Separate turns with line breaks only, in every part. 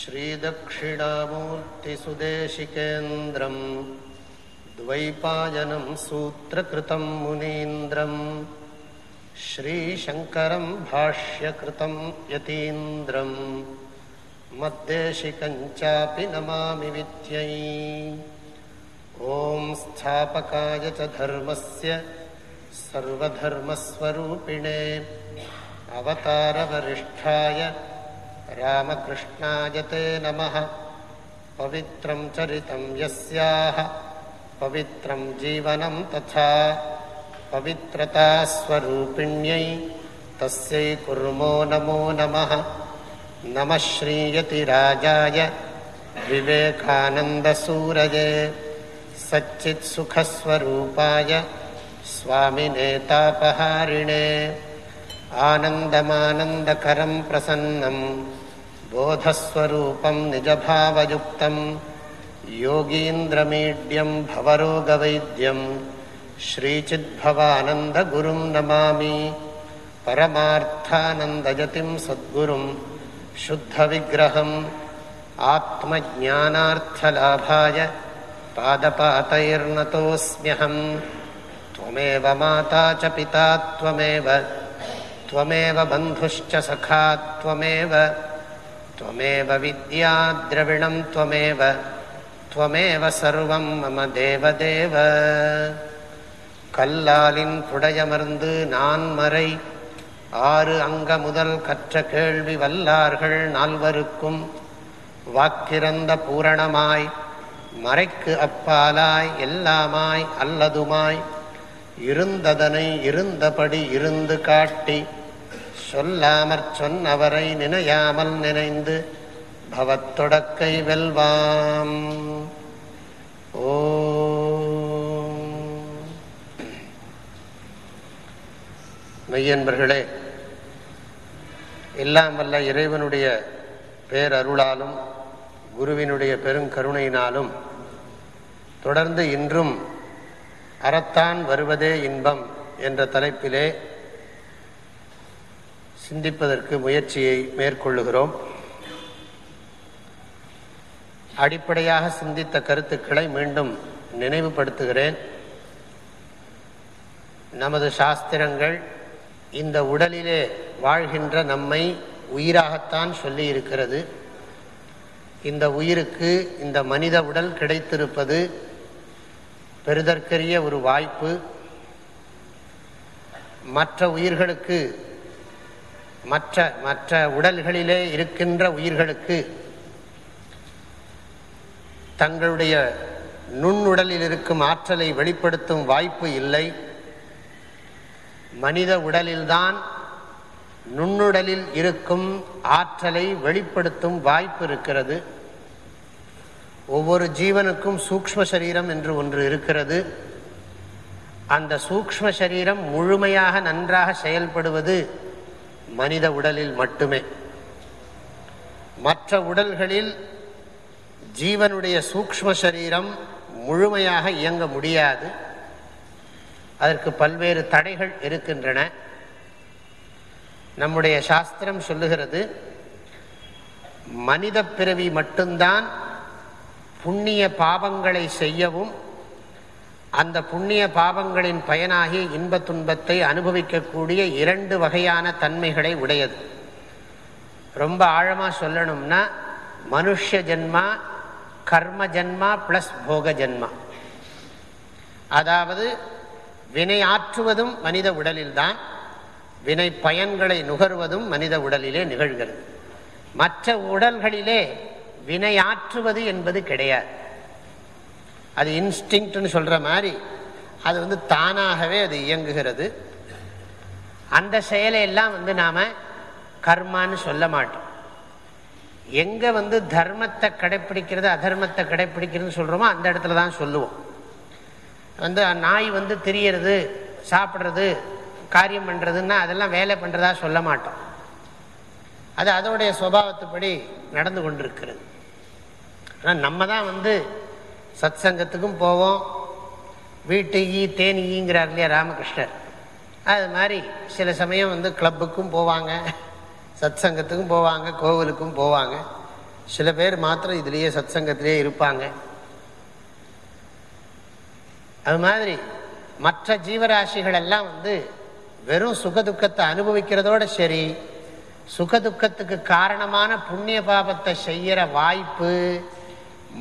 श्रीदक्षिणामूर्तिसुदेशिकेन्द्रम् द्वैपायनं सूत्रकृतं मुनीन्द्रम् श्रीशङ्करं भाष्यकृतं यतीन्द्रं मद्देशिकञ्चापि नमामि विद्यै ॐ स्थापकाय च धर्मस्य सर्वधर्मस्वरूपिणे अवतारवरिष्ठाय रामकृष्णाय ते नमः पवित्रं चरितं यस्याः पवित्रं जीवनं तथा पवित्रतास्वरूपिण्यै तस्यै कुर्मो नमो नमः नमः श्रीयतिराजाय विवेकानन्दसूरये सच्चित्सुखस्वरूपाय स्वामिनेतापहारिणे आनन्दमानन्दकरं प्रसन्नम् बोधस्वरूपं निजभावयुक्तं योगीन्द्रमीड्यं भवरोगवैद्यं श्रीचिद्भवानन्दगुरुं नमामि परमार्थानन्दयुतिं सद्गुरुं शुद्धविग्रहम् आत्मज्ञानार्थलाभाय पादपातैर्नतोऽस्म्यहम् त्वमेव माता च पिता त्वमेव त्वमेव बन्धुश्च सखा त्वमेव विद्या द्रविणं त्वमेव கல்லாலின் புடையமர்ந்து நான் மறை ஆறு அங்க முதல் கற்ற கேள்வி வல்லார்கள் நால்வருக்கும் வாக்கிறந்த பூரணமாய் மறைக்கு அப்பாலாய் எல்லாமாய் அல்லதுமாய் இருந்ததனை இருந்தபடி இருந்து காட்டி சொல்லாமற் சொன் அவரை நினையாமல் நினைந்து பவத்தொடக்கை வெல்வாம் ஓ மெய்யன்பர்களே எல்லாம் வல்ல இறைவனுடைய பேரருளாலும் குருவினுடைய பெருங்கருணையினாலும் தொடர்ந்து இன்றும் அறத்தான் வருவதே இன்பம் என்ற தலைப்பிலே சிந்திப்பதற்கு முயற்சியை மேற்கொள்ளுகிறோம் அடிப்படையாக சிந்தித்த கருத்துக்களை மீண்டும் நினைவுபடுத்துகிறேன் நமது சாஸ்திரங்கள் இந்த உடலிலே வாழ்கின்ற நம்மை உயிராகத்தான் சொல்லி இருக்கிறது இந்த உயிருக்கு இந்த மனித உடல் கிடைத்திருப்பது பெறுதற்கரிய ஒரு வாய்ப்பு மற்ற உயிர்களுக்கு மற்ற மற்ற உடல்களிலே இருக்கின்ற உயிர்களுக்கு தங்களுடைய நுண்ணுடலில் இருக்கும் ஆற்றலை வெளிப்படுத்தும் வாய்ப்பு இல்லை மனித உடலில்தான் நுண்ணுடலில் இருக்கும் ஆற்றலை வெளிப்படுத்தும் வாய்ப்பு இருக்கிறது ஒவ்வொரு ஜீவனுக்கும் சூக்ம சரீரம் என்று ஒன்று இருக்கிறது அந்த சூக்ம சரீரம் முழுமையாக நன்றாக செயல்படுவது மனித உடலில் மட்டுமே மற்ற உடல்களில் ஜீவனுடைய சூக்ம சரீரம் முழுமையாக இயங்க முடியாது அதற்கு பல்வேறு தடைகள் இருக்கின்றன நம்முடைய சாஸ்திரம் சொல்லுகிறது மனித பிறவி மட்டும்தான் புண்ணிய பாவங்களை செய்யவும் அந்த புண்ணிய பாவங்களின் பயனாகி இன்பத் துன்பத்தை அனுபவிக்கக்கூடிய இரண்டு வகையான தன்மைகளை உடையது ரொம்ப ஆழமாக சொல்லணும்னா மனுஷ ஜென்மா கர்ம ஜென்மா ப்ளஸ் போக ஜென்மா அதாவது வினை ஆற்றுவதும் மனித உடலில்தான் வினை பயன்களை நுகர்வதும் மனித உடலிலே நிகழ்கிறது மற்ற உடல்களிலே வினையாற்றுவது என்பது கிடையாது அது இன்ஸ்டிங்னு சொல்கிற மாதிரி அது வந்து தானாகவே அது இயங்குகிறது அந்த செயலை எல்லாம் வந்து நாம் கர்மான்னு சொல்ல மாட்டோம் எங்கே வந்து தர்மத்தை கடைப்பிடிக்கிறது அதர்மத்தை கடைப்பிடிக்கிறதுன்னு சொல்கிறோமோ அந்த இடத்துல தான் சொல்லுவோம் வந்து நாய் வந்து திரியறது சாப்பிட்றது காரியம் பண்ணுறதுன்னா அதெல்லாம் வேலை பண்ணுறதா சொல்ல மாட்டோம் அது அதோடைய சுபாவத்துப்படி நடந்து கொண்டிருக்கிறது ஆனால் நம்ம தான் வந்து சத் சங்கத்துக்கும் போவோம் வீட்டு ஈ தேனி ஈங்கிறார் இல்லையா ராமகிருஷ்ணர் அது மாதிரி சில சமயம் வந்து கிளப்புக்கும் போவாங்க சத் சங்கத்துக்கும் போவாங்க கோவிலுக்கும் போவாங்க சில பேர் மாத்திரம் இதுலேயே சத் சங்கத்திலேயே இருப்பாங்க அது மாதிரி மற்ற ஜீவராசிகள் எல்லாம் வந்து வெறும் சுகதுக்கத்தை அனுபவிக்கிறதோட சரி சுகதுக்கத்துக்கு காரணமான புண்ணிய பாபத்தை செய்கிற வாய்ப்பு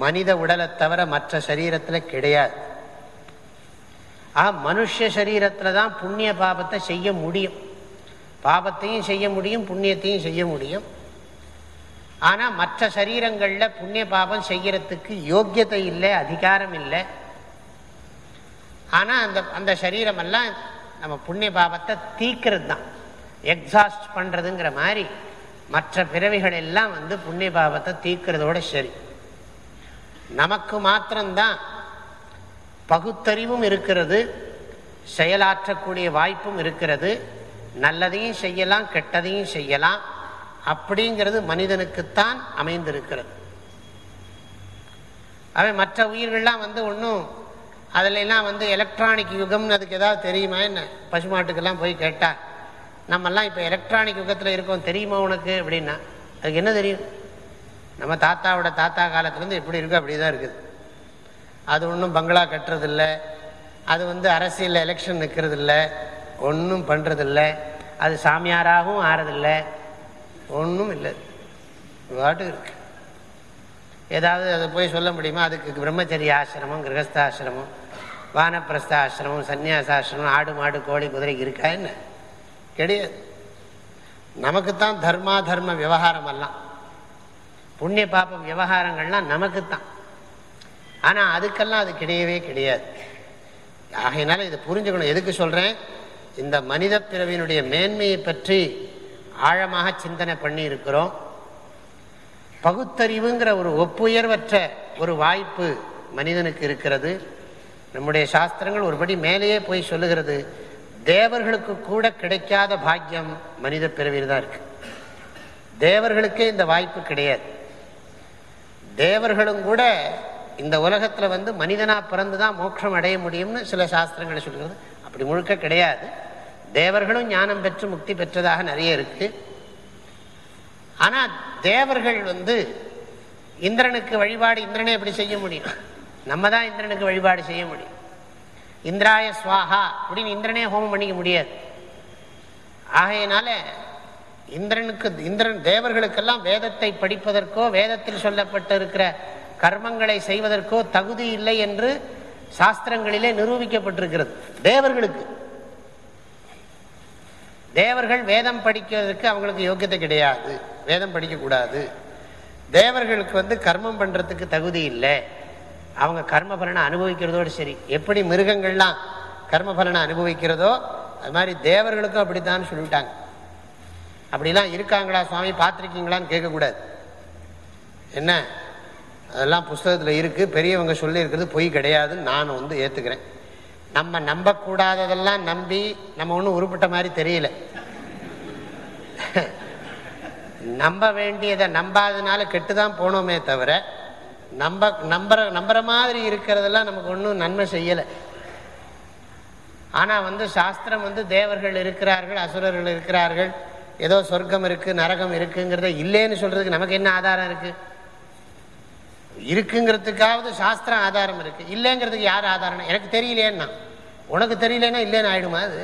மனித உடலை தவிர மற்ற சரீரத்தில் கிடையாது ஆ மனுஷ சரீரத்தில் தான் புண்ணிய பாபத்தை செய்ய முடியும் பாபத்தையும் செய்ய முடியும் புண்ணியத்தையும் செய்ய முடியும் ஆனால் மற்ற சரீரங்களில் புண்ணிய பாபம் செய்கிறதுக்கு யோக்கியத்தை இல்லை அதிகாரம் இல்லை ஆனால் அந்த அந்த சரீரமெல்லாம் நம்ம புண்ணிய பாபத்தை தீக்கிறது தான் எக்ஸாஸ்ட் பண்ணுறதுங்கிற மாதிரி மற்ற பிறவிகள் எல்லாம் வந்து புண்ணிய பாபத்தை தீக்கிறதோட சரி நமக்கு மாத்திரம்தான் பகுத்தறிவும் இருக்கிறது செயலாற்றக்கூடிய வாய்ப்பும் இருக்கிறது நல்லதையும் செய்யலாம் கெட்டதையும் செய்யலாம் அப்படிங்கிறது மனிதனுக்குத்தான் அமைந்திருக்கிறது அவை மற்ற உயிர்கள்லாம் வந்து ஒன்றும் அதுலாம் வந்து எலக்ட்ரானிக் யுகம்னு அதுக்கு ஏதாவது தெரியுமா என்ன பசுமாட்டுக்கெல்லாம் போய் கேட்டால் நம்மெல்லாம் இப்போ எலக்ட்ரானிக் யுகத்தில் இருக்கோம் தெரியுமா உனக்கு அப்படின்னா அதுக்கு என்ன தெரியும் நம்ம தாத்தாவோட தாத்தா காலத்துலேருந்து எப்படி இருக்கோ அப்படி தான் இருக்குது அது ஒன்றும் பங்களா கட்டுறதில்லை அது வந்து அரசியலில் எலெக்ஷன் இல்லை ஒன்றும் பண்ணுறதில்ல அது சாமியாராகவும் ஆறதில்லை ஒன்றும் இல்லை வாட்டு இருக்கு ஏதாவது அதை போய் சொல்ல முடியுமா அதுக்கு பிரம்மச்சரி ஆசிரமம் கிரகஸ்தாசிரமம் வானப்பிரஸ்த ஆசிரமம் சன்னியாசாசிரமம் ஆடு மாடு கோழி குதிரை இருக்கா என்ன கிடையாது நமக்குத்தான் தர்மா தர்ம விவகாரம் எல்லாம் புண்ணிய பாப்ப விவகாரங்கள்லாம் நமக்கு தான் ஆனால் அதுக்கெல்லாம் அது கிடையவே கிடையாது ஆகையினால இதை புரிஞ்சுக்கணும் எதுக்கு சொல்கிறேன் இந்த மனித பிறவியினுடைய மேன்மையை பற்றி ஆழமாக சிந்தனை பண்ணி இருக்கிறோம் பகுத்தறிவுங்கிற ஒரு ஒப்புயர்வற்ற ஒரு வாய்ப்பு மனிதனுக்கு இருக்கிறது நம்முடைய சாஸ்திரங்கள் ஒருபடி மேலேயே போய் சொல்லுகிறது தேவர்களுக்கு கூட கிடைக்காத பாக்கியம் மனித பிறவியில் தான் இருக்கு தேவர்களுக்கே இந்த வாய்ப்பு கிடையாது தேவர்களும் கூட இந்த உலகத்தில் வந்து மனிதனாக பிறந்து தான் மோட்சம் அடைய முடியும்னு சில சாஸ்திரங்களை சொல்கிறது அப்படி முழுக்க கிடையாது தேவர்களும் ஞானம் பெற்று முக்தி பெற்றதாக நிறைய இருக்கு ஆனால் தேவர்கள் வந்து இந்திரனுக்கு வழிபாடு இந்திரனே எப்படி செய்ய முடியும் நம்ம தான் இந்திரனுக்கு வழிபாடு செய்ய முடியும் இந்திராய சுவாகா அப்படின்னு இந்திரனே ஹோமம் பண்ணிக்க முடியாது ஆகையினால இந்திரனுக்கு இந்திரன் தேவர்களுக்கெல்லாம் வேதத்தை படிப்பதற்கோ வேதத்தில் சொல்லப்பட்டிருக்கிற கர்மங்களை செய்வதற்கோ தகுதி இல்லை என்று சாஸ்திரங்களிலே நிரூபிக்கப்பட்டிருக்கிறது தேவர்களுக்கு தேவர்கள் வேதம் படிக்கிறதுக்கு அவங்களுக்கு யோக்கியத்தை கிடையாது வேதம் படிக்கக்கூடாது தேவர்களுக்கு வந்து கர்மம் பண்ணுறதுக்கு தகுதி இல்லை அவங்க பலனை அனுபவிக்கிறதோடு சரி எப்படி மிருகங்கள்லாம் பலனை அனுபவிக்கிறதோ அது மாதிரி தேவர்களுக்கும் அப்படித்தான் சொல்லிட்டாங்க அப்படிலாம் இருக்காங்களா சுவாமி பார்த்துருக்கீங்களான்னு கேட்கக்கூடாது என்ன அதெல்லாம் புஸ்தகத்தில் இருக்குது பெரியவங்க சொல்லியிருக்கிறது பொய் கிடையாதுன்னு நான் வந்து ஏற்றுக்கிறேன் நம்ம நம்பக்கூடாததெல்லாம் நம்பி நம்ம ஒன்றும் உருப்பிட்ட மாதிரி தெரியல நம்ப வேண்டியதை நம்பாததுனால கெட்டு தான் போனோமே தவிர நம்ப நம்புற நம்புற மாதிரி இருக்கிறதெல்லாம் நமக்கு ஒன்றும் நன்மை செய்யலை ஆனால் வந்து சாஸ்திரம் வந்து தேவர்கள் இருக்கிறார்கள் அசுரர்கள் இருக்கிறார்கள் ஏதோ சொர்க்கம் இருக்குது நரகம் இருக்குங்கிறத இல்லைன்னு சொல்கிறதுக்கு நமக்கு என்ன ஆதாரம் இருக்குது இருக்குங்கிறதுக்காவது சாஸ்திரம் ஆதாரம் இருக்குது இல்லைங்கிறதுக்கு யார் ஆதாரம் எனக்கு தெரியலேன்னா உனக்கு தெரியலன்னா இல்லைன்னு ஆகிடுமா அது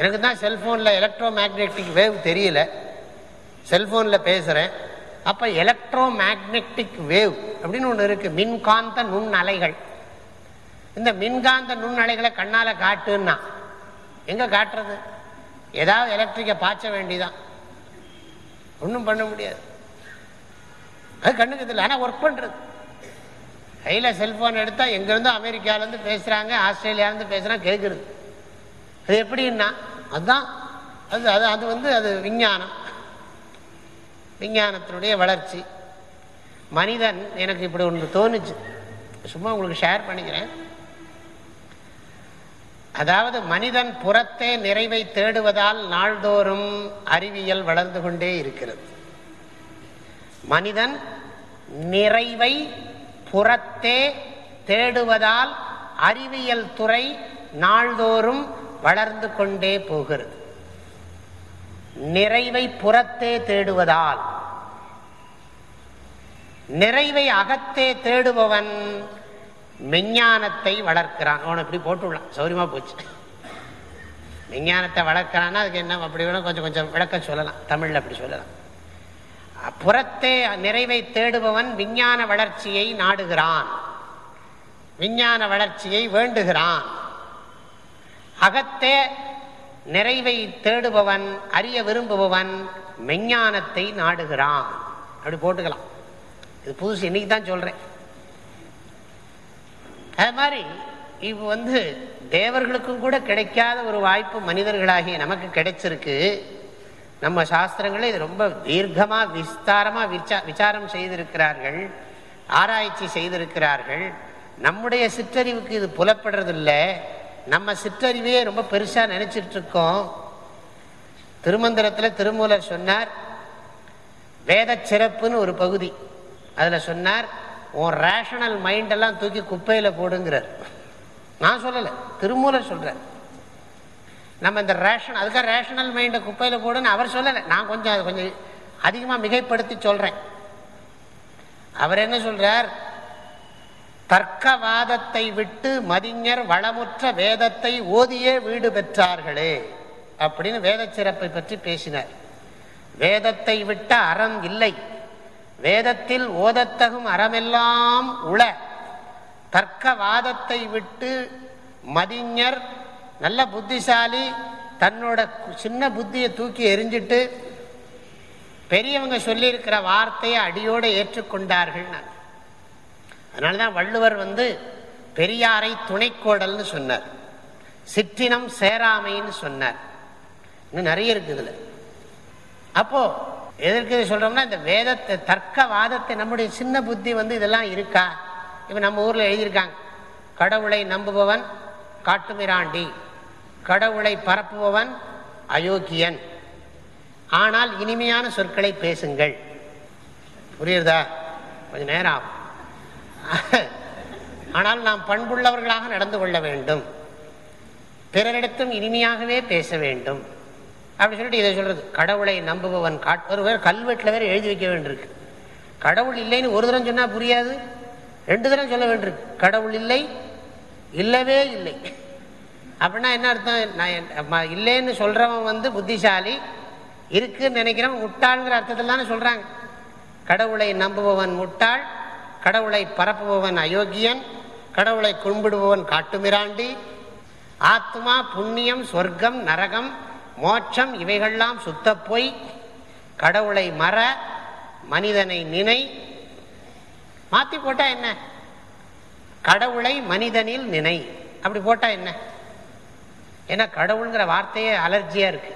எனக்கு தான் செல்ஃபோனில் எலக்ட்ரோ மேக்னெட்டிக் வேவ் தெரியல செல்ஃபோனில் பேசுகிறேன் அப்போ எலக்ட்ரோ மேக்னெட்டிக் வேவ் அப்படின்னு ஒன்று இருக்குது மின்காந்த நுண் அலைகள் இந்த மின்காந்த நுண் அலைகளை கண்ணால் காட்டுன்னா எங்கே காட்டுறது ஏதாவது எலக்ட்ரிக்கை பாய்ச்ச வேண்டிதான் ஒன்றும் பண்ண முடியாது அது கண்ணுக்கு தெரியல ஆனால் ஒர்க் பண்ணுறது கையில் செல்ஃபோன் எடுத்தால் எங்கேருந்தோ அமெரிக்காவிலேருந்து பேசுகிறாங்க ஆஸ்திரேலியாவிலேருந்து பேசுகிறாங்க கேட்குறது அது எப்படின்னா அதுதான் அது அது அது வந்து அது விஞ்ஞானம் விஞ்ஞானத்தினுடைய வளர்ச்சி மனிதன் எனக்கு இப்படி ஒன்று தோணுச்சு சும்மா உங்களுக்கு ஷேர் பண்ணிக்கிறேன் அதாவது மனிதன் புறத்தே நிறைவை தேடுவதால் நாள்தோறும் அறிவியல் வளர்ந்து கொண்டே இருக்கிறது மனிதன் நிறைவை புறத்தே தேடுவதால் அறிவியல் துறை நாள்தோறும் வளர்ந்து கொண்டே போகிறது நிறைவை புறத்தே தேடுவதால் நிறைவை அகத்தே தேடுபவன் மெஞ்ஞானத்தை வளர்க்கிறான் அவனை இப்படி போட்டுவிடலாம் சௌரியமாக போச்சு விஞ்ஞானத்தை வளர்க்கிறான்னா அதுக்கு என்ன அப்படி வேணும் கொஞ்சம் கொஞ்சம் விளக்கம் சொல்லலாம் தமிழில் அப்படி சொல்லலாம் புறத்தே நிறைவை தேடுபவன் விஞ்ஞான வளர்ச்சியை நாடுகிறான் விஞ்ஞான வளர்ச்சியை வேண்டுகிறான் அகத்தே நிறைவை தேடுபவன் அறிய விரும்புபவன் மெஞ்ஞானத்தை நாடுகிறான் அப்படி போட்டுக்கலாம் இது புதுசு இன்னைக்கு தான் சொல்கிறேன் அது மாதிரி இப்போ வந்து தேவர்களுக்கும் கூட கிடைக்காத ஒரு வாய்ப்பு மனிதர்களாகிய நமக்கு கிடைச்சிருக்கு நம்ம சாஸ்திரங்களே இது ரொம்ப தீர்க்கமாக விஸ்தாரமாக விசா விசாரம் செய்திருக்கிறார்கள் ஆராய்ச்சி செய்திருக்கிறார்கள் நம்முடைய சிற்றறிவுக்கு இது புலப்படுறதில்லை நம்ம சிற்றறிவையே ரொம்ப பெருசாக நினச்சிட்டு இருக்கோம் திருமந்திரத்தில் திருமூலர் சொன்னார் வேத சிறப்புன்னு ஒரு பகுதி அதில் சொன்னார் உன் ரேஷனல் மைண்டெல்லாம் தூக்கி குப்பையில் போடுங்கிறார் நான் சொல்லலை திருமூல சொல்கிறார் நம்ம இந்த ரேஷன் அதுக்காக ரேஷனல் மைண்டை குப்பையில் போடுன்னு அவர் சொல்லலை நான் கொஞ்சம் அதை கொஞ்சம் அதிகமாக மிகைப்படுத்தி சொல்கிறேன் அவர் என்ன சொல்கிறார் தர்க்கவாதத்தை விட்டு மதிஞர் வளமுற்ற வேதத்தை ஓதியே வீடு பெற்றார்களே அப்படின்னு வேத சிறப்பை பற்றி பேசினார் வேதத்தை விட்ட அறம் இல்லை வேதத்தில் ஓதத்தகும் அறமெல்லாம் உள தர்க்கவாதத்தை விட்டு மதிஞர் நல்ல புத்திசாலி தன்னோட சின்ன புத்தியை தூக்கி எரிஞ்சிட்டு பெரியவங்க சொல்லியிருக்கிற வார்த்தையை அடியோடு ஏற்றுக்கொண்டார்கள் அதனால தான் வள்ளுவர் வந்து பெரியாரை துணைக்கோடல்னு சொன்னார் சிற்றினம் சேராமைன்னு சொன்னார் இன்னும் நிறைய இருக்குது அப்போ அப்போது எதற்கு சொல்கிறோம்னா இந்த வேதத்தை தர்க்கவாதத்தை நம்முடைய சின்ன புத்தி வந்து இதெல்லாம் இருக்கா இப்போ நம்ம ஊரில் எழுதியிருக்காங்க கடவுளை நம்புபவன் காட்டுமிராண்டி கடவுளை பரப்புபவன் அயோக்கியன் ஆனால் இனிமையான சொற்களை பேசுங்கள் புரியுறதா கொஞ்சம் நேரம் ஆகும் ஆனால் நாம் பண்புள்ளவர்களாக நடந்து கொள்ள வேண்டும் பிறரிடத்தும் இனிமையாகவே பேச வேண்டும் அப்படி சொல்லிட்டு இதை சொல்கிறது கடவுளை நம்புபவன் காட் ஒரு வேறு கல்வெட்டில் வேறு எழுதி வைக்க வேண்டியிருக்கு கடவுள் இல்லைன்னு ஒரு தரம் சொன்னால் புரியாது ரெண்டு தரம் சொல்ல வேண்டியிருக்கு கடவுள் இல்லை இல்லவே இல்லை அப்படின்னா என்ன அர்த்தம் நான் இல்லைன்னு சொல்கிறவன் வந்து புத்திசாலி இருக்குன்னு நினைக்கிறவன் முட்டாளுங்கிற அர்த்தத்தில் தானே சொல்கிறாங்க கடவுளை நம்புபவன் முட்டாள் கடவுளை பரப்புபவன் அயோக்கியன் கடவுளை கும்பிடுபவன் காட்டுமிராண்டி ஆத்மா புண்ணியம் சொர்க்கம் நரகம் மோட்சம் இவைகள்லாம் சுத்தப்போய் கடவுளை மற மனிதனை நினை மாற்றி போட்டால் என்ன கடவுளை மனிதனில் நினை அப்படி போட்டால் என்ன என்ன கடவுளுங்கிற வார்த்தையே அலர்ஜியாக இருக்கு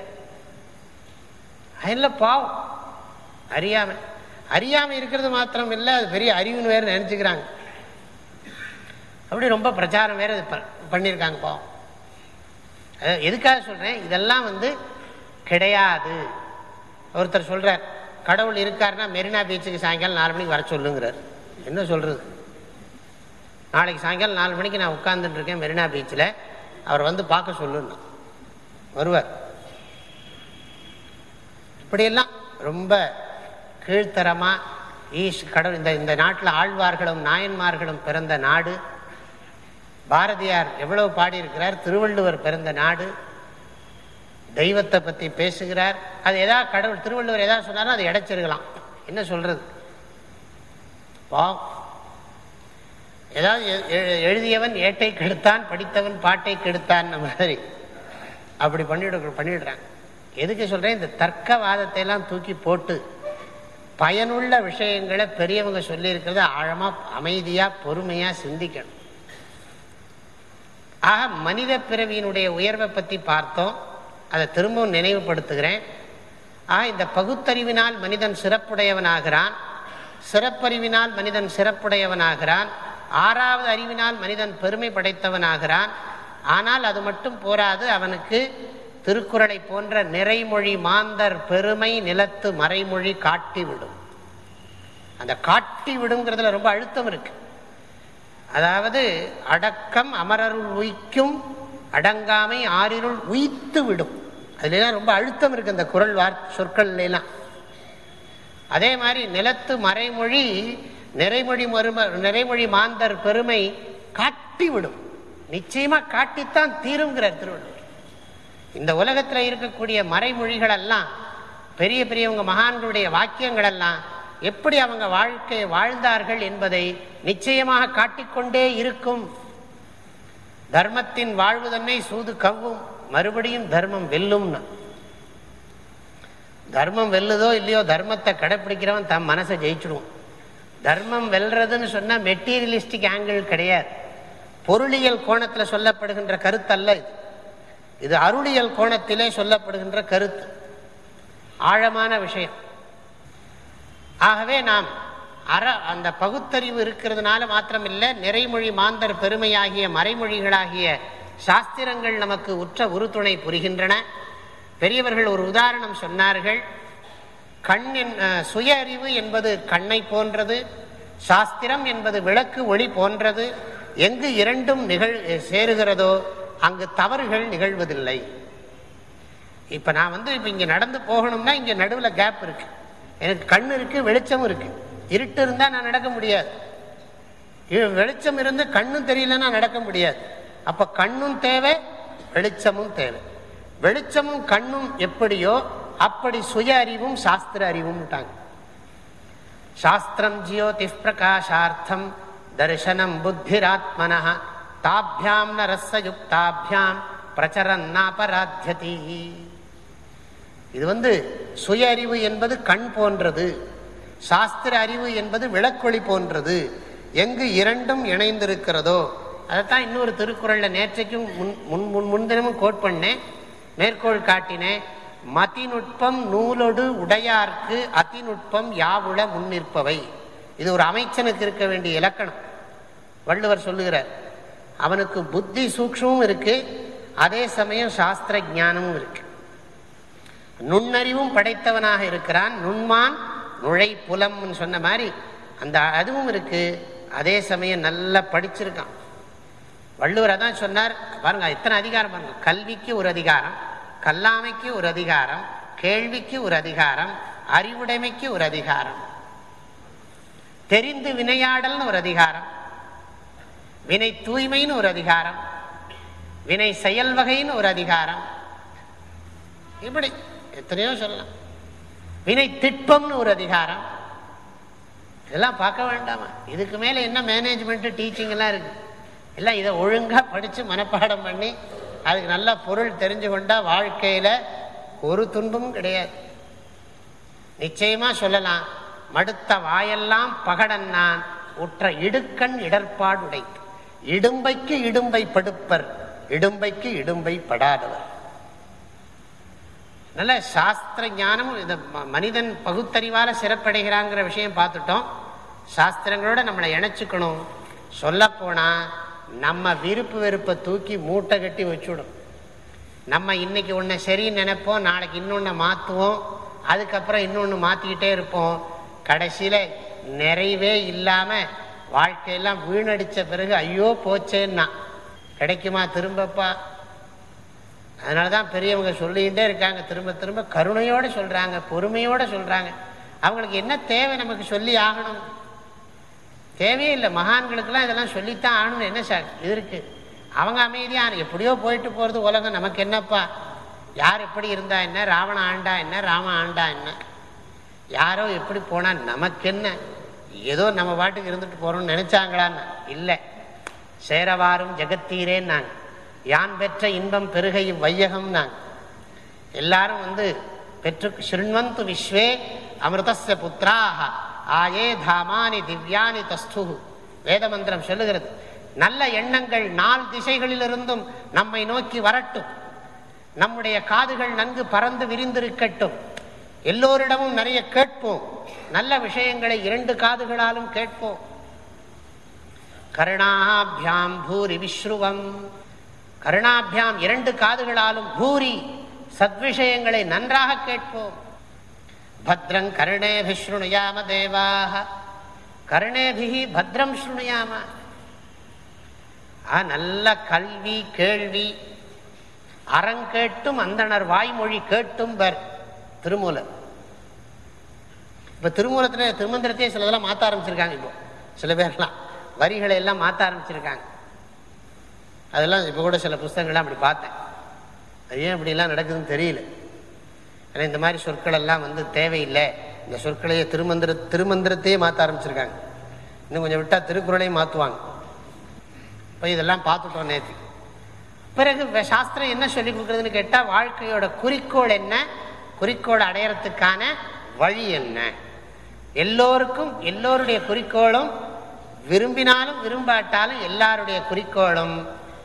அதில் பாவம் அறியாமை அறியாம இருக்கிறது மாத்திரம் இல்லை அது பெரிய அறிவுன்னு வேறு நினைச்சுக்கிறாங்க அப்படி ரொம்ப பிரச்சாரம் வேறு பண்ணியிருக்காங்க பாவம் எதுக்காக சொல்கிறேன் இதெல்லாம் வந்து கிடையாது ஒருத்தர் சொல்கிறார் கடவுள் இருக்காருன்னா மெரினா பீச்சுக்கு சாயங்காலம் நாலு மணிக்கு வர சொல்லுங்கிறார் என்ன சொல்கிறது நாளைக்கு சாயங்காலம் நாலு மணிக்கு நான் உட்காந்துட்டு இருக்கேன் மெரினா பீச்சில் அவர் வந்து பார்க்க சொல்லுன்னு வருவார் இப்படியெல்லாம் ரொம்ப கீழ்த்தரமாக ஈஷ் கடவுள் இந்த இந்த நாட்டில் ஆழ்வார்களும் நாயன்மார்களும் பிறந்த நாடு பாரதியார் எவ்வளவு பாடியிருக்கிறார் திருவள்ளுவர் பிறந்த நாடு தெய்வத்தை பற்றி பேசுகிறார் அது எதா கடவுள் திருவள்ளுவர் எதா சொன்னாலும் அதை இடைச்சிருக்கலாம் என்ன சொல்கிறது வா ஏதாவது எழுதியவன் ஏட்டை கெடுத்தான் படித்தவன் பாட்டை கெடுத்தான் மாதிரி அப்படி பண்ணிவிட பண்ணிடுறாங்க எதுக்கு சொல்கிறேன் இந்த தர்க்கவாதத்தை எல்லாம் தூக்கி போட்டு பயனுள்ள விஷயங்களை பெரியவங்க சொல்லியிருக்கிறத ஆழமாக அமைதியாக பொறுமையாக சிந்திக்கணும் ஆக மனித பிறவியினுடைய உயர்வை பற்றி பார்த்தோம் அதை திரும்பவும் நினைவுபடுத்துகிறேன் ஆக இந்த பகுத்தறிவினால் மனிதன் சிறப்புடையவனாகிறான் சிறப்பறிவினால் மனிதன் சிறப்புடையவனாகிறான் ஆறாவது அறிவினால் மனிதன் பெருமை படைத்தவனாகிறான் ஆனால் அது மட்டும் போராது அவனுக்கு திருக்குறளை போன்ற நிறைமொழி மாந்தர் பெருமை நிலத்து மறைமொழி காட்டி விடும் அந்த காட்டி விடுங்கிறதுல ரொம்ப அழுத்தம் இருக்குது அதாவது அடக்கம் அமரருள் உய்க்கும் அடங்காமை ஆறிருள் உயித்து விடும் அதுலாம் ரொம்ப அழுத்தம் இருக்குது அந்த குரல் வார் சொற்கள்லாம் அதே மாதிரி நிலத்து மறைமொழி நிறைமொழி மறும நிறைமொழி மாந்தர் பெருமை காட்டி விடும் நிச்சயமாக காட்டித்தான் தீரும்ங்கிற திருவள்ளுவர் இந்த உலகத்தில் இருக்கக்கூடிய மறைமொழிகளெல்லாம் பெரிய பெரியவங்க மகான்களுடைய வாக்கியங்களெல்லாம் எப்படி அவங்க வாழ்க்கை வாழ்ந்தார்கள் என்பதை நிச்சயமாக காட்டிக்கொண்டே இருக்கும் தர்மத்தின் வாழ்வு தன்னை சூது கவ்வும் மறுபடியும் தர்மம் வெல்லும்னா தர்மம் வெல்லுதோ இல்லையோ தர்மத்தை கடைப்பிடிக்கிறவன் தன் மனசை ஜெயிச்சிடுவான் தர்மம் வெல்றதுன்னு சொன்னால் மெட்டீரியலிஸ்டிக் ஆங்கிள் கிடையாது பொருளியல் கோணத்தில் சொல்லப்படுகின்ற கருத்து அல்ல இது இது அருளியல் கோணத்திலே சொல்லப்படுகின்ற கருத்து ஆழமான விஷயம் ஆகவே நாம் அற அந்த பகுத்தறிவு இருக்கிறதுனால இல்லை நிறைமொழி மாந்தர் பெருமையாகிய மறைமொழிகளாகிய சாஸ்திரங்கள் நமக்கு உற்ற உறுதுணை புரிகின்றன பெரியவர்கள் ஒரு உதாரணம் சொன்னார்கள் கண்ணின் சுய அறிவு என்பது கண்ணை போன்றது சாஸ்திரம் என்பது விளக்கு ஒளி போன்றது எங்கு இரண்டும் நிகழ் சேருகிறதோ அங்கு தவறுகள் நிகழ்வதில்லை இப்போ நான் வந்து இப்போ இங்கே நடந்து போகணும்னா இங்கே நடுவில் கேப் இருக்குது எனக்கு கண் இருக்குது வெளிச்சம் இருக்குது இருட்டு இருந்தால் நான் நடக்க முடியாது வெளிச்சம் இருந்து கண்ணும் தெரியலன்னா நடக்க முடியாது அப்போ கண்ணும் தேவை வெளிச்சமும் தேவை வெளிச்சமும் கண்ணும் எப்படியோ அப்படி சுய அறிவும் சாஸ்திர அறிவும் சாஸ்திரம் ஜியோதி பிரகாஷார்த்தம் தரிசனம் புத்திராத்மனா தாபியாம் நரசயுக்தாபியாம் பிரச்சரன் நாபராத்தியதி இது வந்து சுய அறிவு என்பது கண் போன்றது சாஸ்திர அறிவு என்பது விளக்கொளி போன்றது எங்கு இரண்டும் இணைந்திருக்கிறதோ அதைத்தான் இன்னொரு திருக்குறளில் நேற்றைக்கும் முன் முன் முன் முன்தினமும் கோட் பண்ணேன் மேற்கோள் காட்டினேன் மதிநுட்பம் நூலொடு உடையார்க்கு அதிநுட்பம் யாவுள முன்னிற்பவை இது ஒரு அமைச்சனுக்கு இருக்க வேண்டிய இலக்கணம் வள்ளுவர் சொல்லுகிறார் அவனுக்கு புத்தி சூக்ஷமும் இருக்கு அதே சமயம் சாஸ்திர ஜானமும் இருக்கு நுண்ணறிவும் படைத்தவனாக இருக்கிறான் நுண்மான் நுழை புலம் சொன்ன மாதிரி அந்த அதுவும் இருக்கு அதே சமயம் நல்லா படிச்சிருக்கான் வள்ளுவர் அதான் சொன்னார் பாருங்க எத்தனை அதிகாரம் பாருங்க கல்விக்கு ஒரு அதிகாரம் கல்லாமைக்கு ஒரு அதிகாரம் கேள்விக்கு ஒரு அதிகாரம் அறிவுடைமைக்கு ஒரு அதிகாரம் தெரிந்து வினையாடல்னு ஒரு அதிகாரம் வினை தூய்மைன்னு ஒரு அதிகாரம் வினை செயல் வகைன்னு ஒரு அதிகாரம் இப்படி எத்தனையோ சொல்லலாம் வினை திட்பம்னு ஒரு அதிகாரம் இதெல்லாம் பார்க்க வேண்டாமா இதுக்கு மேலே என்ன மேனேஜ்மெண்ட்டு டீச்சிங்கெல்லாம் இருக்குது எல்லாம் இதை ஒழுங்காக படித்து மனப்பாடம் பண்ணி அதுக்கு நல்ல பொருள் தெரிஞ்சு கொண்டால் வாழ்க்கையில் ஒரு துன்பமும் கிடையாது நிச்சயமாக சொல்லலாம் மடுத்த வாயெல்லாம் பகடன் நான் உற்ற இடுக்கண் இடர்பாடுடை இடும்பைக்கு இடும்பை படுப்பர் இடும்பைக்கு இடும்பை படாதவர் நல்ல சாஸ்திர ஞானமும் இந்த மனிதன் பகுத்தறிவால் சிறப்படைகிறாங்கிற விஷயம் பார்த்துட்டோம் சாஸ்திரங்களோட நம்மளை இணைச்சிக்கணும் சொல்லப்போனால் நம்ம விருப்பு வெறுப்பை தூக்கி மூட்டை கட்டி வச்சுடும் நம்ம இன்றைக்கி ஒன்று சரின்னு நினைப்போம் நாளைக்கு இன்னொன்று மாற்றுவோம் அதுக்கப்புறம் இன்னொன்று மாற்றிக்கிட்டே இருப்போம் கடைசியில் நிறைவே இல்லாமல் வாழ்க்கையெல்லாம் வீணடித்த பிறகு ஐயோ போச்சேன்னா கிடைக்குமா திரும்பப்பா அதனால தான் பெரியவங்க சொல்லிகிட்டே இருக்காங்க திரும்ப திரும்ப கருணையோடு சொல்கிறாங்க பொறுமையோடு சொல்கிறாங்க அவங்களுக்கு என்ன தேவை நமக்கு சொல்லி ஆகணும் தேவையே இல்லை மகான்களுக்கெல்லாம் இதெல்லாம் சொல்லித்தான் ஆகணும்னு என்ன சார் இது இருக்குது அவங்க அமைதியாக எப்படியோ போயிட்டு போகிறது உலகம் நமக்கு என்னப்பா யார் எப்படி இருந்தா என்ன ராவண ஆண்டா என்ன ராம ஆண்டா என்ன யாரோ எப்படி போனால் நமக்கு என்ன ஏதோ நம்ம பாட்டுக்கு இருந்துட்டு போகிறோம்னு நினச்சாங்களான்னு இல்லை சேரவாரும் ஜெகத்தீரேன்னாங்க யான் பெற்ற இன்பம் பெருகை வையகம் நான் எல்லாரும் வந்து பெற்று ஸ்ருண்வந்து விஸ்வே அமிர்தச புத்திராக ஆயே தாமானி திவ்யானி தஸ்து வேதமந்திரம் சொல்லுகிறது நல்ல எண்ணங்கள் நாலு திசைகளிலிருந்தும் நம்மை நோக்கி வரட்டும் நம்முடைய காதுகள் நன்கு பறந்து விரிந்திருக்கட்டும் எல்லோரிடமும் நிறைய கேட்போம் நல்ல விஷயங்களை இரண்டு காதுகளாலும் கேட்போம் கருணாபியாம் பூரி விஸ்ருவம் கருணாபியாம் இரண்டு காதுகளாலும் பூரி சத்விஷயங்களை நன்றாக கேட்போம் பத்ரம் கருணேபி ஸ்ருணுயாம தேவாக கருணேபிகி பத்ரம் ஸ்ருணுயாம நல்ல கல்வி கேள்வி அறங்கேட்டும் அந்தனர் வாய்மொழி கேட்டும் பர் திருமூலர் இப்போ திருமூலத்தில் திருமந்திரத்தையே சிலதெல்லாம் மாற்ற ஆரம்பிச்சிருக்காங்க இப்போ சில பேர்லாம் வரிகளை எல்லாம் மாற்ற ஆரம்பிச்சிருக்காங்க அதெல்லாம் இப்போ கூட சில புஸ்தகங்கள்லாம் அப்படி பார்த்தேன் அது ஏன் இப்படிலாம் நடக்குதுன்னு தெரியல ஏன்னா இந்த மாதிரி சொற்கள் எல்லாம் வந்து தேவையில்லை இந்த சொற்களையே திருமந்திர திருமந்திரத்தையே மாற்ற ஆரம்பிச்சிருக்காங்க இன்னும் கொஞ்சம் விட்டால் திருக்குறளையும் மாற்றுவாங்க இப்போ இதெல்லாம் பார்த்துட்டோம் நேற்று பிறகு சாஸ்திரம் என்ன சொல்லி கொடுக்குறதுன்னு கேட்டால் வாழ்க்கையோட குறிக்கோள் என்ன குறிக்கோள் அடையிறதுக்கான வழி என்ன எல்லோருக்கும் எல்லோருடைய குறிக்கோளும் விரும்பினாலும் விரும்பாட்டாலும் எல்லாருடைய குறிக்கோளும்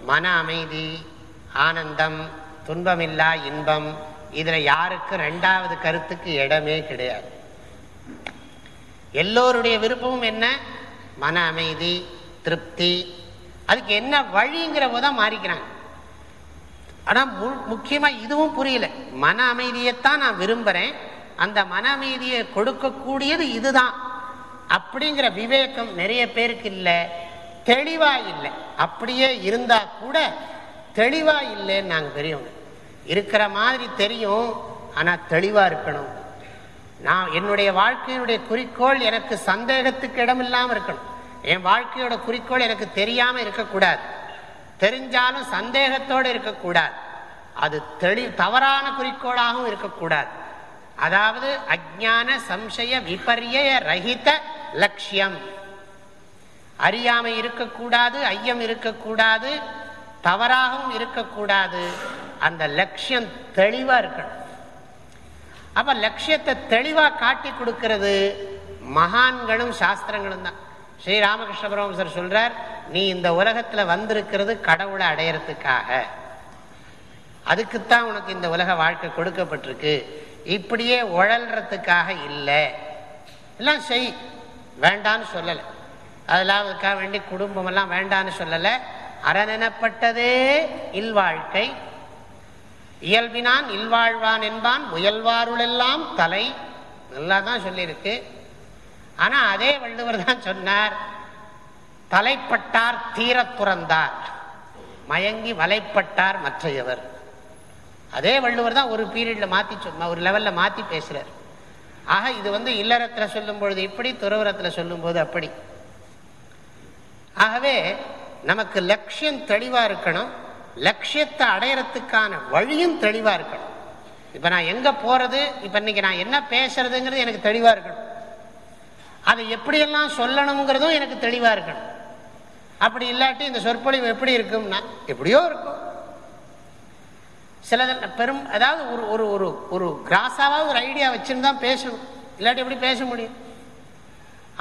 மன அமைதி ஆனந்தம் துன்பமில்லா இன்பம் இதுல யாருக்கும் ரெண்டாவது கருத்துக்கு இடமே கிடையாது எல்லோருடைய விருப்பமும் என்ன மன அமைதி திருப்தி அதுக்கு என்ன வழிங்கிற போதான் மாறிக்கிறாங்க ஆனா மு இதுவும் புரியல மன அமைதியைத்தான் நான் விரும்புறேன் அந்த மன அமைதியை கொடுக்கக்கூடியது இதுதான் அப்படிங்கிற விவேகம் நிறைய பேருக்கு இல்லை தெளிவா இல்லை அப்படியே இருந்தா கூட தெளிவா இல்லைன்னு நாங்கள் தெரியும் இருக்கிற மாதிரி தெரியும் ஆனால் தெளிவாக இருக்கணும் நான் என்னுடைய வாழ்க்கையினுடைய குறிக்கோள் எனக்கு சந்தேகத்துக்கு இடமில்லாமல் இருக்கணும் என் வாழ்க்கையோட குறிக்கோள் எனக்கு தெரியாமல் இருக்கக்கூடாது தெரிஞ்சாலும் சந்தேகத்தோடு இருக்கக்கூடாது அது தெளி தவறான குறிக்கோளாகவும் இருக்கக்கூடாது அதாவது அஜான சம்சய விபரிய ரஹித லட்சியம் அறியாமை இருக்கக்கூடாது ஐயம் இருக்கக்கூடாது தவறாகவும் இருக்கக்கூடாது அந்த லட்சியம் தெளிவாக இருக்கணும் அப்போ லட்சியத்தை தெளிவாக காட்டி கொடுக்கறது மகான்களும் சாஸ்திரங்களும் தான் ஸ்ரீ ராமகிருஷ்ண பரமசர் சொல்றார் நீ இந்த உலகத்தில் வந்திருக்கிறது கடவுளை அடையறதுக்காக அதுக்குத்தான் உனக்கு இந்த உலக வாழ்க்கை கொடுக்கப்பட்டிருக்கு இப்படியே உழல்றதுக்காக இல்லை எல்லாம் செய் வேண்டான்னு சொல்லலை அதெல்லாம் அதுக்காக வேண்டி குடும்பமெல்லாம் வேண்டான்னு சொல்லலை அறநெனப்பட்டதே இல்வாழ்க்கை இயல்பினான் இல்வாழ்வான் என்பான் முயல்வாருளெல்லாம் தலை நல்லா தான் சொல்லியிருக்கு ஆனால் அதே வள்ளுவர் தான் சொன்னார் தலைப்பட்டார் தீரத் துறந்தார் மயங்கி வலைப்பட்டார் மற்றையவர் அதே வள்ளுவர் தான் ஒரு பீரியடில் மாற்றி சொன்ன ஒரு லெவலில் மாற்றி பேசுகிறார் ஆக இது வந்து இல்லறத்தில் சொல்லும் பொழுது இப்படி துறவரத்தில் சொல்லும்போது அப்படி ஆகவே நமக்கு லட்சியம் தெளிவாக இருக்கணும் லட்சியத்தை அடையிறதுக்கான வழியும் தெளிவாக இருக்கணும் இப்போ நான் எங்கே போகிறது இப்போ இன்னைக்கு நான் என்ன பேசுறதுங்கிறது எனக்கு தெளிவாக இருக்கணும் அதை எப்படியெல்லாம் சொல்லணுங்கிறதும் எனக்கு தெளிவாக இருக்கணும் அப்படி இல்லாட்டி இந்த சொற்பொழிவு எப்படி இருக்கும்னா எப்படியோ இருக்கும் சிலதில் பெரும் அதாவது ஒரு ஒரு ஒரு கிராஸாவது ஒரு ஐடியா வச்சுன்னு தான் பேசணும் இல்லாட்டி எப்படி பேச முடியும்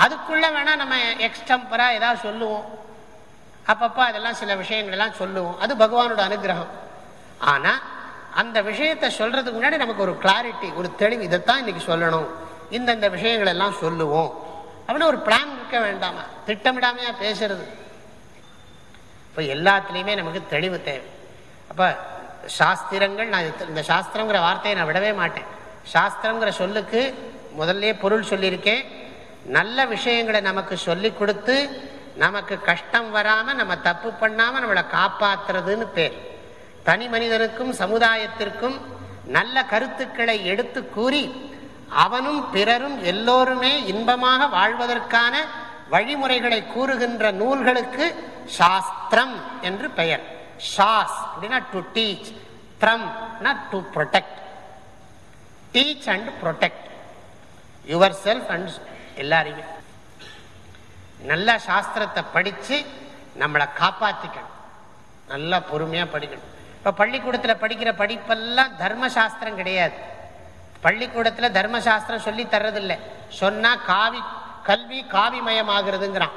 அதுக்குள்ளே வேணால் நம்ம எக்ஸ்டம்பரா ஏதாவது சொல்லுவோம் அப்பப்போ அதெல்லாம் சில விஷயங்கள்லாம் சொல்லுவோம் அது பகவானோட அனுகிரகம் ஆனால் அந்த விஷயத்தை சொல்கிறதுக்கு முன்னாடி நமக்கு ஒரு கிளாரிட்டி ஒரு தெளிவு இதைத்தான் இன்றைக்கி சொல்லணும் இந்தந்த விஷயங்கள் எல்லாம் சொல்லுவோம் அப்படின்னு ஒரு பிளான் இருக்க வேண்டாமா திட்டமிடாமையாக பேசுறது இப்போ எல்லாத்துலேயுமே நமக்கு தெளிவு தேவை அப்போ சாஸ்திரங்கள் நான் இந்த சாஸ்திரங்கிற வார்த்தையை நான் விடவே மாட்டேன் சாஸ்திரங்கிற சொல்லுக்கு முதல்லே பொருள் சொல்லியிருக்கேன் நல்ல விஷயங்களை நமக்கு சொல்லி கொடுத்து நமக்கு கஷ்டம் வராமல் நம்ம தப்பு பண்ணாமல் நம்மளை காப்பாற்றுறதுன்னு பேர் தனி மனிதனுக்கும் சமுதாயத்திற்கும் நல்ல கருத்துக்களை எடுத்து கூறி அவனும் பிறரும் எல்லோருமே இன்பமாக வாழ்வதற்கான வழிமுறைகளை கூறுகின்ற நூல்களுக்கு சாஸ்திரம் என்று பெயர் ஷாஸ் அப்படின்னா டு டீச் த்ரம்னா to protect teach and protect yourself and எல்லாரையுமே நல்ல சாஸ்திரத்தை படித்து நம்மளை காப்பாற்றிக்கணும் நல்லா பொறுமையாக படிக்கணும் இப்போ பள்ளிக்கூடத்தில் படிக்கிற படிப்பெல்லாம் தர்மசாஸ்திரம் கிடையாது பள்ளிக்கூடத்தில் தர்மசாஸ்திரம் சொல்லி தர்றதில்லை சொன்னால் காவி கல்வி காவிமயமாகிறதுங்கிறான்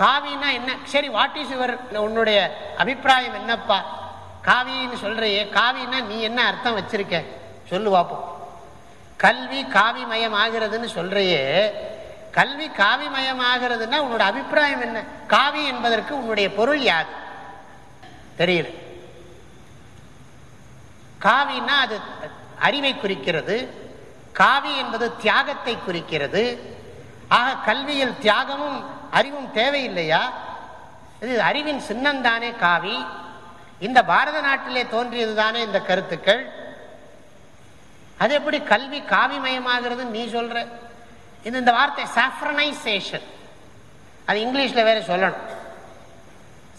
காவின்னா என்ன சரி வாட் இஸ் யுவர் உன்னுடைய அபிப்பிராயம் என்னப்பா காவின்னு சொல்கிறையே காவின்னா நீ என்ன அர்த்தம் வச்சிருக்க சொல்லு பார்ப்போம் கல்வி காவிமயம் ஆகிறதுன்னு சொல்றையே கல்வி காவிமயம் ஆகிறதுன்னா உன்னோட அபிப்பிராயம் என்ன காவி என்பதற்கு உன்னுடைய பொருள் யாது தெரியல காவின்னா அது அறிவை குறிக்கிறது காவி என்பது தியாகத்தை குறிக்கிறது ஆக கல்வியில் தியாகமும் அறிவும் தேவையில்லையா இது அறிவின் சின்னம் தானே காவி இந்த பாரத நாட்டிலே தோன்றியது தானே இந்த கருத்துக்கள் அது எப்படி கல்வி காவிமயமாகிறதுன்னு நீ சொல்ற இது இந்த வார்த்தை சாஃப்ரனைசேஷன் அது இங்கிலீஷில் வேற சொல்லணும்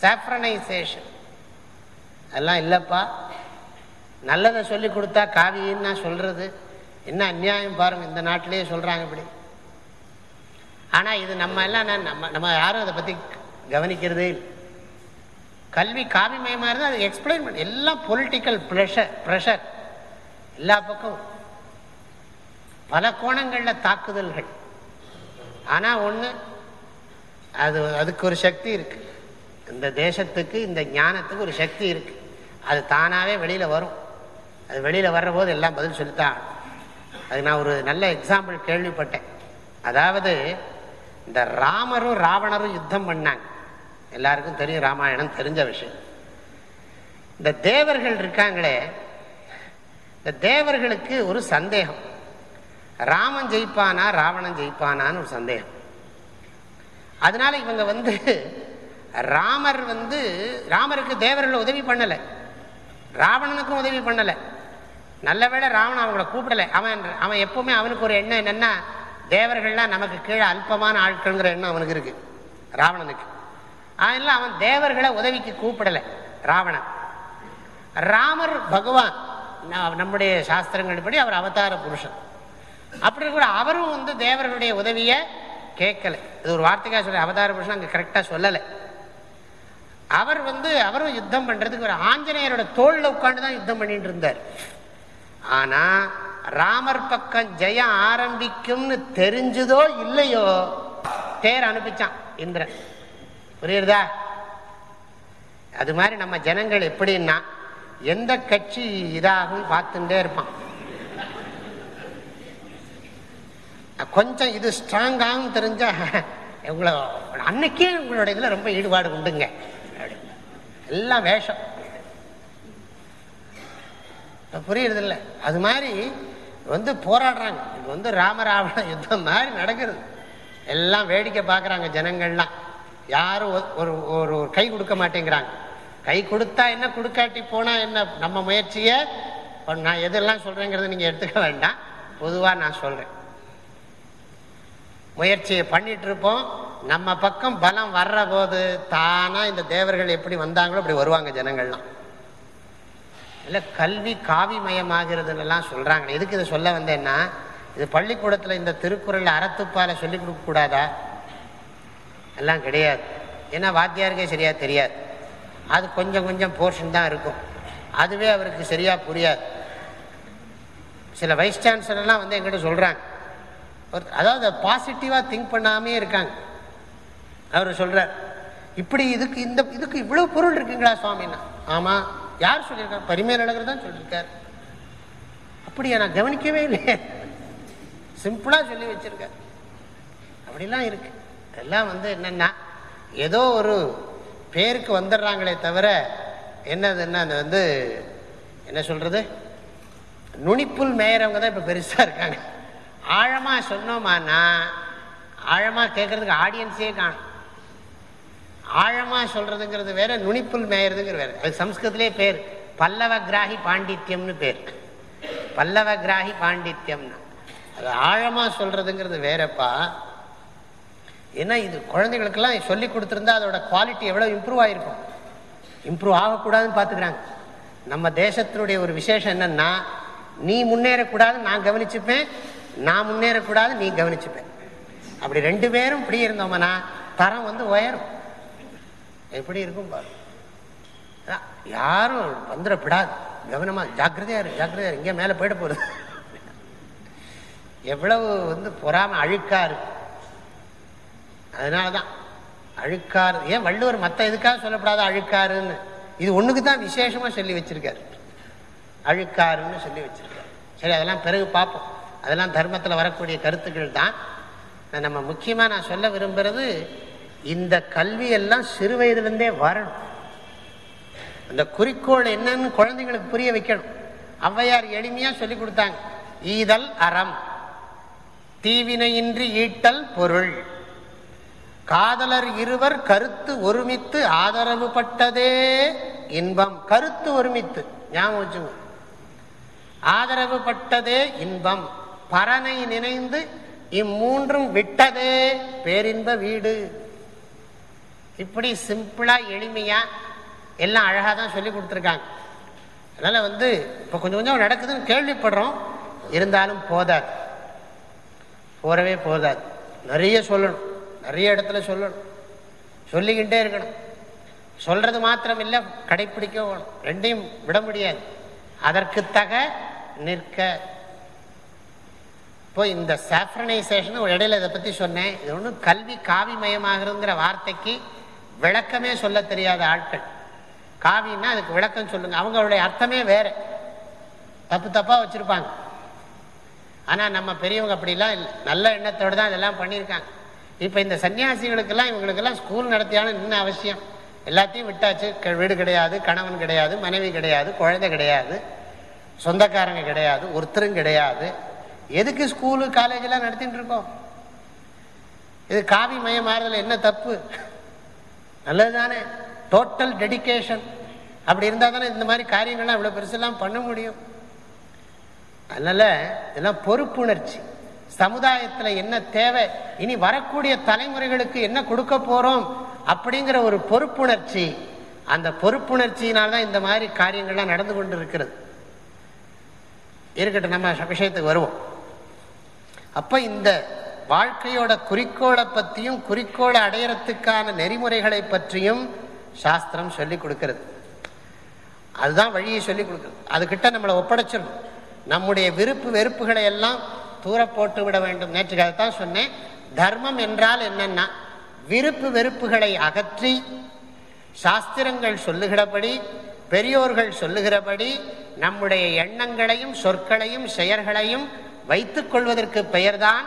சாஃப்ரனைசேஷன் அதெல்லாம் இல்லைப்பா நல்லதை சொல்லி கொடுத்தா காவின்னு நான் சொல்கிறது என்ன அந்நியாயம் பாருங்கள் இந்த நாட்டிலேயே சொல்கிறாங்க இப்படி ஆனால் இது நம்ம எல்லாம் நான் நம்ம நம்ம யாரும் அதை பற்றி கவனிக்கிறதே இல்லை கல்வி காவிமயமாக இருந்தால் அது எக்ஸ்பிளைன் பண்ண எல்லாம் பொலிட்டிக்கல் ப்ரெஷர் ப்ரெஷர் எல்லா பக்கம் பல கோணங்களில் தாக்குதல்கள் ஆனால் ஒன்று அது அதுக்கு ஒரு சக்தி இருக்கு இந்த தேசத்துக்கு இந்த ஞானத்துக்கு ஒரு சக்தி இருக்கு அது தானாகவே வெளியில் வரும் அது வெளியில் வர்ற போது எல்லாம் பதில் சொல்லித்தான் அது நான் ஒரு நல்ல எக்ஸாம்பிள் கேள்விப்பட்டேன் அதாவது இந்த ராமரும் ராவணரும் யுத்தம் பண்ணாங்க எல்லாருக்கும் தெரியும் ராமாயணம் தெரிஞ்ச விஷயம் இந்த தேவர்கள் இருக்காங்களே இந்த தேவர்களுக்கு ஒரு சந்தேகம் ராமன் ஜெயிப்பானா ராவணன் ஜெயிப்பானான்னு ஒரு சந்தேகம் அதனால இவங்க வந்து ராமர் வந்து ராமருக்கு தேவர்கள் உதவி பண்ணலை ராவணனுக்கும் உதவி பண்ணலை நல்ல வேளை ராவணன் அவங்கள கூப்பிடலை அவன் அவன் எப்பவுமே அவனுக்கு ஒரு எண்ணம் என்னென்னா தேவர்கள்லாம் நமக்கு கீழே அல்பமான ஆட்கள்ங்கிற எண்ணம் அவனுக்கு இருக்கு ராவணனுக்கு அதனால அவன் தேவர்களை உதவிக்கு கூப்பிடலை ராவணன் ராமர் பகவான் நம்முடைய சாஸ்திரங்கள் படி அவர் அவதார புருஷன் அப்படி கூட அவரும் வந்து தேவர்களுடைய உதவியை கேட்கலை இது ஒரு வார்த்தைக்காக சொல்லி அவதார புருஷன் அங்கே கரெக்டாக சொல்லலை அவர் வந்து அவரும் யுத்தம் பண்ணுறதுக்கு ஒரு ஆஞ்சநேயரோட தோளில் உட்காந்து தான் யுத்தம் பண்ணிட்டு இருந்தார் ஆனால் ராமர் பக்கம் ஜெயம் ஆரம்பிக்கும்னு தெரிஞ்சதோ இல்லையோ தேர் அனுப்பிச்சான் இந்திரன் புரியுறதா அது மாதிரி நம்ம ஜனங்கள் எப்படின்னா எந்த கட்சி இதாகும் பார்த்துட்டே இருப்பான் கொஞ்சம் இது ஸ்ட்ராங்காகவும் தெரிஞ்சா எவ்வளோ அன்னைக்கே உங்களுடைய இதில் ரொம்ப ஈடுபாடு உண்டுங்க எல்லாம் வேஷம் புரியுறது இல்லை அது மாதிரி வந்து போராடுறாங்க இது வந்து ராமராவண யுத்தம் மாதிரி நடக்கிறது எல்லாம் வேடிக்கை பார்க்குறாங்க ஜனங்கள்லாம் யாரும் ஒரு ஒரு கை கொடுக்க மாட்டேங்கிறாங்க கை கொடுத்தா என்ன கொடுக்காட்டி போனால் என்ன நம்ம முயற்சியை நான் எதெல்லாம் சொல்றேங்கிறத நீங்கள் எடுத்துக்க வேண்டாம் பொதுவாக நான் சொல்கிறேன் முயற்சியை பண்ணிட்டு இருப்போம் நம்ம பக்கம் பலம் வர்ற போது தானாக இந்த தேவர்கள் எப்படி வந்தாங்களோ அப்படி வருவாங்க ஜனங்கள்லாம் இல்லை கல்வி காவிமயமாகிறதுலாம் சொல்கிறாங்க எதுக்கு இதை சொல்ல வந்தேன்னா இது பள்ளிக்கூடத்தில் இந்த திருக்குறள் சொல்லி கொடுக்க கூடாதா எல்லாம் கிடையாது ஏன்னா வாத்தியாருக்கே சரியாக தெரியாது அது கொஞ்சம் கொஞ்சம் போர்ஷன் தான் இருக்கும் அதுவே அவருக்கு சரியாக புரியாது சில வைஸ் சான்சலர்லாம் வந்து எங்கிட்ட சொல்கிறாங்க ஒரு அதாவது பாசிட்டிவாக திங்க் பண்ணாமே இருக்காங்க அவர் சொல்கிறார் இப்படி இதுக்கு இந்த இதுக்கு இவ்வளோ பொருள் இருக்குங்களா சுவாமின்னா ஆமாம் யார் சொல்லியிருக்காங்க பரிமேல் அழகர் தான் சொல்லியிருக்கார் அப்படியா நான் கவனிக்கவே இல்லையே சிம்பிளாக சொல்லி வச்சுருக்கேன் அப்படிலாம் இருக்குது எல்லாம் வந்து என்னென்னா ஏதோ ஒரு பேருக்கு வந்துடுறாங்களே தவிர என்னதுன்னா அது வந்து என்ன சொல்கிறது நுனிப்புல் மேயறவங்க தான் இப்போ பெருசாக இருக்காங்க ஆழமாக சொன்னோமானா ஆழமாக கேட்குறதுக்கு ஆடியன்ஸே காணும் ஆழமாக சொல்கிறதுங்கிறது வேற நுனிப்புல் மேயறதுங்கிற வேறு அது சம்ஸ்கிருதத்திலே பேர் பல்லவ கிராகி பாண்டித்யம்னு பேர் பல்லவ கிராகி பாண்டித்யம்னா அது ஆழமாக சொல்கிறதுங்கிறது வேறப்பா ஏன்னா இது குழந்தைகளுக்கெல்லாம் சொல்லி கொடுத்துருந்தா அதோட குவாலிட்டி எவ்வளோ இம்ப்ரூவ் ஆகிருக்கும் இம்ப்ரூவ் ஆகக்கூடாதுன்னு பார்த்துக்கிறாங்க நம்ம தேசத்தினுடைய ஒரு விசேஷம் என்னென்னா நீ முன்னேறக்கூடாது நான் கவனிச்சுப்பேன் நான் முன்னேறக்கூடாது நீ கவனிச்சுப்பேன் அப்படி ரெண்டு பேரும் இப்படி இருந்தோம்னா தரம் வந்து உயரும் எப்படி இருக்கும் பாரு யாரும் வந்துடப்படாது கவனமாக ஜாக்கிரதையாக இருக்கு ஜாக்கிரதையாக இங்கே மேலே போயிட போகிறது எவ்வளவு வந்து பொறாமல் அழுக்காக இருக்கும் அதனால தான் அழுக்காறு ஏன் வள்ளுவர் மற்ற எதுக்காக சொல்லப்படாத அழுக்காருன்னு இது ஒன்றுக்கு தான் விசேஷமாக சொல்லி வச்சிருக்காரு அழுக்காருன்னு சொல்லி வச்சிருக்காரு சரி அதெல்லாம் பிறகு பார்ப்போம் அதெல்லாம் தர்மத்தில் வரக்கூடிய கருத்துக்கள் தான் நம்ம முக்கியமாக நான் சொல்ல விரும்புகிறது இந்த கல்வியெல்லாம் சிறு வயதுலேருந்தே வரணும் அந்த குறிக்கோள் என்னன்னு குழந்தைங்களுக்கு புரிய வைக்கணும் ஔவையார் எளிமையாக சொல்லி கொடுத்தாங்க ஈதல் அறம் தீவினையின்றி ஈட்டல் பொருள் காதலர் இருவர் கருத்து ஒருமித்து ஆதரவு பட்டதே இன்பம் கருத்து ஒருமித்து ஞாபகம் ஆதரவு பட்டதே இன்பம் பரனை நினைந்து இம்மூன்றும் விட்டதே பேரின்ப வீடு இப்படி சிம்பிளா எளிமையா எல்லாம் அழகாக தான் சொல்லி கொடுத்துருக்காங்க அதனால் வந்து இப்போ கொஞ்சம் கொஞ்சம் நடக்குதுன்னு கேள்விப்படுறோம் இருந்தாலும் போதாது போகவே போதாது நிறைய சொல்லணும் நிறைய இடத்துல சொல்லணும் சொல்லிக்கிட்டே இருக்கணும் சொல்கிறது மாத்திரம் இல்லை கடைப்பிடிக்க வேணும் ரெண்டையும் விட முடியாது அதற்கு தக நிற்க இப்போ இந்த சாஃப்ரனைசேஷன் ஒரு இடையில இதை பற்றி சொன்னேன் இது ஒன்றும் கல்வி காவி மயமாகிறதுங்கிற வார்த்தைக்கு விளக்கமே சொல்ல தெரியாத ஆட்கள் காவின்னா அதுக்கு விளக்கம் சொல்லுங்கள் அவங்களுடைய அர்த்தமே வேறு தப்பு தப்பாக வச்சுருப்பாங்க ஆனால் நம்ம பெரியவங்க அப்படிலாம் இல்லை நல்ல எண்ணத்தோடு தான் இதெல்லாம் பண்ணியிருக்காங்க இப்போ இந்த சன்னியாசிகளுக்கெல்லாம் இவங்களுக்கெல்லாம் ஸ்கூல் நடத்தியாலும் இன்னும் அவசியம் எல்லாத்தையும் விட்டாச்சு வீடு கிடையாது கணவன் கிடையாது மனைவி கிடையாது குழந்தை கிடையாது சொந்தக்காரங்க கிடையாது ஒருத்தரும் கிடையாது எதுக்கு ஸ்கூலு காலேஜெல்லாம் நடத்திட்டு இருக்கோம் இது காவி மயமாறுதல் என்ன தப்பு நல்லது தானே டோட்டல் டெடிக்கேஷன் அப்படி இருந்தால் தானே இந்த மாதிரி காரியங்கள்லாம் இவ்வளோ பெருசெல்லாம் பண்ண முடியும் அதனால் இதெல்லாம் பொறுப்புணர்ச்சி சமுதாயத்தில் என்ன தேவை இனி வரக்கூடிய தலைமுறைகளுக்கு என்ன கொடுக்க போகிறோம் அப்படிங்கிற ஒரு பொறுப்புணர்ச்சி அந்த பொறுப்புணர்ச்சியினால்தான் இந்த மாதிரி காரியங்கள்லாம் நடந்து கொண்டு இருக்கிறது இருக்கட்டும் நம்ம விஷயத்துக்கு வருவோம் அப்போ இந்த வாழ்க்கையோட குறிக்கோளை பற்றியும் குறிக்கோளை அடையறத்துக்கான நெறிமுறைகளை பற்றியும் சாஸ்திரம் சொல்லி கொடுக்கறது அதுதான் வழியை சொல்லி கொடுக்குறது அதுக்கிட்ட நம்மளை ஒப்படைச்சிடணும் நம்முடைய விருப்பு வெறுப்புகளை எல்லாம் தூர போட்டு விட வேண்டும் நேற்று அதைத்தான் சொன்னேன் தர்மம் என்றால் என்னன்னா விருப்பு வெறுப்புகளை அகற்றி சாஸ்திரங்கள் சொல்லுகிறபடி பெரியோர்கள் சொல்லுகிறபடி நம்முடைய எண்ணங்களையும் சொற்களையும் செயல்களையும் வைத்துக் கொள்வதற்கு பெயர்தான்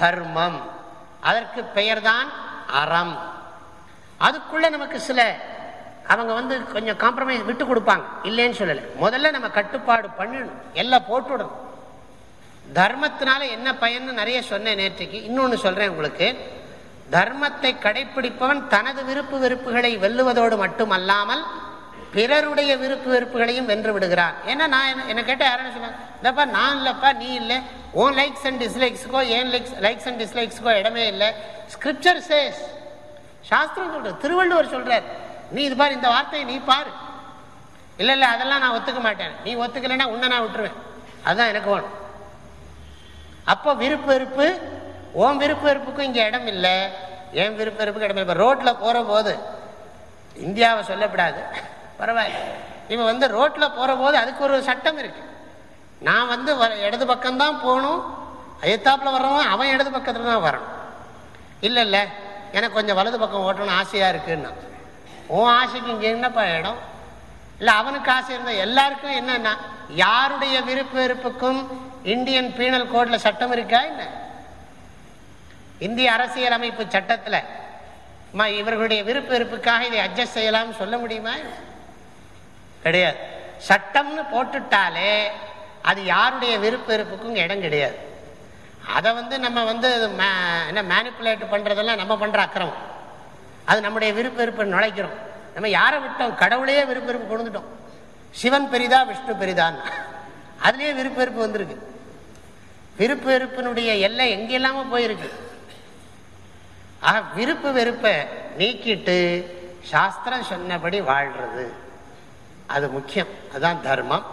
தர்மம் அதற்கு பெயர்தான் அறம் அதுக்குள்ள நமக்கு சில அவங்க வந்து கொஞ்சம் காம்ப்ரமைஸ் விட்டு கொடுப்பாங்க இல்லைன்னு சொல்லலை முதல்ல நம்ம கட்டுப்பாடு பண்ணணும் எல்லாம் போட்டுடணும் தர்மத்தினால என்ன பயன் நிறைய சொன்னேன் நேற்றுக்கு இன்னொன்று சொல்கிறேன் உங்களுக்கு தர்மத்தை கடைபிடிப்பவன் தனது விருப்பு வெறுப்புகளை வெல்லுவதோடு மட்டுமல்லாமல் பிறருடைய விருப்பு வெறுப்புகளையும் வென்று விடுகிறான் ஏன்னா நான் என்ன கேட்டால் யாருன்னு சொன்னேன் இந்தப்பா நான் இல்லைப்பா நீ இல்லை ஓன் லைக்ஸ் அண்ட் டிஸ்லைக்ஸுக்கோ ஏன் லைக்ஸ் லைக்ஸ் அண்ட் டிஸ்லைக்ஸுக்கோ இடமே இல்லை ஸ்கிரிப்சர் சேஸ் சாஸ்திரம் சொல்கிறார் திருவள்ளுவர் சொல்கிறார் நீ இது பாரு இந்த வார்த்தையை நீ பாரு இல்லை இல்லை அதெல்லாம் நான் ஒத்துக்க மாட்டேன் நீ ஒத்துக்கலைன்னா உன்னை நான் விட்டுருவேன் அதுதான் எனக்கு வேணும் அப்போ விருப்ப வெறுப்பு ஓம் விருப்ப வெறுப்புக்கும் இங்கே இடம் இல்லை என் விருப்ப வெறுப்புக்கு இடம் இல்லை இப்போ ரோட்டில் போகிற போது இந்தியாவை சொல்லப்படாது பரவாயில்ல இவன் வந்து ரோட்டில் போகிற போது அதுக்கு ஒரு சட்டம் இருக்கு நான் வந்து இடது பக்கம்தான் போகணும் எத்தாப்பில் வர்றவன் அவன் இடது பக்கத்தில் தான் வரணும் இல்லை இல்லை எனக்கு கொஞ்சம் வலது பக்கம் ஓட்டணும்னு ஆசையாக இருக்குன்னா உன் ஆசைக்கு இங்கே என்னப்பா இடம் இல்லை அவனுக்கு ஆசை இருந்தால் எல்லாருக்கும் என்னென்னா யாருடைய விருப்ப வெறுப்புக்கும் இந்தியன் பீனல் கோட்ல சட்டம் இருக்கா என்ன இந்திய அரசியலமைப்பு சட்டத்தில் இவர்களுடைய விருப்ப வெறுப்புக்காக இதை அட்ஜஸ்ட் செய்யலாம்னு சொல்ல முடியுமா கிடையாது சட்டம்னு போட்டுட்டாலே அது யாருடைய விருப்ப வெறுப்புக்கும் இடம் கிடையாது அதை வந்து நம்ம வந்து என்ன மேனிப்புலேட் பண்ணுறதெல்லாம் நம்ம பண்ணுற அக்கிரமம் அது நம்முடைய விருப்ப வெறுப்பை நுழைக்கிறோம் நம்ம யாரை விட்டோம் கடவுளையே விருப்ப வெறுப்பு கொடுத்துட்டோம் சிவன் பெரிதா விஷ்ணு பெரிதான் அதுலேயே விருப்ப வெறுப்பு வந்திருக்கு விருப்பு வெறுப்பினுடைய எல்லை எங்கெல்லாம போயிருக்கு விருப்பு வெறுப்பை நீக்கிட்டு சாஸ்திரம் சொன்னபடி வாழ்றது அது முக்கியம் அதுதான் தர்மம்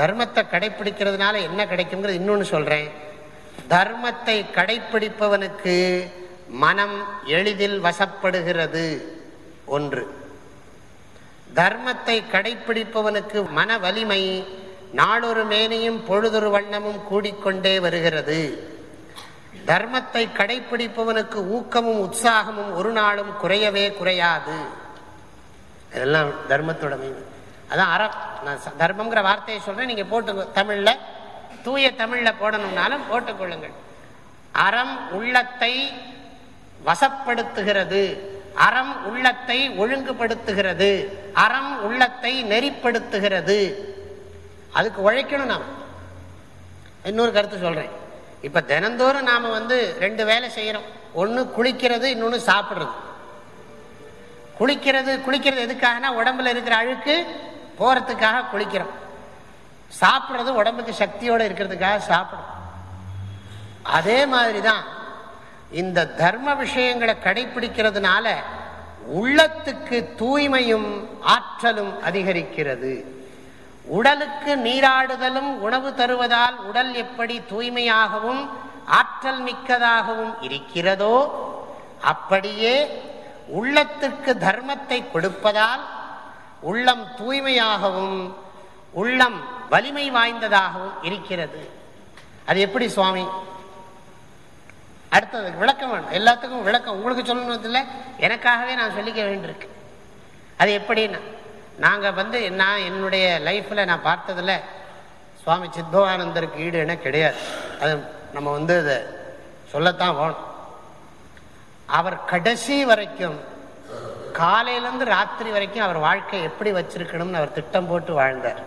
தர்மத்தை கடைப்பிடிக்கிறதுனால என்ன கிடைக்குங்கிறது இன்னொன்று சொல்கிறேன் தர்மத்தை கடைப்பிடிப்பவனுக்கு மனம் எளிதில் வசப்படுகிறது ஒன்று தர்மத்தை கடைப்பிடிப்பவனுக்கு மன வலிமை நாளொரு மேனையும் பொழுதொரு வண்ணமும் கூடிக்கொண்டே வருகிறது தர்மத்தை கடைபிடிப்பவனுக்கு ஊக்கமும் உற்சாகமும் ஒரு நாளும் குறையவே குறையாது இதெல்லாம் தர்மத்தோட மீன் அதான் அற நான் தர்மங்கிற வார்த்தையை சொல்கிறேன் நீங்கள் போட்டு தமிழில் தூய தமிழில் போடணும்னாலும் போட்டுக்கொள்ளுங்கள் அறம் உள்ளத்தை வசப்படுத்துகிறது அறம் உள்ளத்தை ஒழுங்குபடுத்துகிறது அறம் உள்ளத்தை நெறிப்படுத்துகிறது அதுக்கு உழைக்கணும் நாம் இன்னொரு கருத்து சொல்கிறேன் இப்போ தினந்தோறும் நாம் வந்து ரெண்டு வேலை செய்கிறோம் ஒன்று குளிக்கிறது இன்னொன்று சாப்பிட்றது குளிக்கிறது குளிக்கிறது எதுக்காகனா உடம்புல இருக்கிற அழுக்கு போகிறதுக்காக குளிக்கிறோம் சாப்பிட்றது உடம்புக்கு சக்தியோடு இருக்கிறதுக்காக சாப்பிடும் அதே மாதிரி தான் இந்த தர்ம விஷயங்களை கடைபிடிக்கிறதுனால உள்ளத்துக்கு தூய்மையும் ஆற்றலும் அதிகரிக்கிறது உடலுக்கு நீராடுதலும் உணவு தருவதால் உடல் எப்படி தூய்மையாகவும் ஆற்றல் மிக்கதாகவும் இருக்கிறதோ அப்படியே உள்ளத்திற்கு தர்மத்தை கொடுப்பதால் உள்ளம் தூய்மையாகவும் உள்ளம் வலிமை வாய்ந்ததாகவும் இருக்கிறது அது எப்படி சுவாமி அடுத்தது விளக்கம் வேணும் எல்லாத்துக்கும் விளக்கம் உங்களுக்கு சொல்லணும் இல்லை எனக்காகவே நான் சொல்லிக்க வேண்டியிருக்கு அது எப்படின்னா நாங்கள் வந்து நான் என்னுடைய லைஃப்பில் நான் பார்த்ததில் சுவாமி சித்பவானந்தருக்கு ஈடு என கிடையாது அது நம்ம வந்து அதை சொல்லத்தான் போகணும் அவர் கடைசி வரைக்கும் காலையிலேருந்து ராத்திரி வரைக்கும் அவர் வாழ்க்கை எப்படி வச்சிருக்கணும்னு அவர் திட்டம் போட்டு வாழ்ந்தார்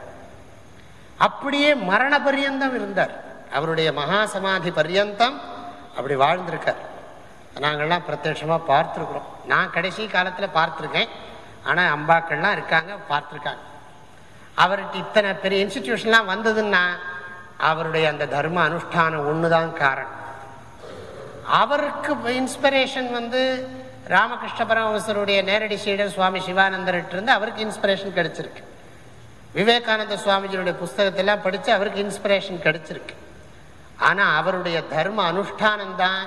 அப்படியே மரண பரியந்தம் இருந்தார் அவருடைய மகா சமாதி பரியந்தம் அப்படி வாழ்ந்திருக்கார் நாங்கள்லாம் பிரத்யட்சமாக பார்த்துருக்குறோம் நான் கடைசி காலத்தில் பார்த்துருக்கேன் ஆனால் அம்பாக்கள்லாம் இருக்காங்க பார்த்துருக்காங்க அவர்கிட்ட இத்தனை பெரிய இன்ஸ்டிடியூஷன்லாம் வந்ததுன்னா அவருடைய அந்த தர்ம அனுஷ்டானம் ஒன்று தான் காரணம் அவருக்கு இன்ஸ்பிரேஷன் வந்து ராமகிருஷ்ண பரமஹம்சருடைய நேரடி சீடர் சுவாமி சிவானந்தர்கிட்டருந்து அவருக்கு இன்ஸ்பிரேஷன் கிடைச்சிருக்கு விவேகானந்த சுவாமிஜியுடைய புஸ்தகத்தெல்லாம் படித்து அவருக்கு இன்ஸ்பிரேஷன் கிடைச்சிருக்கு ஆனால் அவருடைய தர்ம அனுஷ்டானம் தான்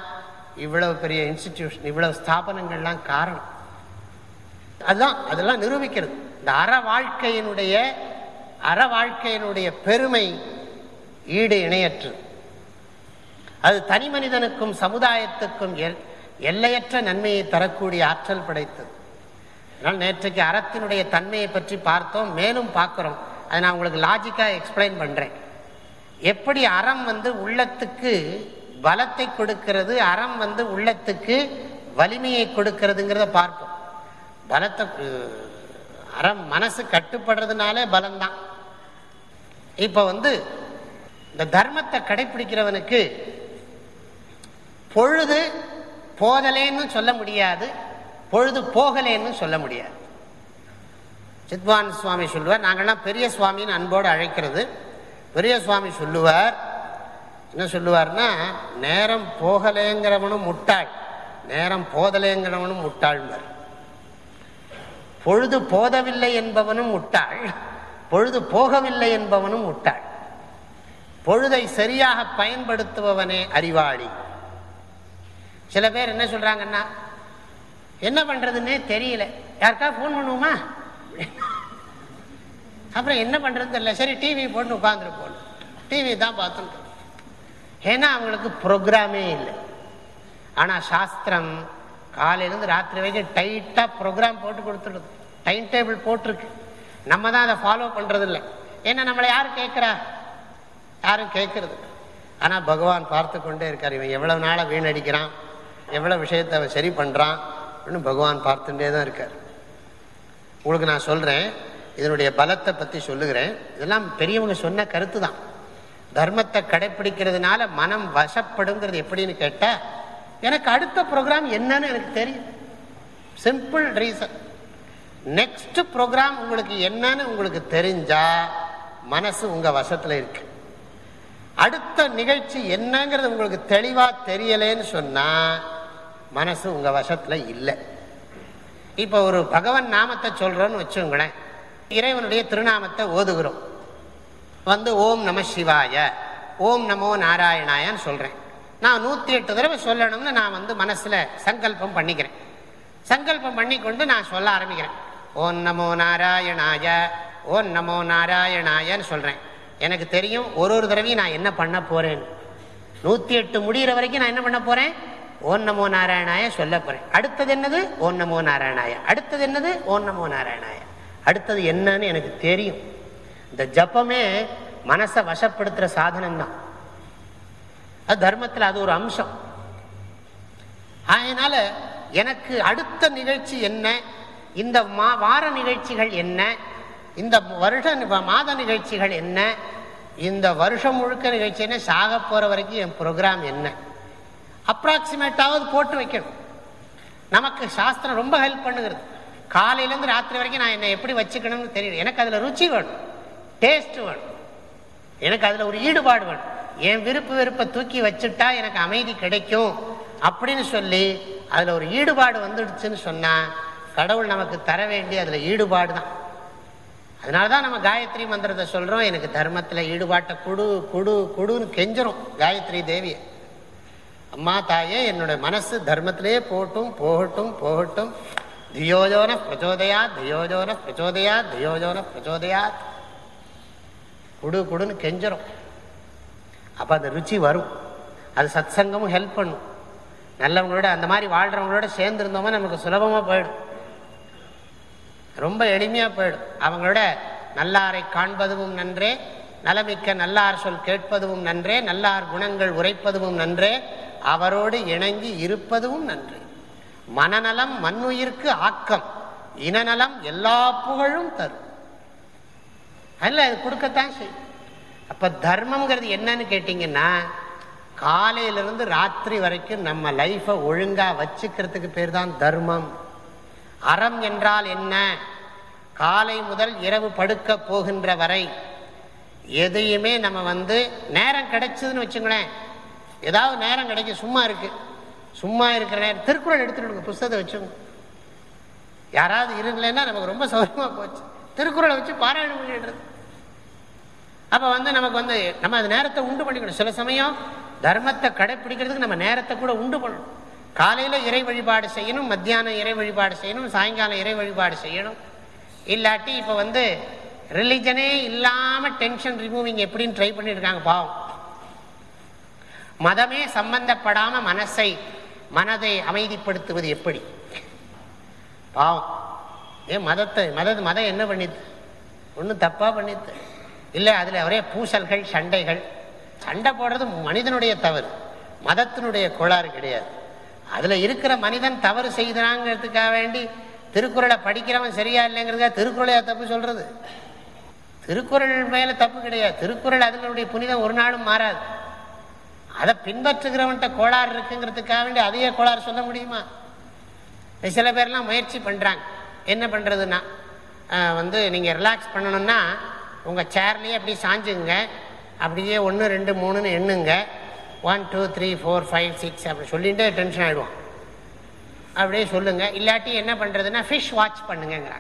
இவ்வளவு பெரிய இன்ஸ்டிடியூஷன் இவ்வளவு ஸ்தாபனங்கள்லாம் காரணம் அதுதான் அதெல்லாம் நிரூபிக்கிறது இந்த அற வாழ்க்கையினுடைய அற வாழ்க்கையினுடைய பெருமை ஈடு இணையற்று அது தனி மனிதனுக்கும் சமுதாயத்துக்கும் எல்லையற்ற நன்மையை தரக்கூடிய ஆற்றல் படைத்தது அதனால் நேற்றைக்கு அறத்தினுடைய தன்மையை பற்றி பார்த்தோம் மேலும் பார்க்குறோம் அதை நான் உங்களுக்கு லாஜிக்காக எக்ஸ்பிளைன் பண்ணுறேன் எப்படி அறம் வந்து உள்ளத்துக்கு பலத்தை கொடுக்கிறது அறம் வந்து உள்ளத்துக்கு வலிமையை கொடுக்கிறதுங்கிறத பார்ப்போம் பலத்தை அற மனசு கட்டுப்படுறதுனாலே பலம்தான் இப்போ வந்து இந்த தர்மத்தை கடைபிடிக்கிறவனுக்கு பொழுது போதலேன்னு சொல்ல முடியாது பொழுது போகலேன்னு சொல்ல முடியாது சித்வான் சுவாமி சொல்லுவார் நாங்கள்லாம் பெரிய சுவாமின்னு அன்போடு அழைக்கிறது பெரிய சுவாமி சொல்லுவார் என்ன சொல்லுவார்னா நேரம் போகலேங்கிறவனும் முட்டாள் நேரம் போதலேங்கிறவனும் மாதிரி பொழுது போதவில்லை என்பவனும் விட்டாள் பொழுது போகவில்லை என்பவனும் விட்டாள் பொழுதை சரியாக பயன்படுத்துபவனே அறிவாளி சில பேர் என்ன சொல்றாங்கன்னா என்ன பண்றதுன்னே தெரியல யாருக்கா ஃபோன் பண்ணுவோமா அப்புறம் என்ன பண்றதுன்னு தெரியல சரி டிவி போட்டு உட்காந்துரு போகணும் டிவி தான் பார்த்துட்டு ஏன்னா அவங்களுக்கு ப்ரோக்ராமே இல்லை ஆனால் சாஸ்திரம் காலையிலேருந்து ராத்திரி வரைக்கும் டைட்டாக ப்ரோக்ராம் போட்டு கொடுத்துடுது டைம் டேபிள் போட்டிருக்கு நம்ம தான் அதை ஃபாலோ இல்லை ஏன்னா நம்மளை யார் கேட்குறா யாரும் கேட்கறது ஆனால் பகவான் பார்த்து கொண்டே இருக்கார் இவன் எவ்வளோ நாளாக வீணடிக்கிறான் எவ்வளோ விஷயத்தை அவன் சரி பண்ணுறான் அப்படின்னு பகவான் பார்த்துட்டே தான் இருக்கார் உங்களுக்கு நான் சொல்கிறேன் இதனுடைய பலத்தை பற்றி சொல்லுகிறேன் இதெல்லாம் பெரியவங்க சொன்ன கருத்து தான் தர்மத்தை கடைப்பிடிக்கிறதுனால மனம் வசப்படுங்கிறது எப்படின்னு கேட்டால் எனக்கு அடுத்த ப்ரோக்ராம் என்னன்னு எனக்கு தெரியும் சிம்பிள் ரீசன் நெக்ஸ்ட் ப்ரோக்ராம் உங்களுக்கு என்னன்னு உங்களுக்கு தெரிஞ்சா மனசு உங்கள் வசத்தில் இருக்கு அடுத்த நிகழ்ச்சி என்னங்கிறது உங்களுக்கு தெளிவாக தெரியலன்னு சொன்னால் மனசு உங்கள் வசத்தில் இல்லை இப்போ ஒரு பகவன் நாமத்தை சொல்கிறோன்னு வச்சுங்களேன் இறைவனுடைய திருநாமத்தை ஓதுகிறோம் வந்து ஓம் நம சிவாய ஓம் நமோ நாராயணாயன்னு சொல்கிறேன் நான் நூற்றி எட்டு தடவை சொல்லணும்னு நான் வந்து மனசில் சங்கல்பம் பண்ணிக்கிறேன் சங்கல்பம் பண்ணி கொண்டு நான் சொல்ல ஆரம்பிக்கிறேன் ஓம் நமோ நாராயணாய ஓம் நமோ நாராயணாயன்னு சொல்கிறேன் எனக்கு தெரியும் ஒரு ஒரு தடவையும் நான் என்ன பண்ண போகிறேன் நூற்றி எட்டு முடிகிற வரைக்கும் நான் என்ன பண்ண போகிறேன் ஓம் நமோ நாராயணாய சொல்ல போகிறேன் அடுத்தது என்னது ஓம் நமோ நாராயணாய அடுத்தது என்னது ஓம் நமோ நாராயணாய அடுத்தது என்னன்னு எனக்கு தெரியும் இந்த ஜப்பமே மனசை வசப்படுத்துகிற சாதனம் தான் அது தர்மத்தில் அது ஒரு அம்சம் அதனால எனக்கு அடுத்த நிகழ்ச்சி என்ன இந்த மா வார நிகழ்ச்சிகள் என்ன இந்த வருட மாத நிகழ்ச்சிகள் என்ன இந்த வருஷம் முழுக்க நிகழ்ச்சி என்ன சாக போகிற வரைக்கும் என் ப்ரோக்ராம் என்ன அப்ராக்சிமேட்டாவது போட்டு வைக்கணும் நமக்கு சாஸ்திரம் ரொம்ப ஹெல்ப் பண்ணுகிறது காலையிலேருந்து ராத்திரி வரைக்கும் நான் என்னை எப்படி வச்சுக்கணும்னு தெரியல எனக்கு அதில் ருச்சி வேணும் டேஸ்ட் வேணும் எனக்கு அதில் ஒரு ஈடுபாடு வேணும் என் விருப்பு வெறுப்பை தூக்கி வச்சுட்டா எனக்கு அமைதி கிடைக்கும் அப்படின்னு சொல்லி அதில் ஒரு ஈடுபாடு வந்துடுச்சுன்னு சொன்னால் கடவுள் நமக்கு தர வேண்டிய அதில் ஈடுபாடு தான் அதனால தான் நம்ம காயத்ரி மந்திரத்தை சொல்கிறோம் எனக்கு தர்மத்தில் ஈடுபாட்டை குடு குடு கொடுன்னு கெஞ்சிரும் காயத்ரி தேவியை அம்மா தாயே என்னுடைய மனசு தர்மத்திலே போட்டும் போகட்டும் போகட்டும் தியோஜோன பிரச்சோதயா தியோஜோன பிரச்சோதயா தியோஜோன பிரச்சோதயா குடு குடுன்னு கெஞ்சிரும் அப்போ அந்த ருச்சி வரும் அது சத் சங்கமும் ஹெல்ப் பண்ணும் நல்லவங்களோட அந்த மாதிரி வாழ்கிறவங்களோட சேர்ந்துருந்தோமா நமக்கு சுலபமாக போயிடும் ரொம்ப எளிமையாக போயிடும் அவங்களோட நல்லாரை காண்பதும் நன்றே நலமிக்க நல்லார் சொல் கேட்பதும் நன்றே நல்லார் குணங்கள் உரைப்பதும் நன்றே அவரோடு இணங்கி இருப்பதும் நன்றே மனநலம் மண்ணுயிர்க்கு ஆக்கம் இனநலம் எல்லா புகழும் தரும் அதில் அது கொடுக்கத்தான் செய்யும் அப்போ தர்மம்ங்கிறது என்னன்னு கேட்டிங்கன்னா காலையிலிருந்து ராத்திரி வரைக்கும் நம்ம லைஃபை ஒழுங்காக வச்சுக்கிறதுக்கு பேர் தான் தர்மம் அறம் என்றால் என்ன காலை முதல் இரவு படுக்க போகின்ற வரை எதையுமே நம்ம வந்து நேரம் கிடைச்சதுன்னு வச்சுங்களேன் ஏதாவது நேரம் கிடைக்க சும்மா இருக்குது சும்மா இருக்கிற நேரம் திருக்குறள் எடுத்துகிட்டு புஸ்தகத்தை வச்சுங்க யாராவது இருங்களேன்னா நமக்கு ரொம்ப சௌகரியமாக போச்சு திருக்குறளை வச்சு பாராயணம் பண்ணிடுறது அப்போ வந்து நமக்கு வந்து நம்ம அது நேரத்தை உண்டு பண்ணிக்கணும் சில சமயம் தர்மத்தை கடைப்பிடிக்கிறதுக்கு நம்ம நேரத்தை கூட உண்டு பண்ணணும் காலையில் இறை வழிபாடு செய்யணும் மத்தியானம் இறை வழிபாடு செய்யணும் சாயங்காலம் இறை வழிபாடு செய்யணும் இல்லாட்டி இப்போ வந்து ரிலிஜனே இல்லாமல் டென்ஷன் ரிமூவிங் எப்படின்னு ட்ரை பண்ணியிருக்காங்க பாவம் மதமே சம்பந்தப்படாமல் மனசை மனதை அமைதிப்படுத்துவது எப்படி பாவம் ஏன் மதத்தை மத மதம் என்ன பண்ணிது ஒன்றும் தப்பாக பண்ணிது இல்லை அதில் ஒரே பூசல்கள் சண்டைகள் சண்டை போடுறது மனிதனுடைய தவறு மதத்தினுடைய கோளாறு கிடையாது அதில் இருக்கிற மனிதன் தவறு செய்கிறாங்கிறதுக்காக வேண்டி திருக்குறளை படிக்கிறவன் சரியா இல்லைங்கிறதுக்காக திருக்குறளையா தப்பு சொல்கிறது திருக்குறள் மேலே தப்பு கிடையாது திருக்குறள் அதனுடைய புனிதம் ஒரு நாளும் மாறாது அதை பின்பற்றுகிறவன்கிட்ட கோளாறு இருக்குங்கிறதுக்காக வேண்டி அதையே கோளாறு சொல்ல முடியுமா சில பேர்லாம் முயற்சி பண்ணுறாங்க என்ன பண்ணுறதுன்னா வந்து நீங்கள் ரிலாக்ஸ் பண்ணணும்னா உங்கள் சேர்லேயே அப்படி சாஞ்சுங்க அப்படியே ஒன்று ரெண்டு மூணுன்னு எண்ணுங்க one two three four five six அப்படி சொல்லிட்டு டென்ஷன் ஆகிடுவோம் அப்படியே சொல்லுங்கள் இல்லாட்டி என்ன பண்ணுறதுன்னா ஃபிஷ் வாட்ச் பண்ணுங்கிறாங்க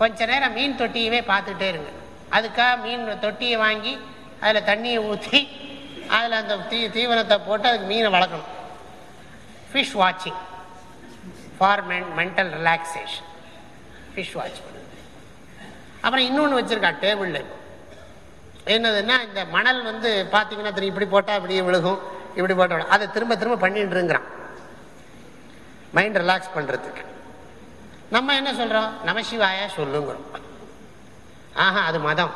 கொஞ்ச நேரம் மீன் தொட்டியவே பார்த்துக்கிட்டே இருங்க அதுக்காக மீன் தொட்டியை வாங்கி அதில் தண்ணியை ஊற்றி அதில் அந்த தீ தீவனத்தை போட்டு அதுக்கு மீனை வளர்க்கணும் ஃபிஷ் வாட்சிங் ஃபார் மென்டல் ரிலாக்ஸேஷன் ஃபிஷ் வாட்சிங் அப்புறம் இன்னொன்று வச்சிருக்கா டேபிளில் என்னதுன்னா இந்த மணல் வந்து பார்த்தீங்கன்னா திரும்பி இப்படி போட்டால் இப்படியே விழுகும் இப்படி போட்டோம் அதை திரும்ப திரும்ப இருக்கிறான் மைண்ட் ரிலாக்ஸ் பண்ணுறதுக்கு நம்ம என்ன சொல்கிறோம் நமசிவாயா சொல்லுங்கிறோம் ஆஹா அது மதம்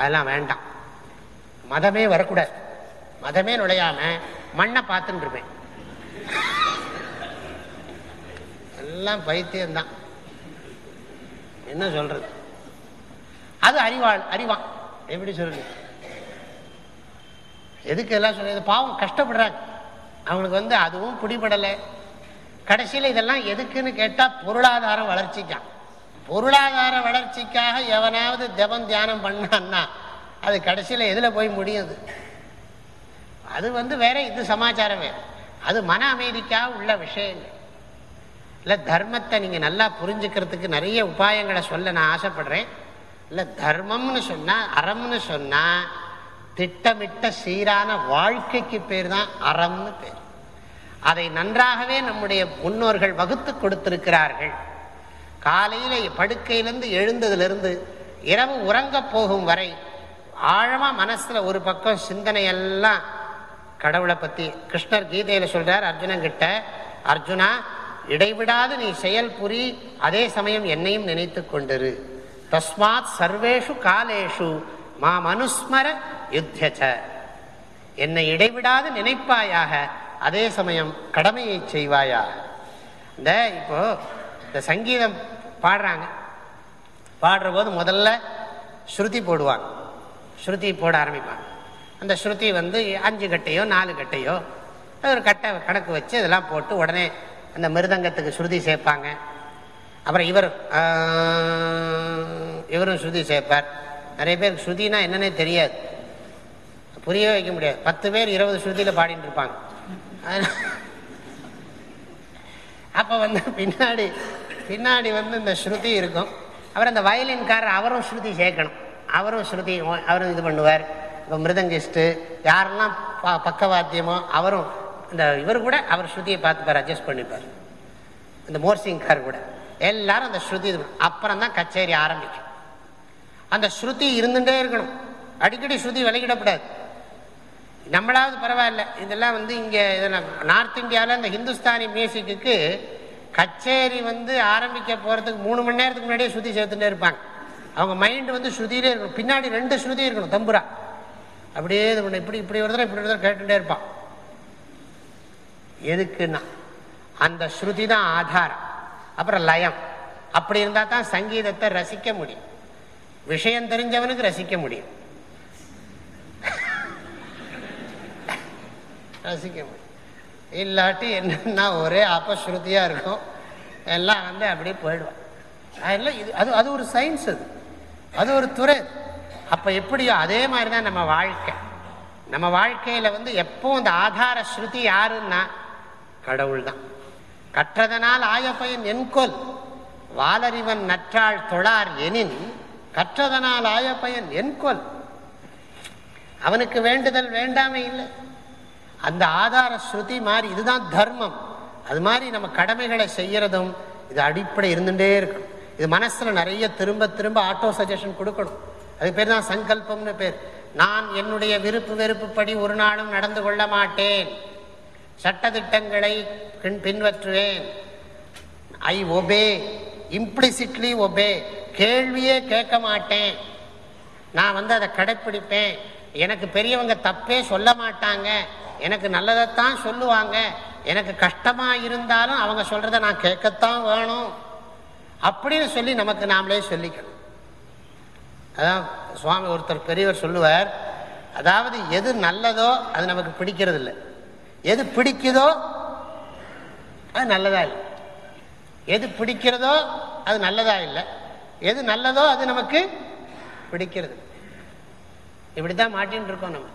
அதெல்லாம் வேண்டாம் மதமே வரக்கூடாது மதமே நுழையாம மண்ணை பார்த்துட்டு இருப்பேன் எல்லாம் பைத்தியம்தான் என்ன சொல்கிறது அது அறிவாள் அறிவான் எப்படி சொல்லு எதுக்கு எல்லாம் சொல்லுது பாவம் கஷ்டப்படுறாங்க அவங்களுக்கு வந்து அதுவும் பிடிபடலை கடைசியில் இதெல்லாம் எதுக்குன்னு கேட்டால் பொருளாதார வளர்ச்சிக்கான் பொருளாதார வளர்ச்சிக்காக எவனாவது தெவம் தியானம் பண்ணான்னா அது கடைசியில் எதில் போய் முடியுது அது வந்து வேற இது சமாச்சாரம் வேறு அது மன அமைதிக்காக உள்ள விஷயங்கள் இல்லை தர்மத்தை நீங்கள் நல்லா புரிஞ்சுக்கிறதுக்கு நிறைய உபாயங்களை சொல்ல நான் ஆசைப்படுறேன் இல்லை தர்மம்னு சொன்னால் அறம்னு சொன்னால் திட்டமிட்ட சீரான வாழ்க்கைக்கு பேர் தான் அறம்னு பேர் அதை நன்றாகவே நம்முடைய முன்னோர்கள் வகுத்து கொடுத்திருக்கிறார்கள் காலையில் படுக்கையிலேருந்து எழுந்ததுலேருந்து இரவு உறங்க போகும் வரை ஆழமாக மனசில் ஒரு பக்கம் சிந்தனையெல்லாம் கடவுளை பற்றி கிருஷ்ணர் கீதையில் சொல்கிறார் அர்ஜுனங்கிட்ட அர்ஜுனா இடைவிடாது நீ செயல் புரி அதே சமயம் என்னையும் நினைத்து கொண்டிரு தஸ்மாத் சர்வேஷு காலேஷு மா மனுஸ்மர யுத்தியச்ச என்னை இடைவிடாது நினைப்பாயாக அதே சமயம் கடமையை செய்வாயாக இந்த இப்போ இந்த சங்கீதம் பாடுறாங்க பாடுற போது முதல்ல ஸ்ருதி போடுவாங்க ஸ்ருதி போட ஆரம்பிப்பாங்க அந்த ஸ்ருதி வந்து அஞ்சு கட்டையோ நாலு கட்டையோ அது ஒரு கட்டை கணக்கு வச்சு இதெல்லாம் போட்டு உடனே அந்த மிருதங்கத்துக்கு ஸ்ருதி சேர்ப்பாங்க அப்புறம் இவர் இவரும் ஸ்ருதி சேர்ப்பார் நிறைய பேர் ஸ்ருதினா என்னன்னே தெரியாது புரிய வைக்க முடியாது பத்து பேர் இருபது ஸ்ருதியில் பாடிட்டு இருப்பாங்க அப்போ வந்து பின்னாடி பின்னாடி வந்து இந்த ஸ்ருதி இருக்கும் அப்புறம் இந்த வயலின்காரர் அவரும் ஸ்ருதி சேர்க்கணும் அவரும் ஸ்ருதி அவரும் இது பண்ணுவார் இப்போ மிருதங்கிஸ்ட்டு யாரெல்லாம் பா பக்கவாத்தியமோ அவரும் இந்த இவர் கூட அவர் ஸ்ருதியை பார்த்துப்பார் அட்ஜஸ்ட் பண்ணிப்பார் இந்த மோர்சிங்கார் கூட எல்லாரும் அந்த ஸ்ருதி அப்புறம் தான் கச்சேரி ஆரம்பிக்கும் அந்த ஸ்ருதி இருந்துகிட்டே இருக்கணும் அடிக்கடி ஸ்ருதி விலகிடக்கூடாது நம்மளாவது பரவாயில்ல இதெல்லாம் வந்து இங்கே நார்த் இந்தியாவில் இந்த ஹிந்துஸ்தானி மியூசிக்கு கச்சேரி வந்து ஆரம்பிக்க போகிறதுக்கு மூணு மணி நேரத்துக்கு முன்னாடியே ஸ்ருதி சேர்த்துட்டே இருப்பாங்க அவங்க மைண்டு வந்து ஸ்ருதியிலே இருக்கணும் பின்னாடி ரெண்டு ஸ்ருதி இருக்கணும் தம்புரா அப்படியே இது பண்ண இப்படி இப்படி ஒரு தடவை இப்படி ஒரு கேட்டுகிட்டே இருப்பான் எதுக்குன்னா அந்த ஸ்ருதி தான் ஆதாரம் அப்புறம் லயம் அப்படி இருந்தால் தான் சங்கீதத்தை ரசிக்க முடியும் விஷயம் தெரிஞ்சவனுக்கு ரசிக்க முடியும் ரசிக்க முடியும் இல்லாட்டி என்னன்னா ஒரே அப்பஸ்ருதியாக இருக்கும் எல்லாம் வந்து அப்படியே போயிடுவான் அதெல்லாம் இது அது அது ஒரு சயின்ஸ் அது அது ஒரு துறை அப்போ எப்படியோ அதே மாதிரி தான் நம்ம வாழ்க்கை நம்ம வாழ்க்கையில் வந்து எப்போ அந்த ஆதார ஸ்ருதி யாருன்னா கடவுள் தான் கற்றதனால் ஆய பயன் என்கொல் வாலறிவன் நற்றாள் தொழார் எனின் கற்றதனால் ஆய பயன் என்கொல் அவனுக்கு வேண்டுதல் வேண்டாமே இல்லை அந்த ஆதார ஸ்ருதி மாதிரி இதுதான் தர்மம் அது மாதிரி நம்ம கடமைகளை செய்யறதும் இது அடிப்படை இருந்துகிட்டே இருக்கணும் இது மனசில் நிறைய திரும்ப திரும்ப ஆட்டோ சஜஷன் கொடுக்கணும் அது பேர் தான் சங்கல்பம்னு பேர் நான் என்னுடைய விருப்பு வெறுப்புப்படி ஒரு நாளும் நடந்து கொள்ள மாட்டேன் சட்டத்திட்டங்களை பின்பற்றுவேன் ஐ ஒபே இம்ப்ளிசிட்லி ஒபே கேள்வியே கேட்க மாட்டேன் நான் வந்து அதை கடைப்பிடிப்பேன் எனக்கு பெரியவங்க தப்பே சொல்ல மாட்டாங்க எனக்கு நல்லதைத்தான் சொல்லுவாங்க எனக்கு கஷ்டமாக இருந்தாலும் அவங்க சொல்கிறத நான் கேட்கத்தான் வேணும் அப்படின்னு சொல்லி நமக்கு நாமளே சொல்லிக்கணும் அதான் சுவாமி ஒருத்தர் பெரியவர் சொல்லுவார் அதாவது எது நல்லதோ அது நமக்கு பிடிக்கிறது இல்லை எது பிடிக்குதோ அது நல்லதா இல்லை எது பிடிக்கிறதோ அது நல்லதா இல்லை எது நல்லதோ அது நமக்கு பிடிக்கிறது இப்படி தான் மாட்டின்னு இருக்கோம் நம்ம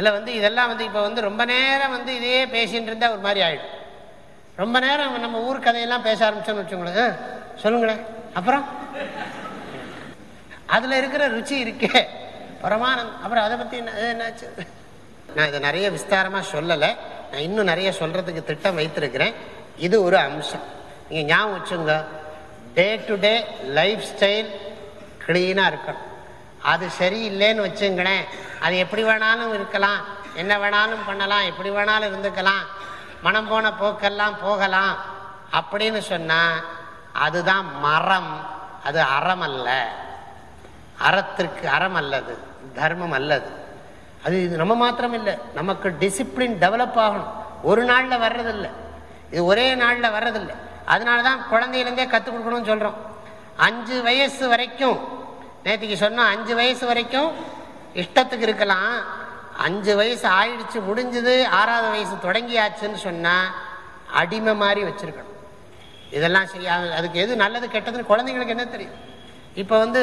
இல்லை வந்து இதெல்லாம் வந்து இப்போ வந்து ரொம்ப நேரம் வந்து இதையே பேசின்னு இருந்தால் ஒரு மாதிரி ஆகிடும் ரொம்ப நேரம் நம்ம ஊர் கதையெல்லாம் பேச ஆரம்பிச்சோம்னு வச்சுங்களேன் சொல்லுங்களேன் அப்புறம் அதில் இருக்கிற ருச்சி இருக்கே பரமானந்த் அப்புறம் அதை பற்றி என்ன என்னாச்சு நான் இதை நிறைய விஸ்தாரமாக சொல்லலை நான் இன்னும் நிறைய சொல்கிறதுக்கு திட்டம் வைத்திருக்கிறேன் இது ஒரு அம்சம் நீங்கள் ஞாபகம் வச்சுங்க day to day lifestyle க்ளீனாக இருக்கணும் அது சரியில்லைன்னு வச்சுங்களேன் அது எப்படி வேணாலும் இருக்கலாம் என்ன வேணாலும் பண்ணலாம் எப்படி வேணாலும் இருந்துக்கலாம் மனம் போன போக்கெல்லாம் போகலாம் அப்படின்னு சொன்னால் அதுதான் மரம் அது அறம் அல்ல அறத்திற்கு அறம் அல்லது தர்மம் அல்லது அது இது நம்ம மாத்திரம் இல்லை நமக்கு டிசிப்ளின் டெவலப் ஆகணும் ஒரு நாளில் வர்றதில்லை இது ஒரே நாளில் வர்றதில்லை அதனால தான் குழந்தையிலேருந்தே கற்றுக் கொடுக்கணும்னு சொல்கிறோம் அஞ்சு வயசு வரைக்கும் நேற்றுக்கு சொன்னோம் அஞ்சு வயசு வரைக்கும் இஷ்டத்துக்கு இருக்கலாம் அஞ்சு வயசு ஆயிடுச்சு முடிஞ்சது ஆறாவது வயசு தொடங்கியாச்சுன்னு சொன்னால் அடிமை மாதிரி வச்சுருக்கணும் இதெல்லாம் சரியா அதுக்கு எது நல்லது கெட்டதுன்னு குழந்தைங்களுக்கு என்ன தெரியும் இப்போ வந்து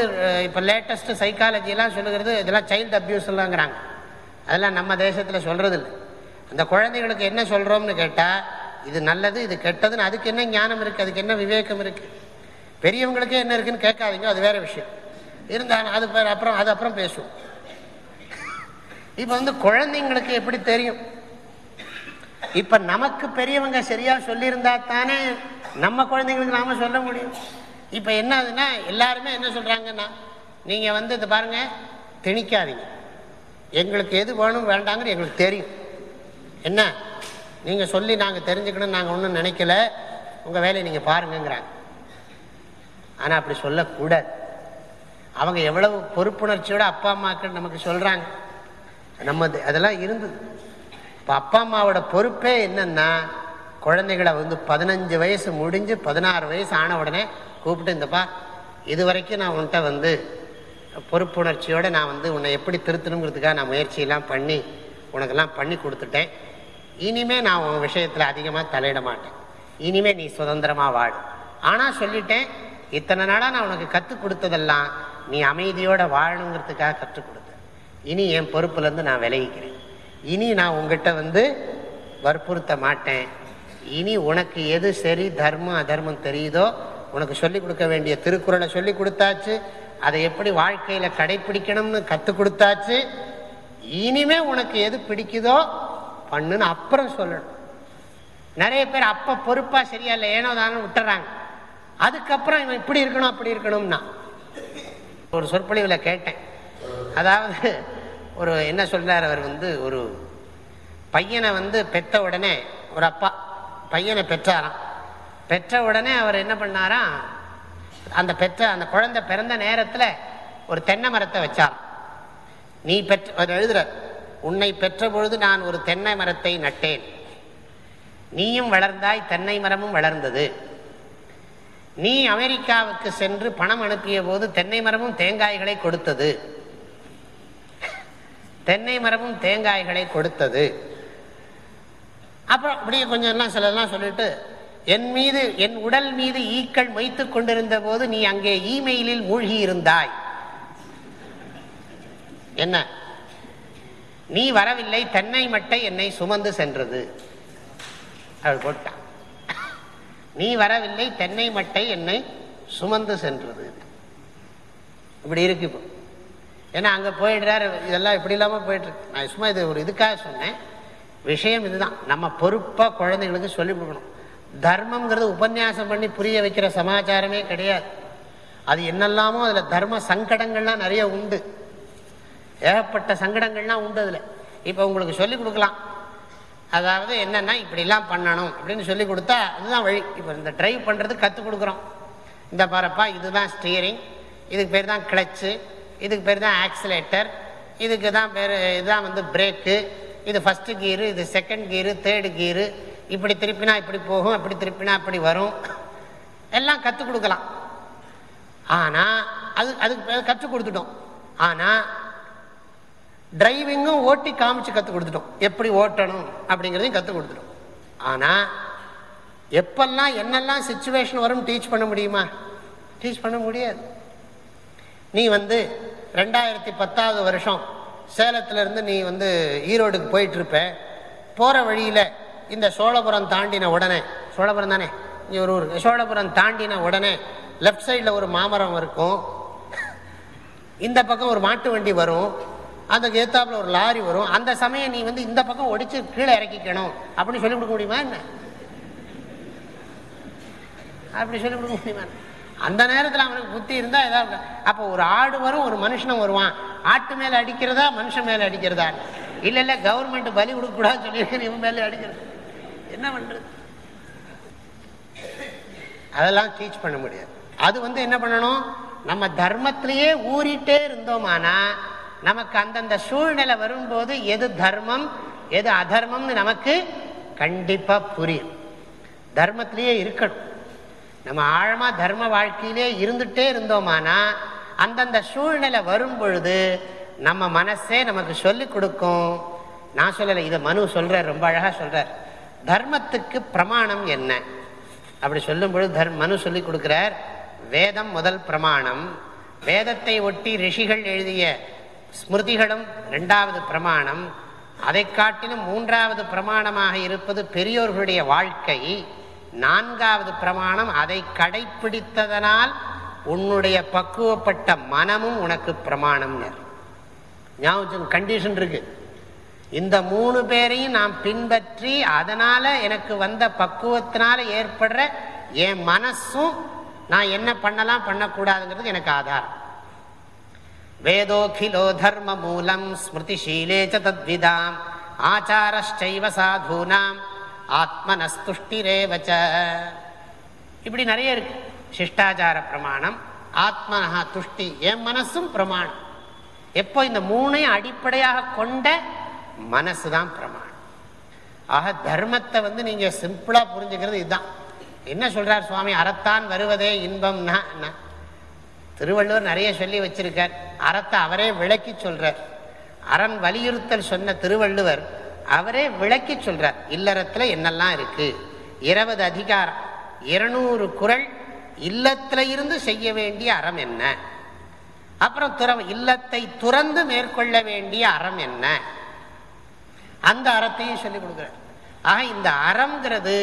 இப்போ லேட்டஸ்ட்டு சைக்காலஜிலாம் சொல்லுகிறது இதெல்லாம் சைல்டு அப்யூஸ்லாங்கிறாங்க அதெல்லாம் நம்ம தேசத்தில் சொல்கிறதில்ல அந்த குழந்தைகளுக்கு என்ன சொல்கிறோம்னு கேட்டால் இது நல்லது இது கெட்டதுன்னு அதுக்கு என்ன ஞானம் இருக்குது அதுக்கு என்ன விவேகம் இருக்குது பெரியவங்களுக்கே என்ன இருக்குன்னு கேட்காதீங்க அது வேறு விஷயம் இருந்தாலும் அது அப்புறம் அது அப்புறம் பேசுவோம் இப்போ வந்து குழந்தைங்களுக்கு எப்படி தெரியும் இப்போ நமக்கு பெரியவங்க சரியாக சொல்லியிருந்தா தானே நம்ம குழந்தைங்களுக்கு நாம் சொல்ல முடியும் இப்போ என்ன ஆகுதுன்னா எல்லாருமே என்ன சொல்கிறாங்கன்னா நீங்கள் வந்து இதை பாருங்கள் திணிக்காதீங்க எங்களுக்கு எது வேணும் வேண்டாங்கன்னு எங்களுக்கு தெரியும் என்ன நீங்கள் சொல்லி நாங்கள் தெரிஞ்சுக்கணும் நாங்கள் ஒன்றும் நினைக்கல உங்கள் வேலையை நீங்கள் பாருங்கிறாங்க ஆனால் அப்படி சொல்லக்கூடாது அவங்க எவ்வளவு பொறுப்புணர்ச்சியோட அப்பா அம்மாக்கு நமக்கு சொல்கிறாங்க நம்ம அதெல்லாம் இருந்தது இப்போ அப்பா அம்மாவோட பொறுப்பே என்னென்னா குழந்தைகளை வந்து பதினஞ்சு வயசு முடிஞ்சு பதினாறு வயசு ஆன உடனே கூப்பிட்டு இந்தப்பா இது வரைக்கும் நான் உன்ட்ட வந்து பொறுப்புணர்ச்சியோடு நான் வந்து உன்னை எப்படி திருத்தணுங்கிறதுக்காக நான் முயற்சியெல்லாம் பண்ணி உனக்கெல்லாம் பண்ணி கொடுத்துட்டேன் இனிமேல் நான் உன் விஷயத்தில் அதிகமாக தலையிட மாட்டேன் இனிமேல் நீ சுதந்திரமாக வாழ் ஆனால் சொல்லிட்டேன் இத்தனை நாளாக நான் உனக்கு கற்றுக் கொடுத்ததெல்லாம் நீ அமைதியோடு வாழணுங்கிறதுக்காக கற்றுக் கொடுத்தேன் இனி என் பொறுப்புலேருந்து நான் விளைவிக்கிறேன் இனி நான் உங்ககிட்ட வந்து வற்புறுத்த மாட்டேன் இனி உனக்கு எது சரி தர்மம் அதர்மம் தெரியுதோ உனக்கு சொல்லிக் கொடுக்க வேண்டிய திருக்குறளை சொல்லி கொடுத்தாச்சு அதை எப்படி வாழ்க்கையில் கடைபிடிக்கணும்னு கற்றுக் கொடுத்தாச்சு இனிமே உனக்கு எது பிடிக்குதோ பண்ணுன்னு அப்புறம் சொல்லணும் நிறைய பேர் அப்போ பொறுப்பாக சரியா இல்லை ஏனோ தானே விட்டுறாங்க அதுக்கப்புறம் இவன் இப்படி இருக்கணும் அப்படி இருக்கணும்னா ஒரு சொற்பொழிவில் கேட்டேன் அதாவது ஒரு என்ன சொல்றார் அவர் வந்து ஒரு பையனை வந்து பெற்ற உடனே ஒரு அப்பா பையனை பெற்றாராம் பெற்ற உடனே அவர் என்ன பண்ணாராம் அந்த பெற்ற அந்த குழந்தை பிறந்த நேரத்தில் ஒரு தென்னை மரத்தை வச்சார் நீ பெற்ற எழுதுற உன்னை பெற்ற பொழுது நான் ஒரு தென்னை மரத்தை நட்டேன் நீயும் வளர்ந்தாய் தென்னை மரமும் வளர்ந்தது நீ அமெரிக்காவுக்கு சென்று பணம் அனுப்பிய போது தென்னை மரமும் தேங்காய்களை கொடுத்தது தென்னை மரமும் தேங்காய்களை கொடுத்தது அப்புறம் அப்படியே கொஞ்சம் எல்லாம் சிலதெல்லாம் சொல்லிட்டு என் மீது என் உடல் மீது ஈக்கள் மொய்த்து கொண்டிருந்த போது நீ அங்கே இமெயிலில் மூழ்கி இருந்தாய் என்ன நீ வரவில்லை தென்னை மட்டை என்னை சுமந்து சென்றது அவள் போட்டான் நீ வரவில்லை தென்னை மட்டை என்னை சுமந்து சென்றது இப்படி இருக்கு இப்போ ஏன்னா அங்கே போயிடுறாரு இதெல்லாம் இப்படி இல்லாமல் போயிட்டுருக்கு நான் சும்மா இது ஒரு இதுக்காக சொன்னேன் விஷயம் இதுதான் நம்ம பொறுப்பாக குழந்தைங்களுக்கு சொல்லிக் கொடுக்கணும் தர்மங்கிறது உபன்யாசம் பண்ணி புரிய வைக்கிற சமாச்சாரமே கிடையாது அது என்னெல்லாமோ அதில் தர்ம சங்கடங்கள்லாம் நிறைய உண்டு ஏகப்பட்ட சங்கடங்கள்லாம் உண்டு அதில் இப்போ உங்களுக்கு சொல்லிக் கொடுக்கலாம் அதாவது என்னென்னா இப்படிலாம் பண்ணணும் அப்படின்னு சொல்லி கொடுத்தா அதுதான் வழி இப்போ இந்த ட்ரைவ் பண்ணுறது கற்றுக் கொடுக்குறோம் இந்த பாருப்பா இதுதான் ஸ்டியரிங் இதுக்கு பேர் தான் கிளச்சு இதுக்கு பேர் தான் ஆக்சிலேட்டர் இதுக்கு தான் பேர் இதுதான் வந்து பிரேக்கு இது ஃபஸ்ட்டு கீரு இது செகண்ட் கீரு தேர்டு கீரு இப்படி திருப்பினா இப்படி போகும் அப்படி திருப்பினா அப்படி வரும் எல்லாம் கற்றுக் கொடுக்கலாம் ஆனால் அது அதுக்கு கற்றுக் கொடுத்துட்டோம் ஆனால் டிரைவிங்கும் ஓட்டி காமிச்சு கற்றுக் கொடுத்துட்டோம் எப்படி ஓட்டணும் அப்படிங்கிறதையும் கற்றுக் கொடுத்துட்டோம் ஆனால் எப்பெல்லாம் என்னெல்லாம் சுச்சுவேஷன் வரும் டீச் பண்ண முடியுமா டீச் பண்ண முடியாது நீ வந்து ரெண்டாயிரத்தி பத்தாவது வருஷம் சேலத்திலேருந்து நீ வந்து ஈரோடுக்கு போயிட்டுருப்ப போகிற வழியில் இந்த சோழபுரம் தாண்டின உடனே சோழபுரம் தானே இங்கே ஒரு ஊர் சோழபுரம் தாண்டின உடனே லெஃப்ட் சைடில் ஒரு மாமரம் இருக்கும் இந்த பக்கம் ஒரு மாட்டு வண்டி வரும் அந்த கேத்தாப்பில் ஒரு லாரி வரும் அந்த சமயம் நீ வந்து இந்த பக்கம் ஒடிச்சு கீழே இறக்கிக்கணும் அப்படின்னு சொல்லிக் கொடுக்க முடியுமா என்ன அப்படி சொல்லி கொடுக்க முடியுமா அந்த நேரத்தில் அவனுக்கு புத்தி இருந்தால் ஏதாவது அப்போ ஒரு ஆடு வரும் ஒரு மனுஷனும் வருவான் ஆட்டு மேலே அடிக்கிறதா மனுஷன் மேலே அடிக்கிறதா இல்லை இல்லை கவர்மெண்ட் பலி கொடுக்கக்கூடாதுன்னு சொல்லி இவன் மேலே அடிக்கிறது என்ன பண்றது அதெல்லாம் டீச் பண்ண முடியாது அது வந்து என்ன பண்ணணும் நம்ம தர்மத்திலேயே ஊறிட்டே இருந்தோமானா நமக்கு அந்தந்த சூழ்நிலை வரும்போது எது தர்மம் எது அதர்மம்னு நமக்கு கண்டிப்பாக புரியும் தர்மத்திலேயே இருக்கணும் நம்ம ஆழமாக தர்ம வாழ்க்கையிலே இருந்துகிட்டே இருந்தோமானா அந்தந்த சூழ்நிலை வரும் பொழுது நம்ம மனசே நமக்கு சொல்லிக் கொடுக்கும் நான் சொல்லலை இதை மனு சொல்கிறார் ரொம்ப அழகாக சொல்கிறார் தர்மத்துக்கு பிரமாணம் என்ன அப்படி சொல்லும் பொழுது தர்மனு சொல்லி கொடுக்கிறார் வேதம் முதல் பிரமாணம் வேதத்தை ஒட்டி ரிஷிகள் எழுதிய ஸ்மிருதிகளும் ரெண்டாவது பிரமாணம் அதை காட்டிலும் மூன்றாவது பிரமாணமாக இருப்பது பெரியோர்களுடைய வாழ்க்கை நான்காவது பிரமாணம் அதை கடைபிடித்ததனால் உன்னுடைய பக்குவப்பட்ட மனமும் உனக்கு பிரமாணம் கண்டிஷன் இருக்குது இந்த மூணு பேரையும் நான் பின்பற்றி அதனால் எனக்கு வந்த பக்குவத்தினால ஏற்படுற என் மனசும் நான் என்ன பண்ணலாம் பண்ணக்கூடாதுங்கிறது எனக்கு ஆதாரம் வேதோகிலோ தர்ம மூலம் ஸ்மிருதிசீலே சத்விதாம் ஆச்சாரஷ்டைவ சாதூனாம் ஆத்மனஸ்துஷ்டிரேவச்ச இப்படி நிறைய இருக்கு சிஷ்டாச்சார பிரமாணம் ஆத்மனஹா துஷ்டி என் மனசும் பிரமாணம் எப்போ இந்த மூணையும் அடிப்படையாக கொண்ட மனசு தான் பிரமாணம் ஆக தர்மத்தை வந்து நீங்கள் சிம்பிளாக புரிஞ்சுக்கிறது இதுதான் என்ன சொல்கிறார் சுவாமி அறத்தான் வருவதே இன்பம்னா திருவள்ளுவர் நிறைய சொல்லி வச்சிருக்கார் அறத்தை அவரே விளக்கி சொல்கிறார் அறம் வலியுறுத்தல் சொன்ன திருவள்ளுவர் அவரே விளக்கி சொல்கிறார் இல்லறத்தில் என்னெல்லாம் இருக்குது இருபது அதிகாரம் இருநூறு குரல் இல்லத்தில் இருந்து செய்ய வேண்டிய அறம் என்ன அப்புறம் இல்லத்தை துறந்து மேற்கொள்ள வேண்டிய அறம் என்ன அந்த அறத்தையும் சொல்லி கொடுக்குறார் ஆக இந்த அறங்கிறது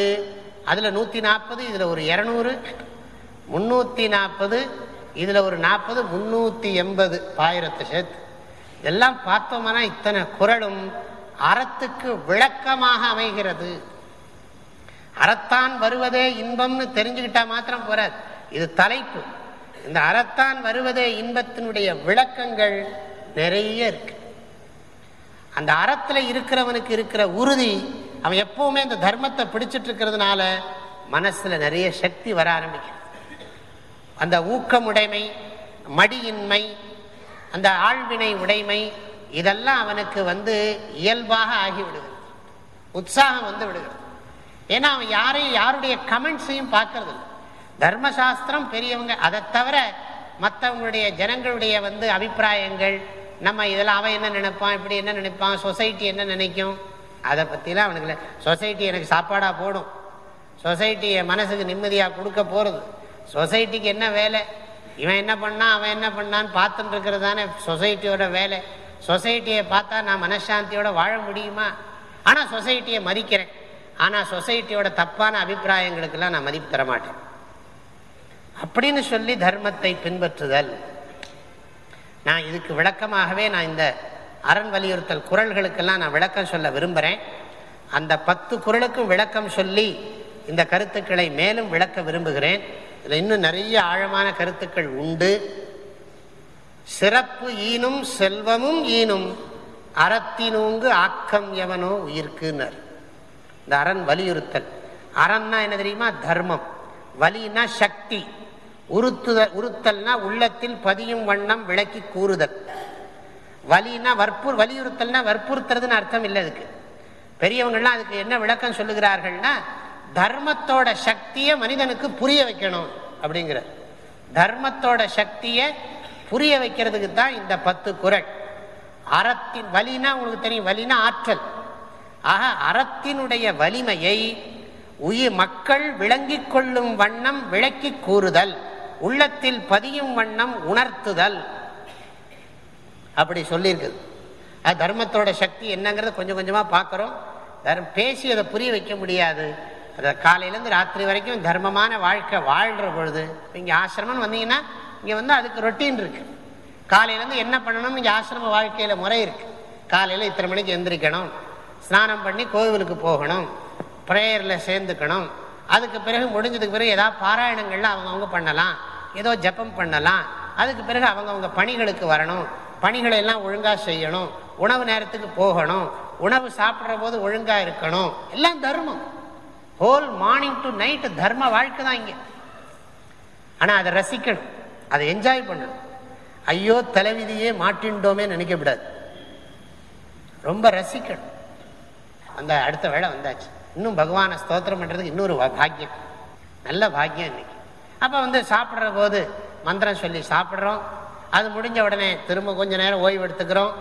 அதில் நூற்றி நாற்பது இதில் ஒரு இரநூறு முந்நூற்றி நாற்பது இதில் ஒரு நாற்பது முந்நூற்றி எண்பது பாயிரத்து சேர்த்து இதெல்லாம் பார்த்தோம்னா இத்தனை குரலும் அறத்துக்கு விளக்கமாக அமைகிறது அறத்தான் வருவதே இன்பம்னு தெரிஞ்சுக்கிட்டா மாத்திரம் போறாது இது தலைப்பு இந்த அறத்தான் வருவதே இன்பத்தினுடைய விளக்கங்கள் நிறைய இருக்கு அந்த அறத்தில் இருக்கிறவனுக்கு இருக்கிற உறுதி அவன் எப்பவுமே அந்த தர்மத்தை பிடிச்சிட்டு இருக்கிறதுனால மனசில் நிறைய சக்தி வர ஆரம்பிக்கிறது அந்த ஊக்கமுடைமை மடியின்மை அந்த ஆழ்வினை உடைமை இதெல்லாம் அவனுக்கு வந்து இயல்பாக ஆகிவிடுகிறது உற்சாகம் வந்து விடுகிறது ஏன்னா அவன் யாரையும் யாருடைய கமெண்ட்ஸையும் பார்க்கறது இல்லை தர்மசாஸ்திரம் பெரியவங்க அதை தவிர மற்றவங்களுடைய ஜனங்களுடைய வந்து அபிப்பிராயங்கள் நம்ம இதில் அவன் என்ன நினைப்பான் இப்படி என்ன நினைப்பான் சொசைட்டி என்ன நினைக்கும் அதை பற்றிலாம் அவனுக்கு சொசைட்டி எனக்கு சாப்பாடாக போடும் சொசைட்டி என் மனசுக்கு நிம்மதியாக கொடுக்க போகிறது சொசைட்டிக்கு என்ன வேலை இவன் என்ன பண்ணான் அவன் என்ன பண்ணான்னு பார்த்துட்டு இருக்கிறது தானே சொசைட்டியோட வேலை சொசைட்டியை பார்த்தா நான் மனசாந்தியோட வாழ முடியுமா ஆனால் சொசைட்டியை மதிக்கிறேன் ஆனால் சொசைட்டியோட தப்பான அபிப்பிராயங்களுக்கெல்லாம் நான் மதிப்பு தரமாட்டேன் அப்படின்னு சொல்லி தர்மத்தை பின்பற்றுதல் நான் இதுக்கு விளக்கமாகவே நான் இந்த அரண் வலியுறுத்தல் குரல்களுக்கெல்லாம் நான் விளக்கம் சொல்ல விரும்புகிறேன் அந்த பத்து குரலுக்கும் விளக்கம் சொல்லி இந்த கருத்துக்களை மேலும் விளக்க விரும்புகிறேன் இதில் இன்னும் நிறைய ஆழமான கருத்துக்கள் உண்டு சிறப்பு ஈனும் செல்வமும் ஈனும் அறத்தினூங்கு ஆக்கம் எவனோ உயிர்க்குனர் இந்த அரண் வலியுறுத்தல் அறன்னா என்ன தெரியுமா தர்மம் வலின்னா சக்தி உறுத்துதல் உறுத்தல்னா உள்ளத்தில் பதியும் வண்ணம் விளக்கி கூறுதல் வலினா வற்புறு வலியுறுத்தல்னா வற்புறுத்துறதுன்னு அர்த்தம் இல்லை அதுக்கு பெரியவங்கள்லாம் அதுக்கு என்ன விளக்கம் சொல்லுகிறார்கள்னா தர்மத்தோட சக்தியை மனிதனுக்கு புரிய வைக்கணும் அப்படிங்கிற தர்மத்தோட சக்தியை புரிய வைக்கிறதுக்கு தான் இந்த பத்து குரல் அறத்தின் வலினா உங்களுக்கு தெரியும் வலினா ஆற்றல் ஆக அறத்தினுடைய வலிமையை உயிர் மக்கள் விளங்கிக் கொள்ளும் வண்ணம் விளக்கி கூறுதல் உள்ளத்தில் பதியும் வண்ணம் உணர்த்துதல் அப்படி சொல்லியிருக்குது அது தர்மத்தோட சக்தி என்னங்கிறத கொஞ்சம் கொஞ்சமாக பார்க்குறோம் தர்மம் பேசி அதை புரிய வைக்க முடியாது அதை காலையிலேருந்து ராத்திரி வரைக்கும் தர்மமான வாழ்க்கை வாழ்கிற பொழுது இங்கே ஆசிரமம்னு வந்தீங்கன்னா இங்கே வந்து அதுக்கு ரொட்டீன் இருக்குது காலையிலேருந்து என்ன பண்ணணும்னு இங்கே ஆசிரம வாழ்க்கையில் முறை இருக்குது காலையில் இத்தனை மணிக்கு எந்திரிக்கணும் ஸ்நானம் பண்ணி கோவிலுக்கு போகணும் ப்ரேயரில் சேர்ந்துக்கணும் அதுக்கு பிறகு முடிஞ்சதுக்கு பிறகு ஏதாவது பாராயணங்கள்லாம் அவங்கவுங்க பண்ணலாம் ஏதோ ஜப்பம் பண்ணலாம் அதுக்கு பிறகு அவங்கவுங்க பணிகளுக்கு வரணும் பணிகளை எல்லாம் ஒழுங்காக செய்யணும் உணவு நேரத்துக்கு போகணும் உணவு சாப்பிட்ற போது ஒழுங்காக இருக்கணும் எல்லாம் தர்மம் ஹோல் மார்னிங் டு நைட்டு தர்ம வாழ்க்கை தான் இங்கே ஆனால் அதை ரசிக்கணும் அதை என்ஜாய் பண்ணணும் ஐயோ தலைவிதியே மாட்டின்டோமே நினைக்கப்படாது ரொம்ப ரசிக்கணும் அந்த அடுத்த வேலை வந்தாச்சு இன்னும் பகவானை ஸ்தோத்திரம் பண்ணுறதுக்கு இன்னொரு பாக்கியம் நல்ல பாக்கியம் இன்னைக்கு அப்போ வந்து சாப்பிட்ற போது மந்திரம் சொல்லி சாப்பிட்றோம் அது முடிஞ்ச உடனே திரும்ப கொஞ்சம் நேரம் ஓய்வு எடுத்துக்கிறோம்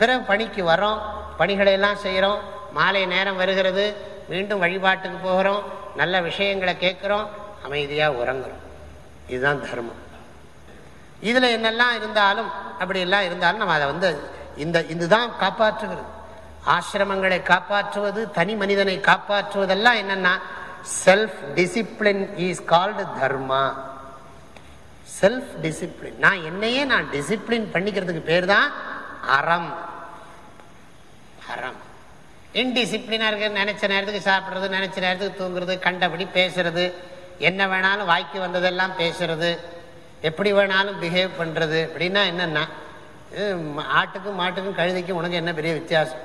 பிறகு பணிக்கு வரோம் பணிகளை எல்லாம் செய்கிறோம் மாலை நேரம் வருகிறது மீண்டும் வழிபாட்டுக்கு போகிறோம் நல்ல விஷயங்களை கேட்குறோம் அமைதியாக உறங்குறோம் இதுதான் தர்மம் இதில் என்னெல்லாம் இருந்தாலும் அப்படியெல்லாம் இருந்தாலும் நம்ம அதை வந்து இந்த இதுதான் காப்பாற்றுகிறது ஆசிரமங்களை காப்பாற்றுவது தனி மனிதனை காப்பாற்றுவதெல்லாம் என்னன்னா self discipline is called dharma self discipline நான் என்னையே நான் டிசிப்ளின் பண்ணிக்கிறதுக்கு பேர் தான் அறம் அறம் இன்டிசிப்ளினா இருக்கிறது நினைச்ச நேரத்துக்கு சாப்பிட்றது நினைச்ச நேரத்துக்கு தூங்குறது கண்டபடி பேசுறது என்ன வேணாலும் வாய்க்கு வந்ததெல்லாம் பேசுறது எப்படி வேணாலும் பிஹேவ் பண்ணுறது அப்படின்னா என்னென்னா ஆட்டுக்கும் மாட்டுக்கும் கழுதிக்கும் உனக்கு என்ன பெரிய வித்தியாசம்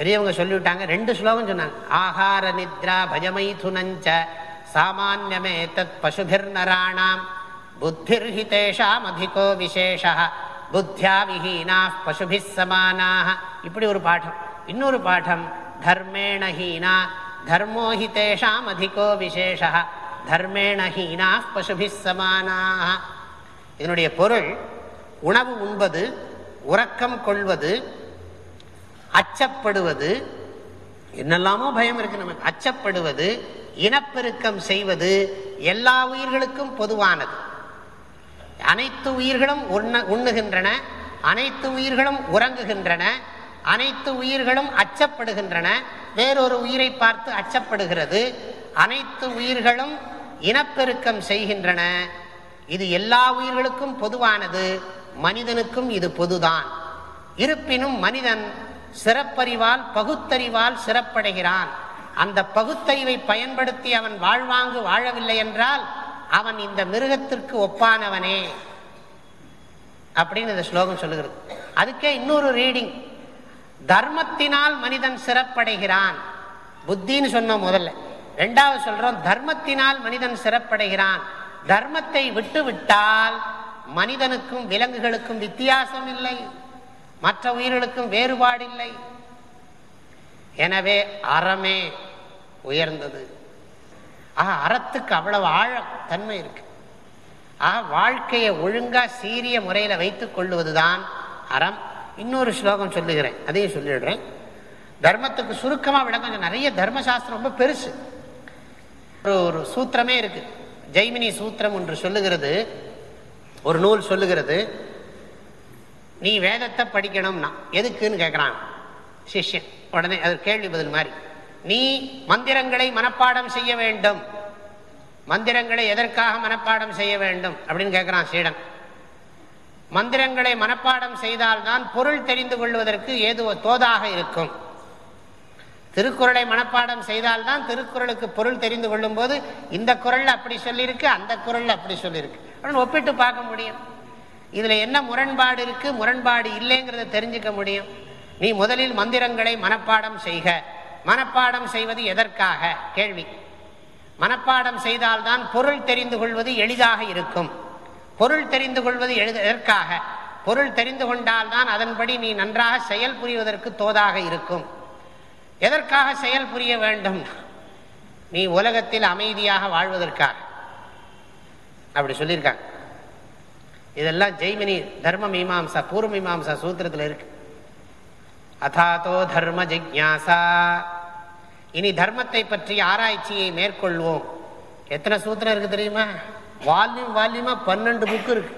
பெரியவங்க சொல்லிவிட்டாங்க ரெண்டு ஸ்லோகம் சொன்னாங்க ஆகார நித்ரா பஜமைதுனஞ்ச சாமான்யமே தத் பசுபிர் நராணாம் புத்திர் ஹிதேஷாம் அதிகோ விசேஷா புத்தியா விஹீனா பசுபி சமானாக இப்படி ஒரு பாடம் இன்னொரு பாடம் தர்மேண ஹீனா தர்மோ ஹிதேஷாம் அதிகோ விசேஷா தர்மேண ஹீனா பசுபி சமானாக இதனுடைய பொருள் உணவு உண்பது உறக்கம் கொள்வது அச்சப்படுவது என்னெல்லாமோ பயம் இருக்கு நமக்கு அச்சப்படுவது இனப்பெருக்கம் செய்வது எல்லா உயிர்களுக்கும் பொதுவானது அனைத்து உயிர்களும் உண்ணுகின்றன அனைத்து உயிர்களும் உறங்குகின்றன அனைத்து உயிர்களும் அச்சப்படுகின்றன வேறொரு உயிரை பார்த்து அச்சப்படுகிறது அனைத்து உயிர்களும் இனப்பெருக்கம் செய்கின்றன இது எல்லா உயிர்களுக்கும் பொதுவானது மனிதனுக்கும் இது பொதுதான் இருப்பினும் மனிதன் சிறப்பறிவால் பகுத்தறிவால் சிறப்படைகிறான் அந்த பகுத்தறிவை பயன்படுத்தி அவன் வாழ்வாங்கு வாழவில்லை என்றால் அவன் இந்த மிருகத்திற்கு ஒப்பானவனே அப்படின்னு இந்த ஸ்லோகம் சொல்லுகிறது அதுக்கே இன்னொரு ரீடிங் தர்மத்தினால் மனிதன் சிறப்படைகிறான் புத்தின்னு சொன்னோம் முதல்ல ரெண்டாவது சொல்றோம் தர்மத்தினால் மனிதன் சிறப்படைகிறான் தர்மத்தை விட்டு விட்டால் மனிதனுக்கும் விலங்குகளுக்கும் வித்தியாசம் இல்லை மற்ற உயிர்களுக்கும் வேறுபாடில்லை எனவே அறமே உயர்ந்தது ஆக அறத்துக்கு அவ்வளவு ஆழம் தன்மை இருக்கு ஆக வாழ்க்கையை ஒழுங்கா சீரிய முறையில் வைத்துக் கொள்ளுவதுதான் அறம் இன்னொரு ஸ்லோகம் சொல்லுகிறேன் அதையும் சொல்லிடுறேன் தர்மத்துக்கு சுருக்கமாக விட கொஞ்சம் நிறைய தர்மசாஸ்திரம் ரொம்ப பெருசு ஒரு ஒரு சூத்திரமே இருக்கு ஜெய்மினி சூத்திரம் ஒன்று சொல்லுகிறது ஒரு நூல் சொல்லுகிறது நீ வேதத்தை படிக்கணும்னா எதுக்குன்னு கேட்குறான் சிஷ்யன் உடனே அது கேள்வி பதில் மாதிரி நீ மந்திரங்களை மனப்பாடம் செய்ய வேண்டும் மந்திரங்களை எதற்காக மனப்பாடம் செய்ய வேண்டும் அப்படின்னு கேட்குறான் சீடன் மந்திரங்களை மனப்பாடம் செய்தால்தான் பொருள் தெரிந்து கொள்வதற்கு ஏதுவோ தோதாக இருக்கும் திருக்குறளை மனப்பாடம் செய்தால்தான் திருக்குறளுக்கு பொருள் தெரிந்து கொள்ளும் போது இந்த குரல் அப்படி சொல்லியிருக்கு அந்த குரல் அப்படி சொல்லியிருக்கு அப்படின்னு ஒப்பிட்டு பார்க்க முடியும் இதில் என்ன முரண்பாடு இருக்குது முரண்பாடு இல்லைங்கிறத தெரிஞ்சுக்க முடியும் நீ முதலில் மந்திரங்களை மனப்பாடம் செய்க மனப்பாடம் செய்வது எதற்காக கேள்வி மனப்பாடம் செய்தால்தான் பொருள் தெரிந்து கொள்வது எளிதாக இருக்கும் பொருள் தெரிந்து கொள்வது எதற்காக பொருள் தெரிந்து கொண்டால்தான் அதன்படி நீ நன்றாக செயல் புரிவதற்கு தோதாக இருக்கும் எதற்காக செயல் புரிய வேண்டும் நீ உலகத்தில் அமைதியாக வாழ்வதற்காக அப்படி சொல்லியிருக்காங்க இதெல்லாம் ஜெய்மினி தர்ம மீமாசா பூர்வ மீமாசா சூத்திரத்தில் இருக்கு அதாதோ தர்ம ஜிக்யாசா இனி தர்மத்தை பற்றி ஆராய்ச்சியை மேற்கொள்வோம் எத்தனை சூத்திரம் இருக்கு தெரியுமா வால்யூம் வால்யூமா பன்னெண்டு புக்கு இருக்கு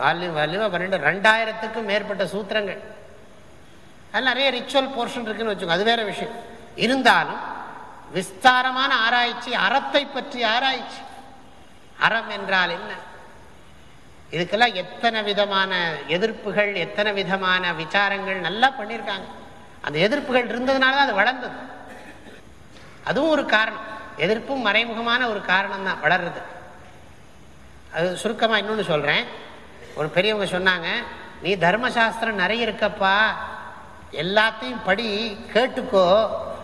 வால்யூம் வால்யூமா பன்னெண்டு ரெண்டாயிரத்துக்கும் மேற்பட்ட சூத்திரங்கள் அது நிறைய ரிச்சுவல் போர்ஷன் இருக்குன்னு வச்சுக்கோங்க அது வேற விஷயம் இருந்தாலும் விஸ்தாரமான ஆராய்ச்சி அறத்தை பற்றி ஆராய்ச்சி அறம் என்றால் என்ன இதுக்கெல்லாம் எத்தனை விதமான எதிர்ப்புகள் எத்தனை விதமான விசாரங்கள் நல்லா பண்ணியிருக்காங்க அந்த எதிர்ப்புகள் இருந்ததுனால தான் அது வளர்ந்தது அதுவும் ஒரு காரணம் எதிர்ப்பும் மறைமுகமான ஒரு காரணம் தான் வளர்றது அது சுருக்கமாக இன்னொன்று சொல்கிறேன் ஒரு பெரியவங்க சொன்னாங்க நீ தர்மசாஸ்திரம் நிறைய இருக்கப்பா எல்லாத்தையும் படி கேட்டுக்கோ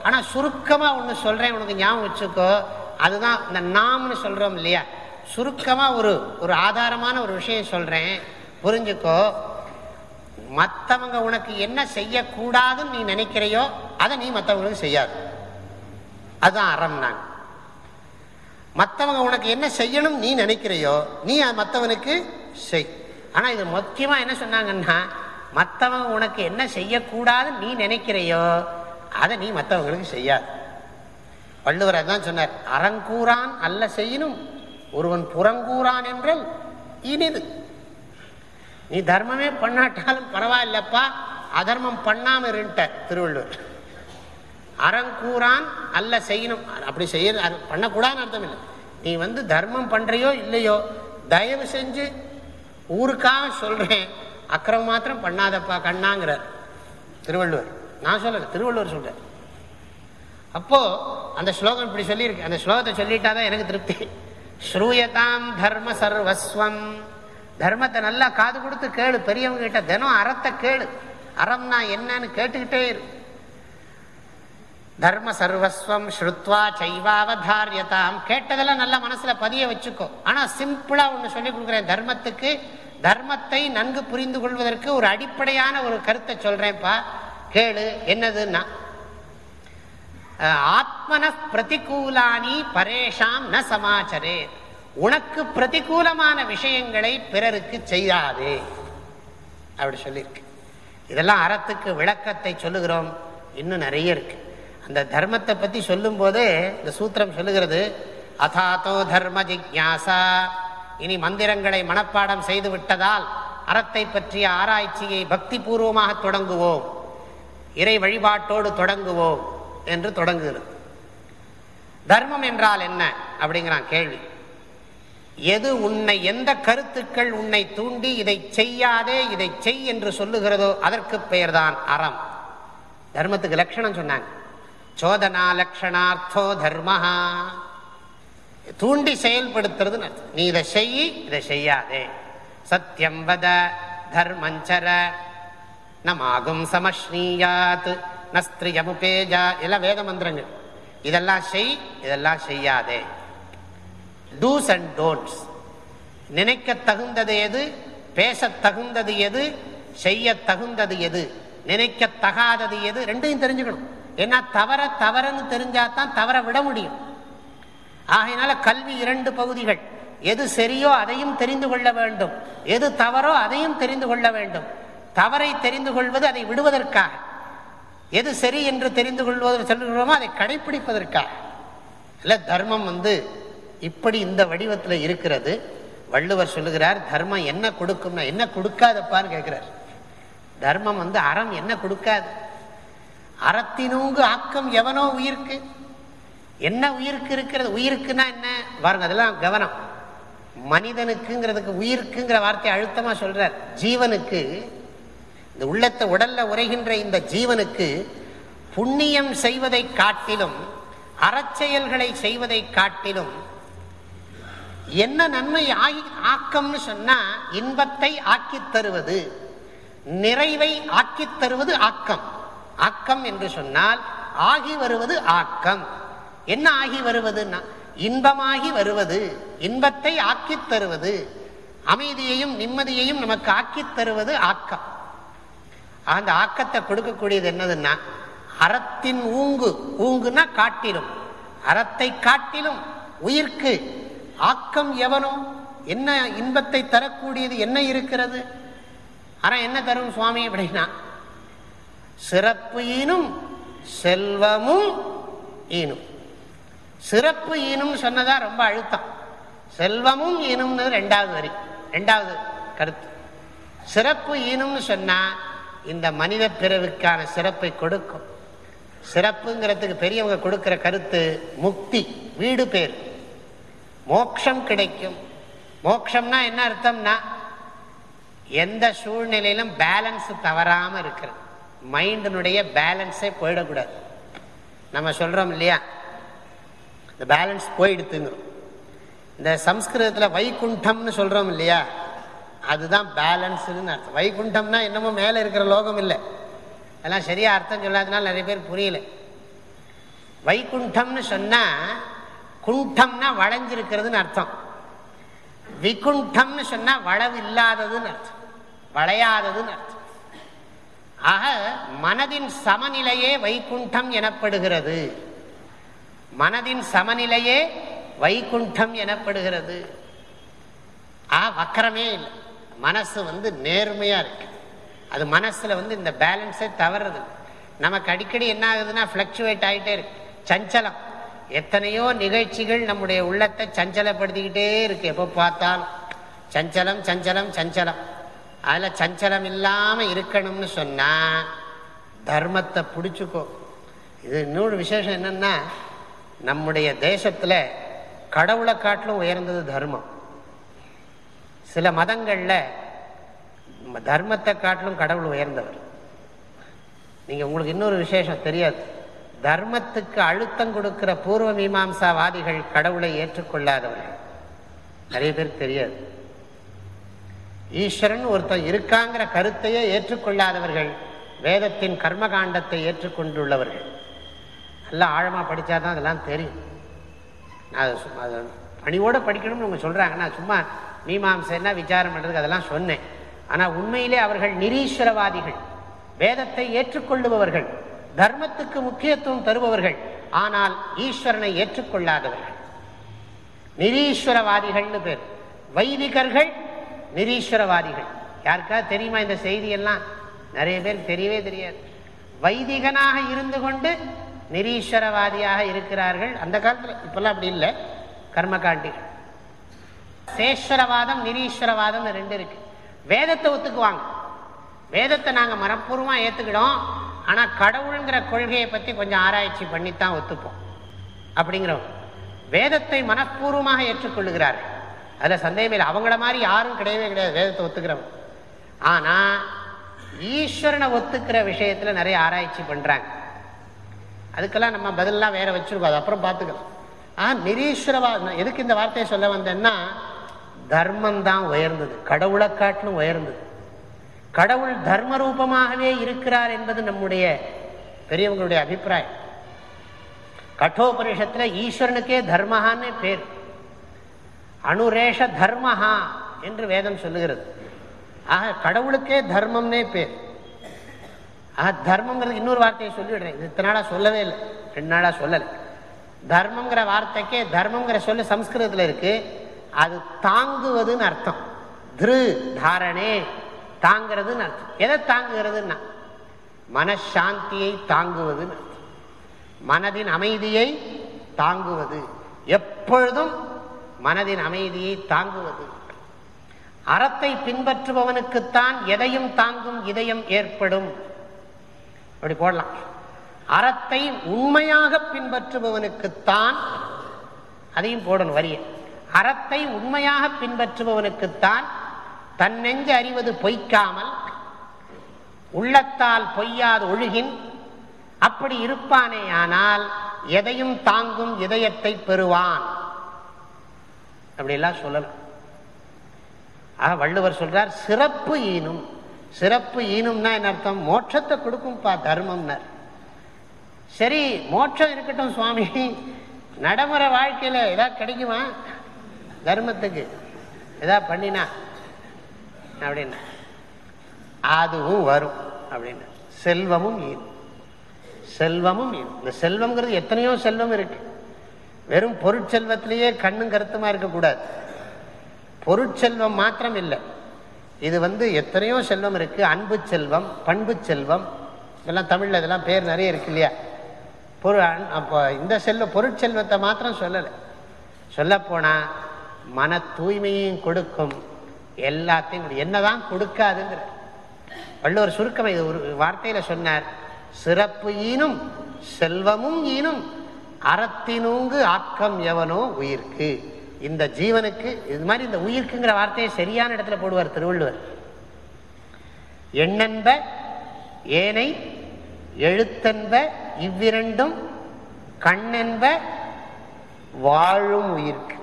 ஆனால் சுருக்கமாக ஒன்று சொல்கிறேன் உனக்கு ஞாபகம் வச்சுக்கோ அதுதான் இந்த நாம்னு சொல்கிறோம் இல்லையா சுருக்கமாக ஒரு ஒரு ஆதாரமான ஒரு விஷயம் சொல்கிறேன் புரிஞ்சுக்கோ மற்றவங்க உனக்கு என்ன செய்யக்கூடாதுன்னு நீ நினைக்கிறையோ அதை நீ மற்றவங்களுக்கு செய்யாது அதுதான் அறம் நான் மற்றவங்க உனக்கு என்ன செய்யணும் நீ நினைக்கிறையோ நீ மற்றவனுக்கு செய் ஆனால் இது முக்கியமாக என்ன சொன்னாங்கன்னா மற்றவங்க உனக்கு என்ன செய்யக்கூடாதுன்னு நீ நினைக்கிறையோ அதை நீ மற்றவங்களுக்கு செய்யாது வள்ளுவர் அதுதான் சொன்னார் அறங்கூறான் அல்ல செய்யணும் ஒருவன் புறங்கூறான் என்றால் இனிது நீ தர்மமே பண்ணாட்டாலும் பரவாயில்லப்பா அதர்மம் பண்ணாம இருட்ட திருவள்ளுவர் அறங்கூறான் அல்ல செய்யணும் அப்படி செய்ய பண்ணக்கூடாதுன்னு அர்த்தம் இல்லை நீ வந்து தர்மம் பண்றையோ இல்லையோ தயவு செஞ்சு ஊருக்காக சொல்றேன் அக்கிரம் மாத்திரம் பண்ணாதப்பா கண்ணாங்கிறார் திருவள்ளுவர் நான் சொல்ல திருவள்ளுவர் சொல்றேன் அப்போ அந்த ஸ்லோகம் இப்படி சொல்லியிருக்கு அந்த ஸ்லோகத்தை சொல்லிட்டாதான் எனக்கு திருப்தி ஸ்ரூயதாம் தர்ம சர்வஸ்வம் தர்மத்தை நல்லா காது கொடுத்து கேளு பெரியவங்க கிட்ட தினம் அறத்தை கேளு அறம்னா என்னன்னு கேட்டுக்கிட்டே இரு தர்ம சர்வஸ்வம் ஸ்ருத்வா சைவாவதாரியதாம் கேட்டதெல்லாம் நல்லா மனசில் பதிய வச்சுக்கோ ஆனால் சிம்பிளாக ஒன்று சொல்லி கொடுக்குறேன் தர்மத்துக்கு தர்மத்தை நன்கு புரிந்து கொள்வதற்கு ஒரு அடிப்படையான ஒரு கருத்தை சொல்கிறேன்ப்பா கேளு என்னதுன்னா ஆத்மன பிரதிகூலானி பரேஷாம் ந சமாச்சரே உனக்கு பிரதிகூலமான விஷயங்களை பிறருக்கு செய்யாதே அப்படி சொல்லியிருக்கு இதெல்லாம் அறத்துக்கு விளக்கத்தை சொல்லுகிறோம் இன்னும் நிறைய இருக்கு அந்த தர்மத்தை பற்றி சொல்லும் போதே இந்த சூத்திரம் சொல்லுகிறது அதாத்தோ தர்ம ஜிக்யாசா இனி மந்திரங்களை மனப்பாடம் செய்து விட்டதால் அறத்தை பற்றிய ஆராய்ச்சியை பக்தி பூர்வமாக தொடங்குவோம் இறை வழிபாட்டோடு தொடங்குவோம் என்று தொடங்குகிறது தர்மம் என்றால் என்ன அப்படிங்கிறான் கேள்வி எது உன்னை எந்த கருத்துக்கள் உன்னை தூண்டி இதை செய்யாதே இதை செய் என்று சொல்லுகிறதோ அதற்கு பெயர்தான் அறம் தர்மத்துக்கு லட்சணம் சொன்னாங்க சோதனா லட்சணார்த்தோ தர்மஹா தூண்டி செயல்படுத்துறது நீ இதை செய் இதை செய்யாதே சத்தியம் வத தர்மஞ்சர நமாகும் சமஸ்னீயாத் நஸ்திரியமுபேஜா இதெல்லாம் வேத மந்திரங்கள் இதெல்லாம் செய் இதெல்லாம் செய்யாதே டூஸ் அண்ட் டோன்ட்ஸ் நினைக்க தகுந்தது எது பேச தகுந்தது எது செய்ய தகுந்தது எது நினைக்க தகாதது எது ரெண்டையும் தெரிஞ்சுக்கணும் ஏன்னா தவற தவறுன்னு தெரிஞ்சாதான் தவற விட முடியும் ஆகையினால கல்வி இரண்டு பகுதிகள் எது சரியோ அதையும் தெரிந்து கொள்ள வேண்டும் எது தவறோ அதையும் தெரிந்து கொள்ள வேண்டும் தவறை தெரிந்து கொள்வது அதை விடுவதற்காக எது சரி என்று தெரிந்து கொள்வது சொல்லுகிறோமோ அதை கடைபிடிப்பதற்காக இல்லை தர்மம் வந்து இப்படி இந்த வடிவத்தில் இருக்கிறது வள்ளுவர் சொல்லுகிறார் தர்மம் என்ன கொடுக்கும்னா என்ன கொடுக்காதப்பான்னு கேட்குறார் தர்மம் வந்து அறம் என்ன கொடுக்காது அறத்தினூங்கு ஆக்கம் எவனோ உயிருக்கு என்ன உயிருக்கு இருக்கிறது உயிருக்குன்னா என்ன பாருங்க அதெல்லாம் கவனம் மனிதனுக்குங்கிறதுக்கு உயிருக்குங்கிற வார்த்தையை அழுத்தமாக சொல்கிறார் ஜீவனுக்கு இந்த உள்ளத்தை உடல்ல உரைகின்ற இந்த ஜீவனுக்கு புண்ணியம் செய்வதை காட்டிலும் அறச்செயல்களை செய்வதை காட்டிலும் என்ன நன்மை ஆகி ஆக்கம்னு சொன்னா இன்பத்தை ஆக்கி தருவது நிறைவை ஆக்கி தருவது ஆக்கம் ஆக்கம் என்று சொன்னால் ஆகி வருவது ஆக்கம் என்ன ஆகி வருவதுன்னா இன்பமாகி வருவது இன்பத்தை ஆக்கி தருவது அமைதியையும் நிம்மதியையும் நமக்கு ஆக்கி தருவது ஆக்கம் அந்த ஆக்கத்தை கொடுக்கக்கூடியது என்னதுன்னா அறத்தின் ஊங்கு ஊங்குன்னா காட்டிலும் அறத்தை காட்டிலும் உயிர்க்கு ஆக்கம் எவனும் என்ன இன்பத்தை தரக்கூடியது என்ன இருக்கிறது அறம் என்ன தரும் சுவாமி அப்படின்னா சிறப்பு ஈனும் செல்வமும் ஈனும் சிறப்பு ஈனும் சொன்னதா ரொம்ப அழுத்தம் செல்வமும் ஈனும்னு ரெண்டாவது வரி ரெண்டாவது கருத்து சிறப்பு ஈனும்னு சொன்னா இந்த மனித பிறவிக்கான சிறப்பை கொடுக்கும் சிறப்புங்கிறதுக்கு பெரியவங்க கொடுக்குற கருத்து முக்தி வீடு பேர் மோக்ஷம் கிடைக்கும் மோக்ஷம்னா என்ன அர்த்தம்னா எந்த சூழ்நிலையிலும் பேலன்ஸ் தவறாமல் இருக்கிறது மைண்டினுடைய பேலன்ஸே போயிடக்கூடாது நம்ம சொல்கிறோம் இல்லையா இந்த பேலன்ஸ் போயிடுத்துங்கிறோம் இந்த சம்ஸ்கிருதத்தில் வைகுண்டம்னு சொல்கிறோம் இல்லையா அதுதான் பேலன்ஸ்னு அர்த்தம் வைகுண்டம்னா என்னமோ மேலே இருக்கிற லோகம் இல்லை அதெல்லாம் சரியாக அர்த்தம் சொல்லாதனால நிறைய பேர் புரியல வைகுண்டம்னு சொன்னால் குண்டம்னா வளைஞ்சிருக்கிறதுன்னு அர்த்தம் விகுண்டம்னு சொன்னால் வளவு இல்லாததுன்னு அர்த்தம் வளையாததுன்னு அர்த்தம் ஆக மனதின் சமநிலையே வைகுண்டம் எனப்படுகிறது மனதின் சமநிலையே வைகுண்டம் எனப்படுகிறது ஆ வக்கரமே இல்லை மனசு வந்து நேர்மையாக இருக்கு அது மனசில் வந்து இந்த பேலன்ஸே தவறுறது நமக்கு அடிக்கடி என்ன ஆகுதுன்னா பிளக்சுவேட் ஆகிட்டே இருக்கு சஞ்சலம் எத்தனையோ நிகழ்ச்சிகள் நம்முடைய உள்ளத்தை சஞ்சலப்படுத்திக்கிட்டே இருக்கு எப்போ பார்த்தாலும் சஞ்சலம் சஞ்சலம் சஞ்சலம் அதில் சஞ்சலம் இல்லாமல் இருக்கணும்னு சொன்னால் தர்மத்தை பிடிச்சிக்கோ இது இன்னொரு விசேஷம் என்னென்னா நம்முடைய தேசத்தில் கடவுளை காட்டிலும் உயர்ந்தது தர்மம் சில மதங்களில் தர்மத்தை காட்டிலும் கடவுள் உயர்ந்தவர் நீங்க உங்களுக்கு இன்னொரு விசேஷம் தெரியாது தர்மத்துக்கு அழுத்தம் கொடுக்கிற பூர்வ மீமாசாவாதிகள் கடவுளை ஏற்றுக்கொள்ளாதவர்கள் நிறைய பேர் தெரியாது ஈஸ்வரன் ஒருத்தர் இருக்காங்கிற கருத்தையே ஏற்றுக்கொள்ளாதவர்கள் வேதத்தின் கர்மகாண்டத்தை ஏற்றுக்கொண்டுள்ளவர்கள் நல்லா ஆழமாக படிச்சாதான் அதெல்லாம் தெரியும் நான் அது பணியோடு படிக்கணும்னு அவங்க சொல்கிறாங்க நான் சும்மா மீமாசைன்னா விசாரம் பண்ணுறதுக்கு அதெல்லாம் சொன்னேன் ஆனால் உண்மையிலே அவர்கள் நிரீஸ்வரவாதிகள் வேதத்தை ஏற்றுக்கொள்ளுபவர்கள் தர்மத்துக்கு முக்கியத்துவம் தருபவர்கள் ஆனால் ஈஸ்வரனை ஏற்றுக்கொள்ளாதவர்கள் நிரீஸ்வரவாதிகள்னு பேர் வைதிகர்கள் நிரீஸ்வரவாதிகள் யாருக்கா தெரியுமா இந்த செய்தியெல்லாம் நிறைய பேர் தெரியவே தெரியாது வைதிகனாக இருந்து கொண்டு நிரீஸ்வரவாதியாக இருக்கிறார்கள் அந்த காலத்தில் இப்பெல்லாம் அப்படி இல்லை கர்மகாண்டிகள் சேஸ்வரவாதம் நிரீஸ்வரவாதம் ரெண்டு இருக்கு வேதத்தை ஒத்துக்குவாங்க வேதத்தை நாங்கள் மனப்பூர்வமாக ஏற்றுக்கிடும் ஆனால் கடவுளுங்கிற கொள்கையை பற்றி கொஞ்சம் ஆராய்ச்சி பண்ணித்தான் ஒத்துப்போம் அப்படிங்கிறவங்க வேதத்தை மனப்பூர்வமாக ஏற்றுக்கொள்ளுகிறார்கள் அதில் சந்தேகம் இல்லை அவங்கள மாதிரி யாரும் கிடையவே கிடையாது வேதத்தை ஒத்துக்கிறவங்க ஆனால் ஈஸ்வரனை ஒத்துக்கிற விஷயத்தில் நிறைய ஆராய்ச்சி பண்ணுறாங்க அதுக்கெல்லாம் நம்ம பதிலெலாம் வேற வச்சுருக்கோம் அது அப்புறம் பார்த்துக்கலாம் ஆ நிரீஸ்வரவாதம் எதுக்கு இந்த வார்த்தையை சொல்ல வந்தேன்னா தர்மம் தான் உயர்ந்தது கடவுளை காட்டிலும் உயர்ந்தது கடவுள் தர்ம ரூபமாகவே இருக்கிறார் என்பது நம்முடைய பெரியவங்களுடைய அபிப்பிராயம் கட்டோபனிஷத்தில் ஈஸ்வரனுக்கே தர்மஹான்னு பேர் அனுரேஷ தர்மஹா என்று வேதம் சொல்லுகிறது ஆக கடவுளுக்கே தர்மம்னே பேர் ஆக தர்மங்கிறது இன்னொரு வார்த்தையை சொல்லிவிடுறேன் இத்தனை நாளாக சொல்லவே இல்லை ரெண்டு நாளாக சொல்லலை தர்மங்கிற வார்த்தைக்கே தர்மங்கிற சொல்லு சம்ஸ்கிருதத்தில் இருக்குது அது தாங்குவதுன்னு அர்த்தம் திரு தாரணே தாங்கிறதுன்னு அர்த்தம் எதை தாங்குகிறதுன்னா மனசாந்தியை தாங்குவதுன்னு அர்த்தம் மனதின் அமைதியை தாங்குவது எப்பொழுதும் மனதின் அமைதியை தாங்குவது அறத்தை பின்பற்றுபவனுக்குத்தான் எதையும் தாங்கும் இதயம் ஏற்படும் அப்படி போடலாம் அறத்தை உண்மையாக பின்பற்றுபவனுக்குத்தான் அதையும் போடணும் வரியை அறத்தை உண்மையாக பின்பற்றுபவனுக்குத்தான் தன் நெஞ்சு அறிவது பொய்க்காமல் உள்ளத்தால் பொய்யாது ஒழுகின் அப்படி இருப்பானே ஆனால் எதையும் தாங்கும் இதயத்தை பெறுவான் அப்படியெல்லாம் சொல்லலாம் ஆக வள்ளுவர் சொல்றார் சிறப்பு ஈனும் சிறப்பு ஈனும்னா என்ன அர்த்தம் மோட்சத்தை கொடுக்கும்பா தர்மம்னர் சரி மோட்சம் இருக்கட்டும் சுவாமி நடைமுறை வாழ்க்கையில் ஏதாவது கிடைக்குமா தர்மத்துக்கு ஏதா பண்ணினா அப்படின்னா அதுவும் வரும் அப்படின்னு செல்வமும் ஈரும் செல்வமும் ஈரும் இந்த செல்வம்ங்கிறது எத்தனையோ செல்வம் இருக்கு வெறும் பொருட்செல்வத்திலேயே கண்ணும் கருத்துமா இருக்கக்கூடாது பொருட்செல்வம் மாத்திரம் இல்லை இது வந்து எத்தனையோ செல்வம் இருக்கு அன்பு செல்வம் பண்பு செல்வம் இதெல்லாம் தமிழில் இதெல்லாம் பேர் நிறைய இருக்கு இல்லையா பொருள் அப்போ இந்த செல்வ பொருட்செல்வத்தை மாத்திரம் சொல்லலை சொல்லப்போனால் மன தூய்மையும் கொடுக்கும் எல்லாத்தையும் என்னதான் கொடுக்காதுங்கிற வள்ளுவர் சுருக்கம் இது ஒரு வார்த்தையில சொன்னார் சிறப்பு ஈனும் செல்வமும் ஈனும் அறத்தினூங்கு ஆக்கம் எவனோ உயிர்க்கு இந்த ஜீவனுக்கு இது மாதிரி இந்த உயிர்க்குங்கிற வார்த்தையை சரியான இடத்துல போடுவார் திருவள்ளுவர் எண்ணென்ப ஏனை எழுத்தென்ப இவ்விரண்டும் கண்ணென்ப வாழும் உயிர்க்கு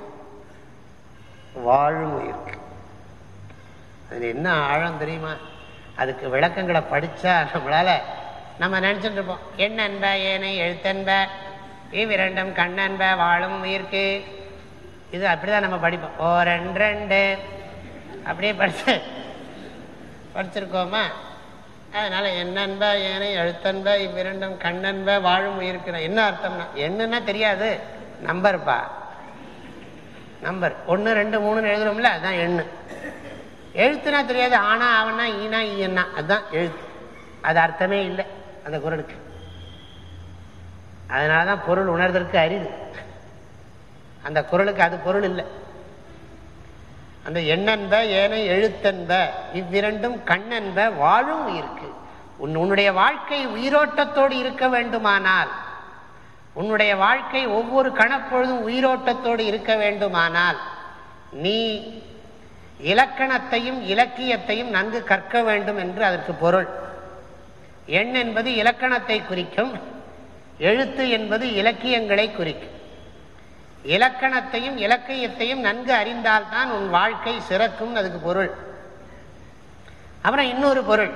வாழும் உயிர் அதில் என்ன ஆழம் தெரியுமா அதுக்கு விளக்கங்களை படித்தா நம்மளால் நம்ம நினச்சிட்டு இருப்போம் எண்ணன்ப ஏனை எழுத்தன்ப இவ்விரண்டும் கண்ணன்ப வாழும் உயிர்க்கு இது அப்படி தான் நம்ம படிப்போம் ஓ ரெண்டு ரெண்டு அப்படியே படித்து படிச்சிருக்கோமா அதனால் என்னன்ப ஏனை எழுத்தன்ப இவ்விரண்டும் கண்ணன்ப வாழும் உயிர்க்குற என்ன அர்த்தம்னா என்னன்னா தெரியாது நம்பர்ப்பா நம்பர் ஒன்று ரெண்டு மூணுன்னு எழுதுறோம்ல அதுதான் எண்ணு எழுத்துனா தெரியாது ஆனா அவனா ஈனா ஈயன்னா அதுதான் எழுத்து அது அர்த்தமே இல்லை அந்த குரலுக்கு அதனால தான் பொருள் உணர்தற்கு அரிது அந்த குரலுக்கு அது பொருள் இல்லை அந்த எண்ணென்ப ஏனை எழுத்தென்ப இவ்விரண்டும் கண்ணென்ப வாழும் உயிருக்கு உன்னுடைய வாழ்க்கை உயிரோட்டத்தோடு இருக்க வேண்டுமானால் உன்னுடைய வாழ்க்கை ஒவ்வொரு கணப்பொழுதும் உயிரோட்டத்தோடு இருக்க வேண்டுமானால் நீ இலக்கணத்தையும் இலக்கியத்தையும் நன்கு கற்க வேண்டும் என்று அதற்கு பொருள் எண் என்பது இலக்கணத்தை குறிக்கும் எழுத்து என்பது இலக்கியங்களை குறிக்கும் இலக்கணத்தையும் இலக்கியத்தையும் நன்கு அறிந்தால்தான் உன் வாழ்க்கை சிறக்கும் அதுக்கு பொருள் அப்புறம் இன்னொரு பொருள்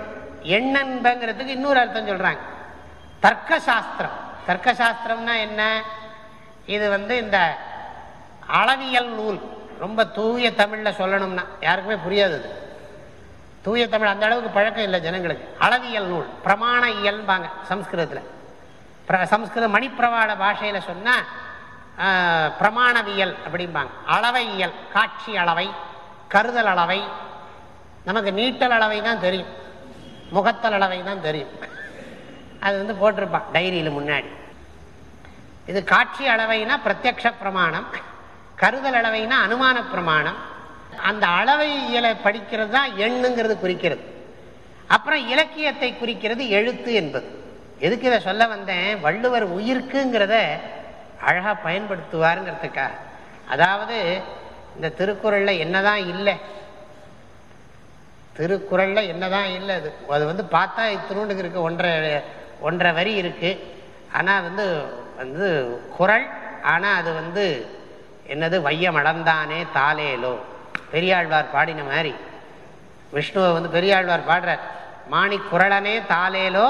எண்ணன்பங்கிறதுக்கு இன்னொரு அர்த்தம் சொல்றாங்க தர்க்க சாஸ்திரம் தர்க்கசாஸ்திரம்னா என்ன இது வந்து இந்த அளவியல் நூல் ரொம்ப தூய தமிழில் சொல்லணும்னா யாருக்குமே புரியாது தூய தமிழ் அந்த அளவுக்கு பழக்கம் இல்லை ஜனங்களுக்கு அளவியல் நூல் பிரமாண இயல்பாங்க சம்ஸ்கிருதத்தில் பிர சம்ஸ்கிருத மணிப்பிரவாள பாஷையில் சொன்னால் பிரமாணவியல் அப்படிம்பாங்க அளவையியல் காட்சி அளவை கருதல் அளவை நமக்கு நீட்டல் அளவை தான் தெரியும் முகத்தல் அளவை தான் தெரியும் அது வந்து போட்டிருப்பான் டைரியில் முன்னாடி இது காட்சி அளவைனா பிரத்யக்ஷ பிரமாணம் கருதல் அளவைனா அனுமான பிரமாணம் அந்த அளவை இயலை படிக்கிறது தான் எண்ணுங்கிறது குறிக்கிறது அப்புறம் இலக்கியத்தை குறிக்கிறது எழுத்து என்பது எதுக்கு இதை சொல்ல வந்தேன் வள்ளுவர் உயிர்க்குங்கிறத அழகாக பயன்படுத்துவாருங்கிறதுக்காக அதாவது இந்த திருக்குறளில் என்னதான் இல்லை திருக்குறளில் என்னதான் இல்லை அது அது வந்து பார்த்தா இத்தினூண்டுக்கு இருக்க ஒன்றரை ஒன்றரை வரி இருக்குது ஆனால் வந்து வந்து குரல் ஆனால் அது வந்து என்னது வையம் தாலேலோ பெரியாழ்வார் பாடின மாதிரி விஷ்ணுவை வந்து பெரியாழ்வார் பாடுறார் குரலனே தாலேலோ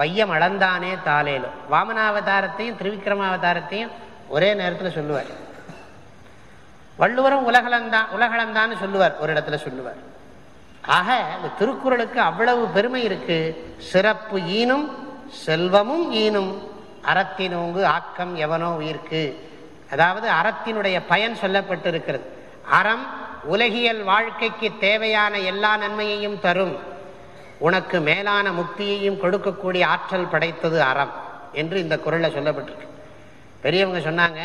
வையம் அளந்தானே தாலேலோ வாமனாவதாரத்தையும் திருவிக்ரமாவதாரத்தையும் ஒரே நேரத்தில் சொல்லுவார் வள்ளுவரும் உலகளந்தான் உலகளந்தான்னு சொல்லுவார் ஒரு இடத்துல சொல்லுவார் ஆக இந்த திருக்குறளுக்கு அவ்வளவு பெருமை இருக்கு சிறப்பு ஈனும் செல்வமும் ஈனும் அறத்தினோங்கு ஆக்கம் எவனோ உயிர்க்கு அதாவது அறத்தினுடைய பயன் சொல்லப்பட்டிருக்கிறது அறம் உலகியல் வாழ்க்கைக்கு தேவையான எல்லா நன்மையையும் தரும் உனக்கு மேலான முக்தியையும் கொடுக்கக்கூடிய ஆற்றல் படைத்தது அறம் என்று இந்த குரலில் சொல்லப்பட்டிருக்கு பெரியவங்க சொன்னாங்க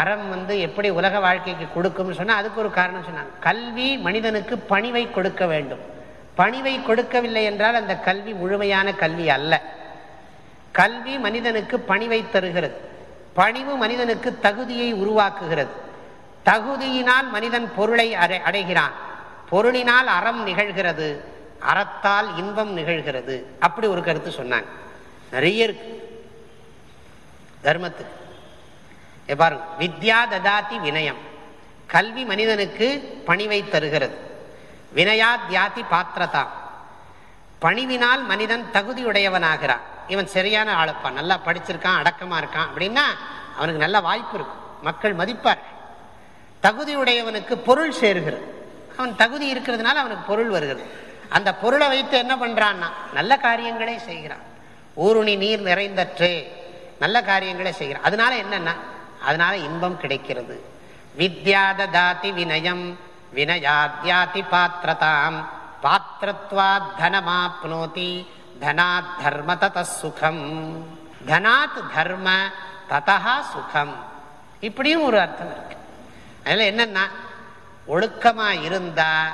அறம் வந்து எப்படி உலக வாழ்க்கைக்கு கொடுக்கும்னு சொன்னால் அதுக்கு ஒரு காரணம் சொன்னாங்க கல்வி மனிதனுக்கு பணிவை கொடுக்க வேண்டும் பணிவை கொடுக்கவில்லை என்றால் அந்த கல்வி முழுமையான கல்வி அல்ல கல்வி மனிதனுக்கு பணிவை தருகிறது பணிவு மனிதனுக்கு தகுதியை உருவாக்குகிறது தகுதியினால் மனிதன் பொருளை அடை அடைகிறான் பொருளினால் அறம் நிகழ்கிறது அறத்தால் இன்பம் நிகழ்கிறது அப்படி ஒரு கருத்து சொன்னாங்க நிறைய இருக்கு தர்மத்து பாருங்க வித்யா ததாதி வினயம் கல்வி மனிதனுக்கு பணிவை தருகிறது வினயா தியாதி பாத்திரதா பணிவினால் மனிதன் தகுதியுடையவனாகிறான் இவன் சரியான ஆளுப்பான் நல்லா படிச்சிருக்கான் அடக்கமாக இருக்கான் அப்படின்னா அவனுக்கு நல்ல வாய்ப்பு இருக்கும் மக்கள் மதிப்பார் தகுதியுடையவனுக்கு பொருள் சேருகிறது அவன் தகுதி இருக்கிறதுனால அவனுக்கு பொருள் வருகிறது அந்த பொருளை வைத்து என்ன பண்ணுறான்னா நல்ல காரியங்களே செய்கிறான் ஊருணி நீர் நிறைந்தற்று நல்ல காரியங்களே செய்கிறான் அதனால என்னென்னா அதனால இன்பம் கிடைக்கிறது வித்யாத தாதி வினயம் வினயாத்யாதி பாத்திரதாம் பாத்திரத்வா தனமாப்னோதி தனாத் தர்ம தத தனாத் தர்ம ததா சுகம் இப்படியும் ஒரு அர்த்தம் இருக்கு அதில் என்னென்னா ஒழுக்கமாக இருந்தால்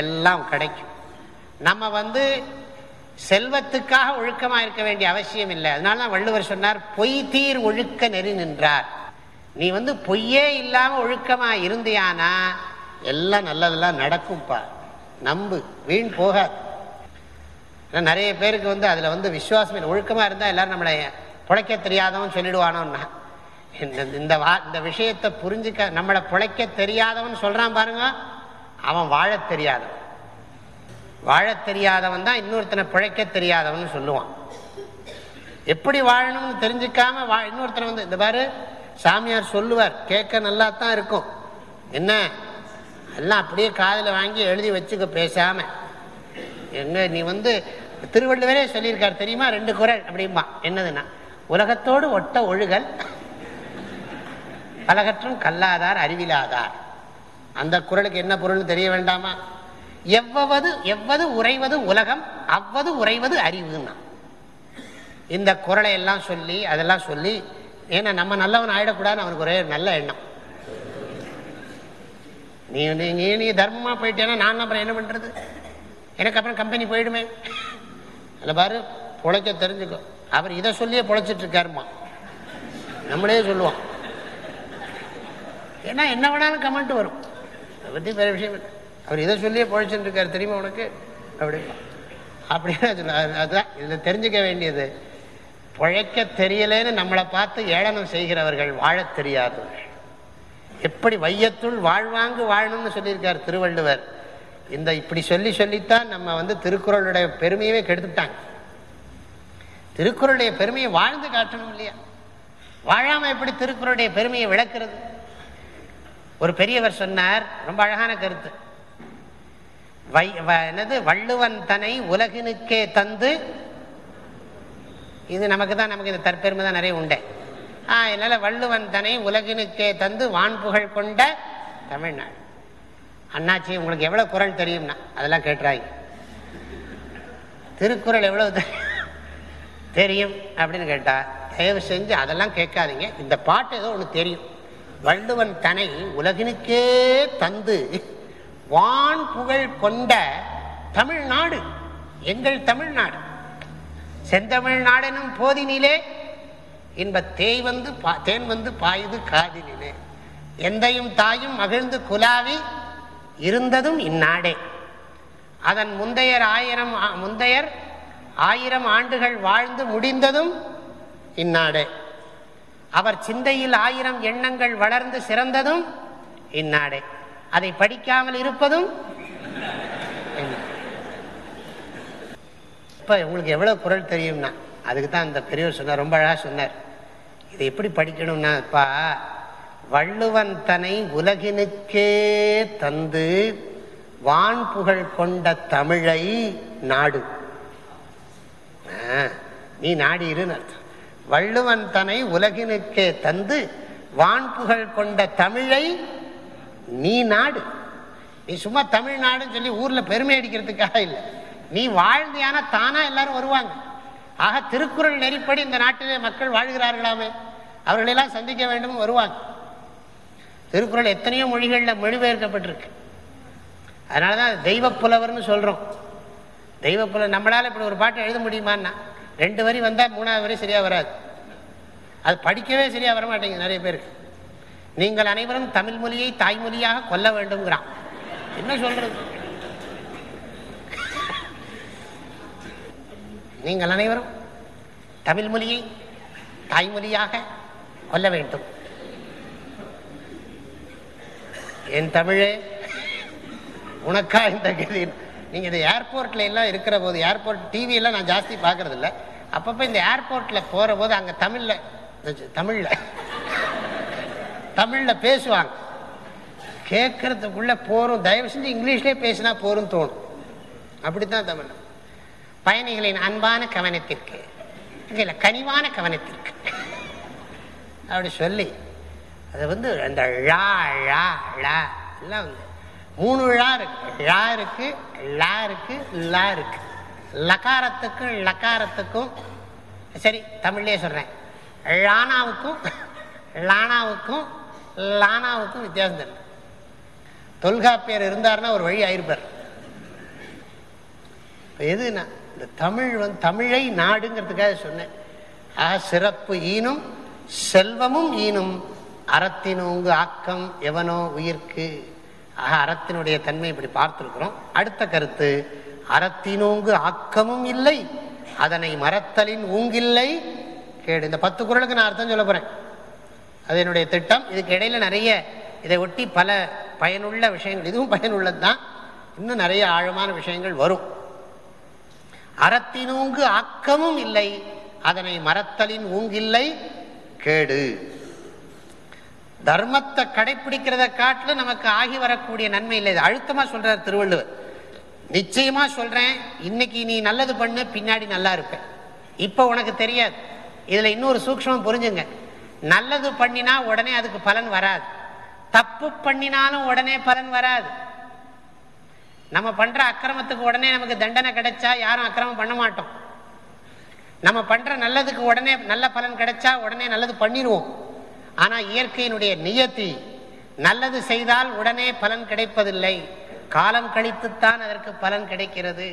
எல்லாம் கிடைக்கும் நம்ம வந்து செல்வத்துக்காக ஒழுக்கமாக இருக்க வேண்டிய அவசியம் இல்லை அதனால தான் வள்ளுவர் சொன்னார் பொய் தீர் ஒழுக்க நெறி நின்றார் நீ வந்து பொய்யே இல்லாமல் ஒழுக்கமாக இருந்தியானா எல்லாம் நல்லதெல்லாம் நடக்கும்ப்பா நம்பு வீண் போகாது ஏன்னா நிறைய பேருக்கு வந்து அதில் வந்து விஸ்வாசம் ஒழுக்கமாக இருந்தால் எல்லோரும் நம்மளை பிழைக்க தெரியாதவன் சொல்லிடுவானோன்னா இந்த வா இந்த விஷயத்தை புரிஞ்சுக்க நம்மளை பிழைக்க தெரியாதவன் சொல்கிறான் பாருங்க அவன் வாழ தெரியாதவன் வாழ தெரியாதவன் தான் இன்னொருத்தனை பிழைக்க தெரியாதவன் சொல்லுவான் எப்படி வாழணும்னு தெரிஞ்சுக்காம வா இன்னொருத்தனை வந்து இந்த பாரு சாமியார் சொல்லுவார் கேட்க நல்லா தான் இருக்கும் என்ன எல்லாம் அப்படியே காதில் வாங்கி எழுதி வச்சுக்க பேசாமல் என்ன நீ வந்து திருவள்ளுவரே சொல்லியிருக்கார் தெரியுமா ரெண்டு குரல் அப்படிம்பா என்னதுன்னா உலகத்தோடு ஒட்ட ஒழுகல் பலகற்றும் கல்லாதார் அறிவிலாதார் அந்த குரலுக்கு என்ன பொருள்னு தெரிய வேண்டாமா எவ்வது எவ்வது உறைவது உலகம் அவ்வது உறைவது அறிவுன்னா இந்த குரலை எல்லாம் சொல்லி அதெல்லாம் சொல்லி ஏன்னா நம்ம நல்லவன் ஆயிடக்கூடாதுன்னு அவனுக்கு ஒரே நல்ல எண்ணம் நீ நீ நீ தர்மமா போயிட்டேன்னா நான் அப்புறம் என்ன பண்றது எனக்கு அப்புறம் கம்பெனி போயிடுமே அதில் பாரு பொழைக்க தெரிஞ்சுக்கோ அவர் இதை சொல்லியே இருக்காருமா நம்மளே சொல்லுவோம் ஏன்னா என்ன வேணாலும் கமெண்ட் வரும் அதை பற்றி பெரிய விஷயம் அவர் இதை சொல்லியே இருக்காரு தெரியுமா உனக்கு அப்படி அப்படின்னு சொல்ல அதுதான் இதில் தெரிஞ்சுக்க வேண்டியது பொழைக்க தெரியலேன்னு நம்மளை பார்த்து ஏளனம் செய்கிறவர்கள் வாழ தெரியாதவர்கள் எப்படி வையத்துள் வாழ்வாங்கு வாழணும்னு சொல்லியிருக்கார் திருவள்ளுவர் இந்த இப்படி சொல்லி சொல்லித்தான் நம்ம வந்து திருக்குறளுடைய பெருமையவே கெடுத்துட்டாங்க திருக்குறளுடைய பெருமையை வாழ்ந்து காட்டணும் இல்லையா வாழாமல் எப்படி திருக்குறளுடைய பெருமையை விளக்குறது ஒரு பெரியவர் சொன்னார் ரொம்ப அழகான கருத்து வை என்னது வள்ளுவன் தனை உலகினுக்கே தந்து இது நமக்கு தான் நமக்கு இந்த தற்பெருமை தான் நிறைய உண்டு ஆ என்னால வள்ளுவன் தனை உலகினுக்கே தந்து வான்புகழ் கொண்ட தமிழ்நாடு அண்ணாச்சி உங்களுக்கு எவ்வளோ குரல் தெரியும்னா அதெல்லாம் கேட்டுறாங்க திருக்குறள் எவ்வளோ தெரியும் அப்படின்னு கேட்டால் தயவு செஞ்சு அதெல்லாம் கேட்காதீங்க இந்த பாட்டு ஏதோ ஒன்று தெரியும் வள்ளுவன் தனை உலகினுக்கே தந்து வான் புகழ் கொண்ட தமிழ்நாடு எங்கள் தமிழ்நாடு செந்தமிழ்நாடெனும் போதினிலே இன்ப தேய் வந்து தேன் வந்து பாயுது காதினிலே எந்தையும் தாயும் மகிழ்ந்து குலாவி இருந்ததும் இந்நாடே அதன் முந்தையர் ஆயிரம் முந்தையர் ஆயிரம் ஆண்டுகள் வாழ்ந்து முடிந்ததும் இந்நாடே அவர் சிந்தையில் ஆயிரம் எண்ணங்கள் வளர்ந்து சிறந்ததும் இந்நாடே அதை படிக்காமல் இருப்பதும் இப்போ உங்களுக்கு எவ்வளோ குரல் தெரியும்னா அதுக்கு தான் அந்த பெரியவர் சொன்னார் ரொம்ப அழகாக சொன்னார் இதை எப்படி படிக்கணும்னாப்பா வள்ளுவன் தனை உலகினுக்கே தந்து வான் புகழ் கொண்ட தமிழை நாடு நீ நாடி இரு வள்ளுவன் தனை உலகினுக்கே தந்து வான் புகழ் கொண்ட தமிழை நீ நாடு நீ சும்மா தமிழ்நாடுன்னு சொல்லி ஊரில் பெருமை அடிக்கிறதுக்காக இல்லை நீ வாழ்ந்தியான தானாக எல்லாரும் வருவாங்க ஆக திருக்குறள் நெறிப்படி இந்த நாட்டிலே மக்கள் வாழ்கிறார்களாமே அவர்களெல்லாம் சந்திக்க வேண்டும் வருவாங்க திருக்குறள் எத்தனையோ மொழிகளில் மொழிபெயர்க்கப்பட்டிருக்கு அதனால தான் தெய்வ புலவர்னு சொல்கிறோம் தெய்வ புல நம்மளால் இப்படி ஒரு பாட்டு எழுத முடியுமான்னா ரெண்டு வரி வந்தால் மூணாவது வரி சரியாக வராது அது படிக்கவே சரியாக வர மாட்டேங்குது நிறைய பேருக்கு நீங்கள் அனைவரும் தமிழ் மொழியை தாய்மொழியாக கொல்ல வேண்டும்ங்கிறான் என்ன சொல்கிறது நீங்கள் அனைவரும் தமிழ் மொழியை தாய்மொழியாக கொல்ல வேண்டும் என் தமிழே உனக்கா இந்த கதி நீங்கள் இந்த ஏர்போர்ட்ல எல்லாம் இருக்கிற போது ஏர்போர்ட் டிவியெல்லாம் நான் ஜாஸ்தி பாக்குறது இல்லை அப்பப்போ இந்த ஏர்போர்ட்டில் போகிற போது அங்கே தமிழில் தமிழில் தமிழில் பேசுவாங்க கேட்கறதுக்குள்ள போறோம் தயவு செஞ்சு இங்கிலீஷ்லேயே பேசினா போரும் தோணும் அப்படி தான் தமிழ் பயணிகளின் அன்பான கவனத்திற்கு இல்லை கனிவான கவனத்திற்கு அப்படி சொல்லி அது வந்து அந்த ழா ழா ழா எல்லாம் வந்து மூணு ழா இருக்கு ழா இருக்கு லா இருக்கு லா இருக்கு லகாரத்துக்கும் லக்காரத்துக்கும் சரி தமிழ்லேயே சொல்கிறேன் ழானாவுக்கும் லானாவுக்கும் லானாவுக்கும் வித்தியாசம் தெரியும் தொல்காப்பியர் இருந்தார்னா ஒரு வழி ஆயிருப்பார் எதுனா இந்த தமிழ் வந்து தமிழை நாடுங்கிறதுக்காக சொன்னேன் ஆ சிறப்பு ஈனும் செல்வமும் ஈனும் அறத்தினோங்கு ஆக்கம் எவனோ உயிர்க்கு ஆக அறத்தினுடைய தன்மை இப்படி பார்த்துருக்குறோம் அடுத்த கருத்து அறத்தினோங்கு ஆக்கமும் இல்லை அதனை மறத்தலின் ஊங்கில்லை கேடு இந்த பத்து குரலுக்கு நான் அர்த்தம் சொல்ல போகிறேன் அது என்னுடைய திட்டம் இதுக்கு இடையில் நிறைய இதை ஒட்டி பல பயனுள்ள விஷயங்கள் இதுவும் பயனுள்ளது தான் இன்னும் நிறைய ஆழமான விஷயங்கள் வரும் அறத்தினூங்கு ஆக்கமும் இல்லை அதனை மறத்தலின் ஊங்கில்லை கேடு தர்மத்தை கடைபிடிக்கிறத காட்டிலும் நமக்கு ஆகி வரக்கூடிய நன்மை இல்லை அழுத்தமாக சொல்கிறார் திருவள்ளுவர் நிச்சயமாக சொல்கிறேன் இன்னைக்கு நீ நல்லது பண்ணு பின்னாடி நல்லா இருப்பேன் இப்போ உனக்கு தெரியாது இதில் இன்னொரு சூக்ஷமம் புரிஞ்சுங்க நல்லது பண்ணினா உடனே அதுக்கு பலன் வராது தப்பு பண்ணினாலும் உடனே பலன் வராது நம்ம பண்ணுற அக்கிரமத்துக்கு உடனே நமக்கு தண்டனை கிடைச்சா யாரும் அக்கிரமம் பண்ண மாட்டோம் நம்ம பண்ணுற நல்லதுக்கு உடனே நல்ல பலன் கிடைச்சா உடனே நல்லது பண்ணிடுவோம் ஆனால் இயற்கையினுடைய நியத்தி நல்லது செய்தால் உடனே பலன் கிடைப்பதில்லை காலம் கழித்துத்தான் அதற்கு பலன் கிடைக்கிறது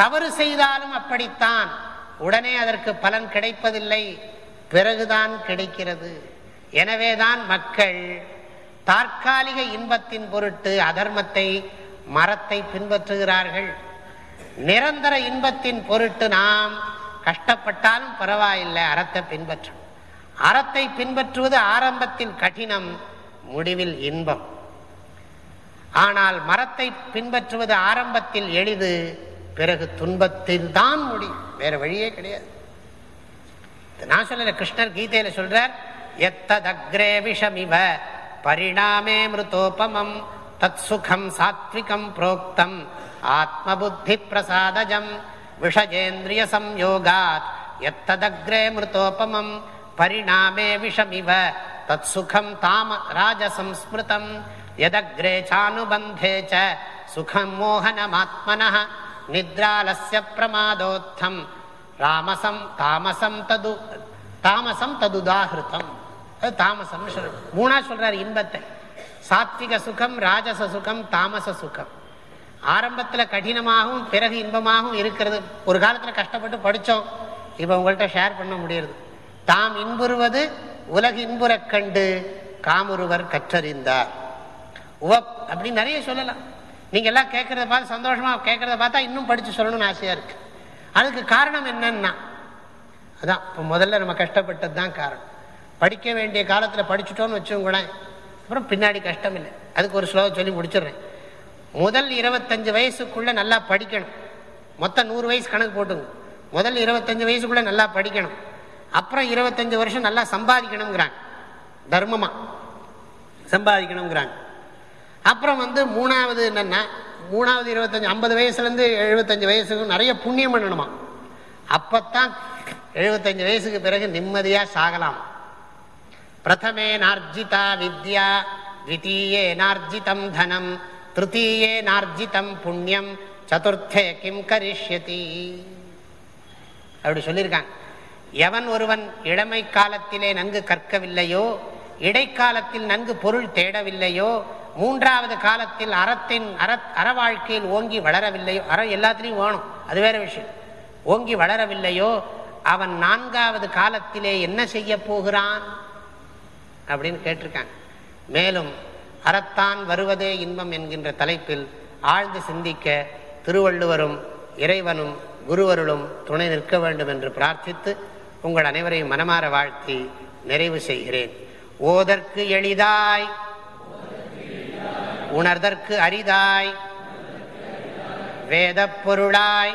தவறு செய்தாலும் அப்படித்தான் உடனே அதற்கு பலன் கிடைப்பதில்லை பிறகுதான் கிடைக்கிறது எனவேதான் மக்கள் தற்காலிக இன்பத்தின் பொருட்டு அதர்மத்தை மரத்தை பின்பற்றுகிறார்கள் நிரந்தர இன்பத்தின் பொருட்டு நாம் கஷ்டப்பட்டாலும் பரவாயில்லை அறத்தை பின்பற்றும் அறத்தை பின்பற்றுவது ஆரம்பத்தில் கடினம் முடிவில் இன்பம் ஆனால் மரத்தை பின்பற்றுவது ஆரம்பத்தில் எளிது பிறகு துன்பத்தில் தான் முடியும் வேற வழியே கிடையாது நான் சொல்லல கிருஷ்ணர் கீதையில சொல்றார் எத்ததக்ரே விஷமிவ பரிணாமே மிருதோபமம் தத் சுகம் சாத்விகம் புரோக்தம் ஆத்ம புத்தி பிரசாதஜம் விஷஜேந்திரிய சம்யோகாத் எத்ததக்ரே மிருதோபமம் பரிணாமே விஷமிவ தத் சுகம் தாம ராஜசம் ஸ்மிருதம் எதக்ரே சானுபந்தே சுகம் மோகனமாத்மன நித்ராலசிய பிரமாதோத்தம் ராமசம் தாமசம் தது தாமசம் ததுதாகிருத்தம் தாமசம் மூணா சொல்றாரு இன்பத்தை சாத்விக சுகம் ராஜச சுகம் தாமச சுகம் ஆரம்பத்தில் கடினமாகவும் பிறகு இன்பமாகவும் இருக்கிறது ஒரு காலத்தில் கஷ்டப்பட்டு படித்தோம் இப்போ உங்கள்கிட்ட ஷேர் பண்ண முடியறது தாம் இன்புறுவது உலகின்புறக் கண்டு காமுருவர் கற்றறிந்தார் உவப் அப்படின்னு நிறைய சொல்லலாம் நீங்கள் எல்லாம் கேட்குறத பார்த்து சந்தோஷமாக கேட்குறத பார்த்தா இன்னும் படித்து சொல்லணும்னு ஆசையாக இருக்குது அதுக்கு காரணம் என்னன்னா அதான் இப்போ முதல்ல நம்ம கஷ்டப்பட்டது தான் காரணம் படிக்க வேண்டிய காலத்தில் படிச்சுட்டோன்னு வச்சுங்களேன் அப்புறம் பின்னாடி கஷ்டம் இல்லை அதுக்கு ஒரு ஸ்லோகம் சொல்லி முடிச்சிடுறேன் முதல் இருபத்தஞ்சு வயசுக்குள்ளே நல்லா படிக்கணும் மொத்தம் நூறு வயசு கணக்கு போட்டுங்க முதல் இருபத்தஞ்சு வயசுக்குள்ளே நல்லா படிக்கணும் அப்புறம் இருபத்தஞ்சு வருஷம் நல்லா சம்பாதிக்கணுங்கிறாங்க தர்மமா சம்பாதிக்கணுங்கிறாங்க அப்புறம் வந்து மூணாவது என்னென்னா மூணாவது இருபத்தஞ்சி ஐம்பது வயசுலேருந்து எழுபத்தஞ்சு வயசுக்கு நிறைய புண்ணியம் பண்ணணுமா அப்போத்தான் எழுபத்தஞ்சு வயசுக்கு பிறகு நிம்மதியாக சாகலாம் பிரதமே நார்ஜிதா வித்யா த்வித்தீயே நார்ஜிதம் தனம் திருத்தீயே நார்ஜிதம் புண்ணியம் சதுர்த்தே கிம் கரிஷ்யதி அப்படி சொல்லியிருக்காங்க எவன் ஒருவன் இளமை காலத்திலே நன்கு கற்கவில்லையோ இடைக்காலத்தில் நன்கு பொருள் தேடவில்லையோ மூன்றாவது காலத்தில் அறத்தின் அற அற வாழ்க்கையில் ஓங்கி வளரவில்லையோ அற எல்லாத்துலேயும் ஓணும் அது வேற விஷயம் ஓங்கி வளரவில்லையோ அவன் நான்காவது காலத்திலே என்ன செய்ய போகிறான் அப்படின்னு கேட்டிருக்காங்க மேலும் அறத்தான் வருவதே இன்பம் என்கின்ற தலைப்பில் ஆழ்ந்து சிந்திக்க திருவள்ளுவரும் இறைவனும் குருவருளும் துணை நிற்க வேண்டும் என்று பிரார்த்தித்து உங்கள் அனைவரையும் மனமாற வாழ்த்தி நிறைவு செய்கிறேன் ஓதற்கு எளிதாய் உணர்தற்கு அரிதாய் வேத பொருளாய்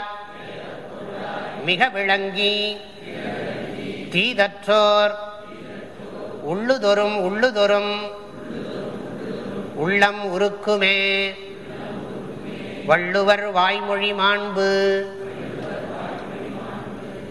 மிக விளங்கி தீதற்றோர் உள்ளுதொரும் உள்ளுதொரும் உள்ளம் உருக்குமே வள்ளுவர் வாய்மொழி மாண்பு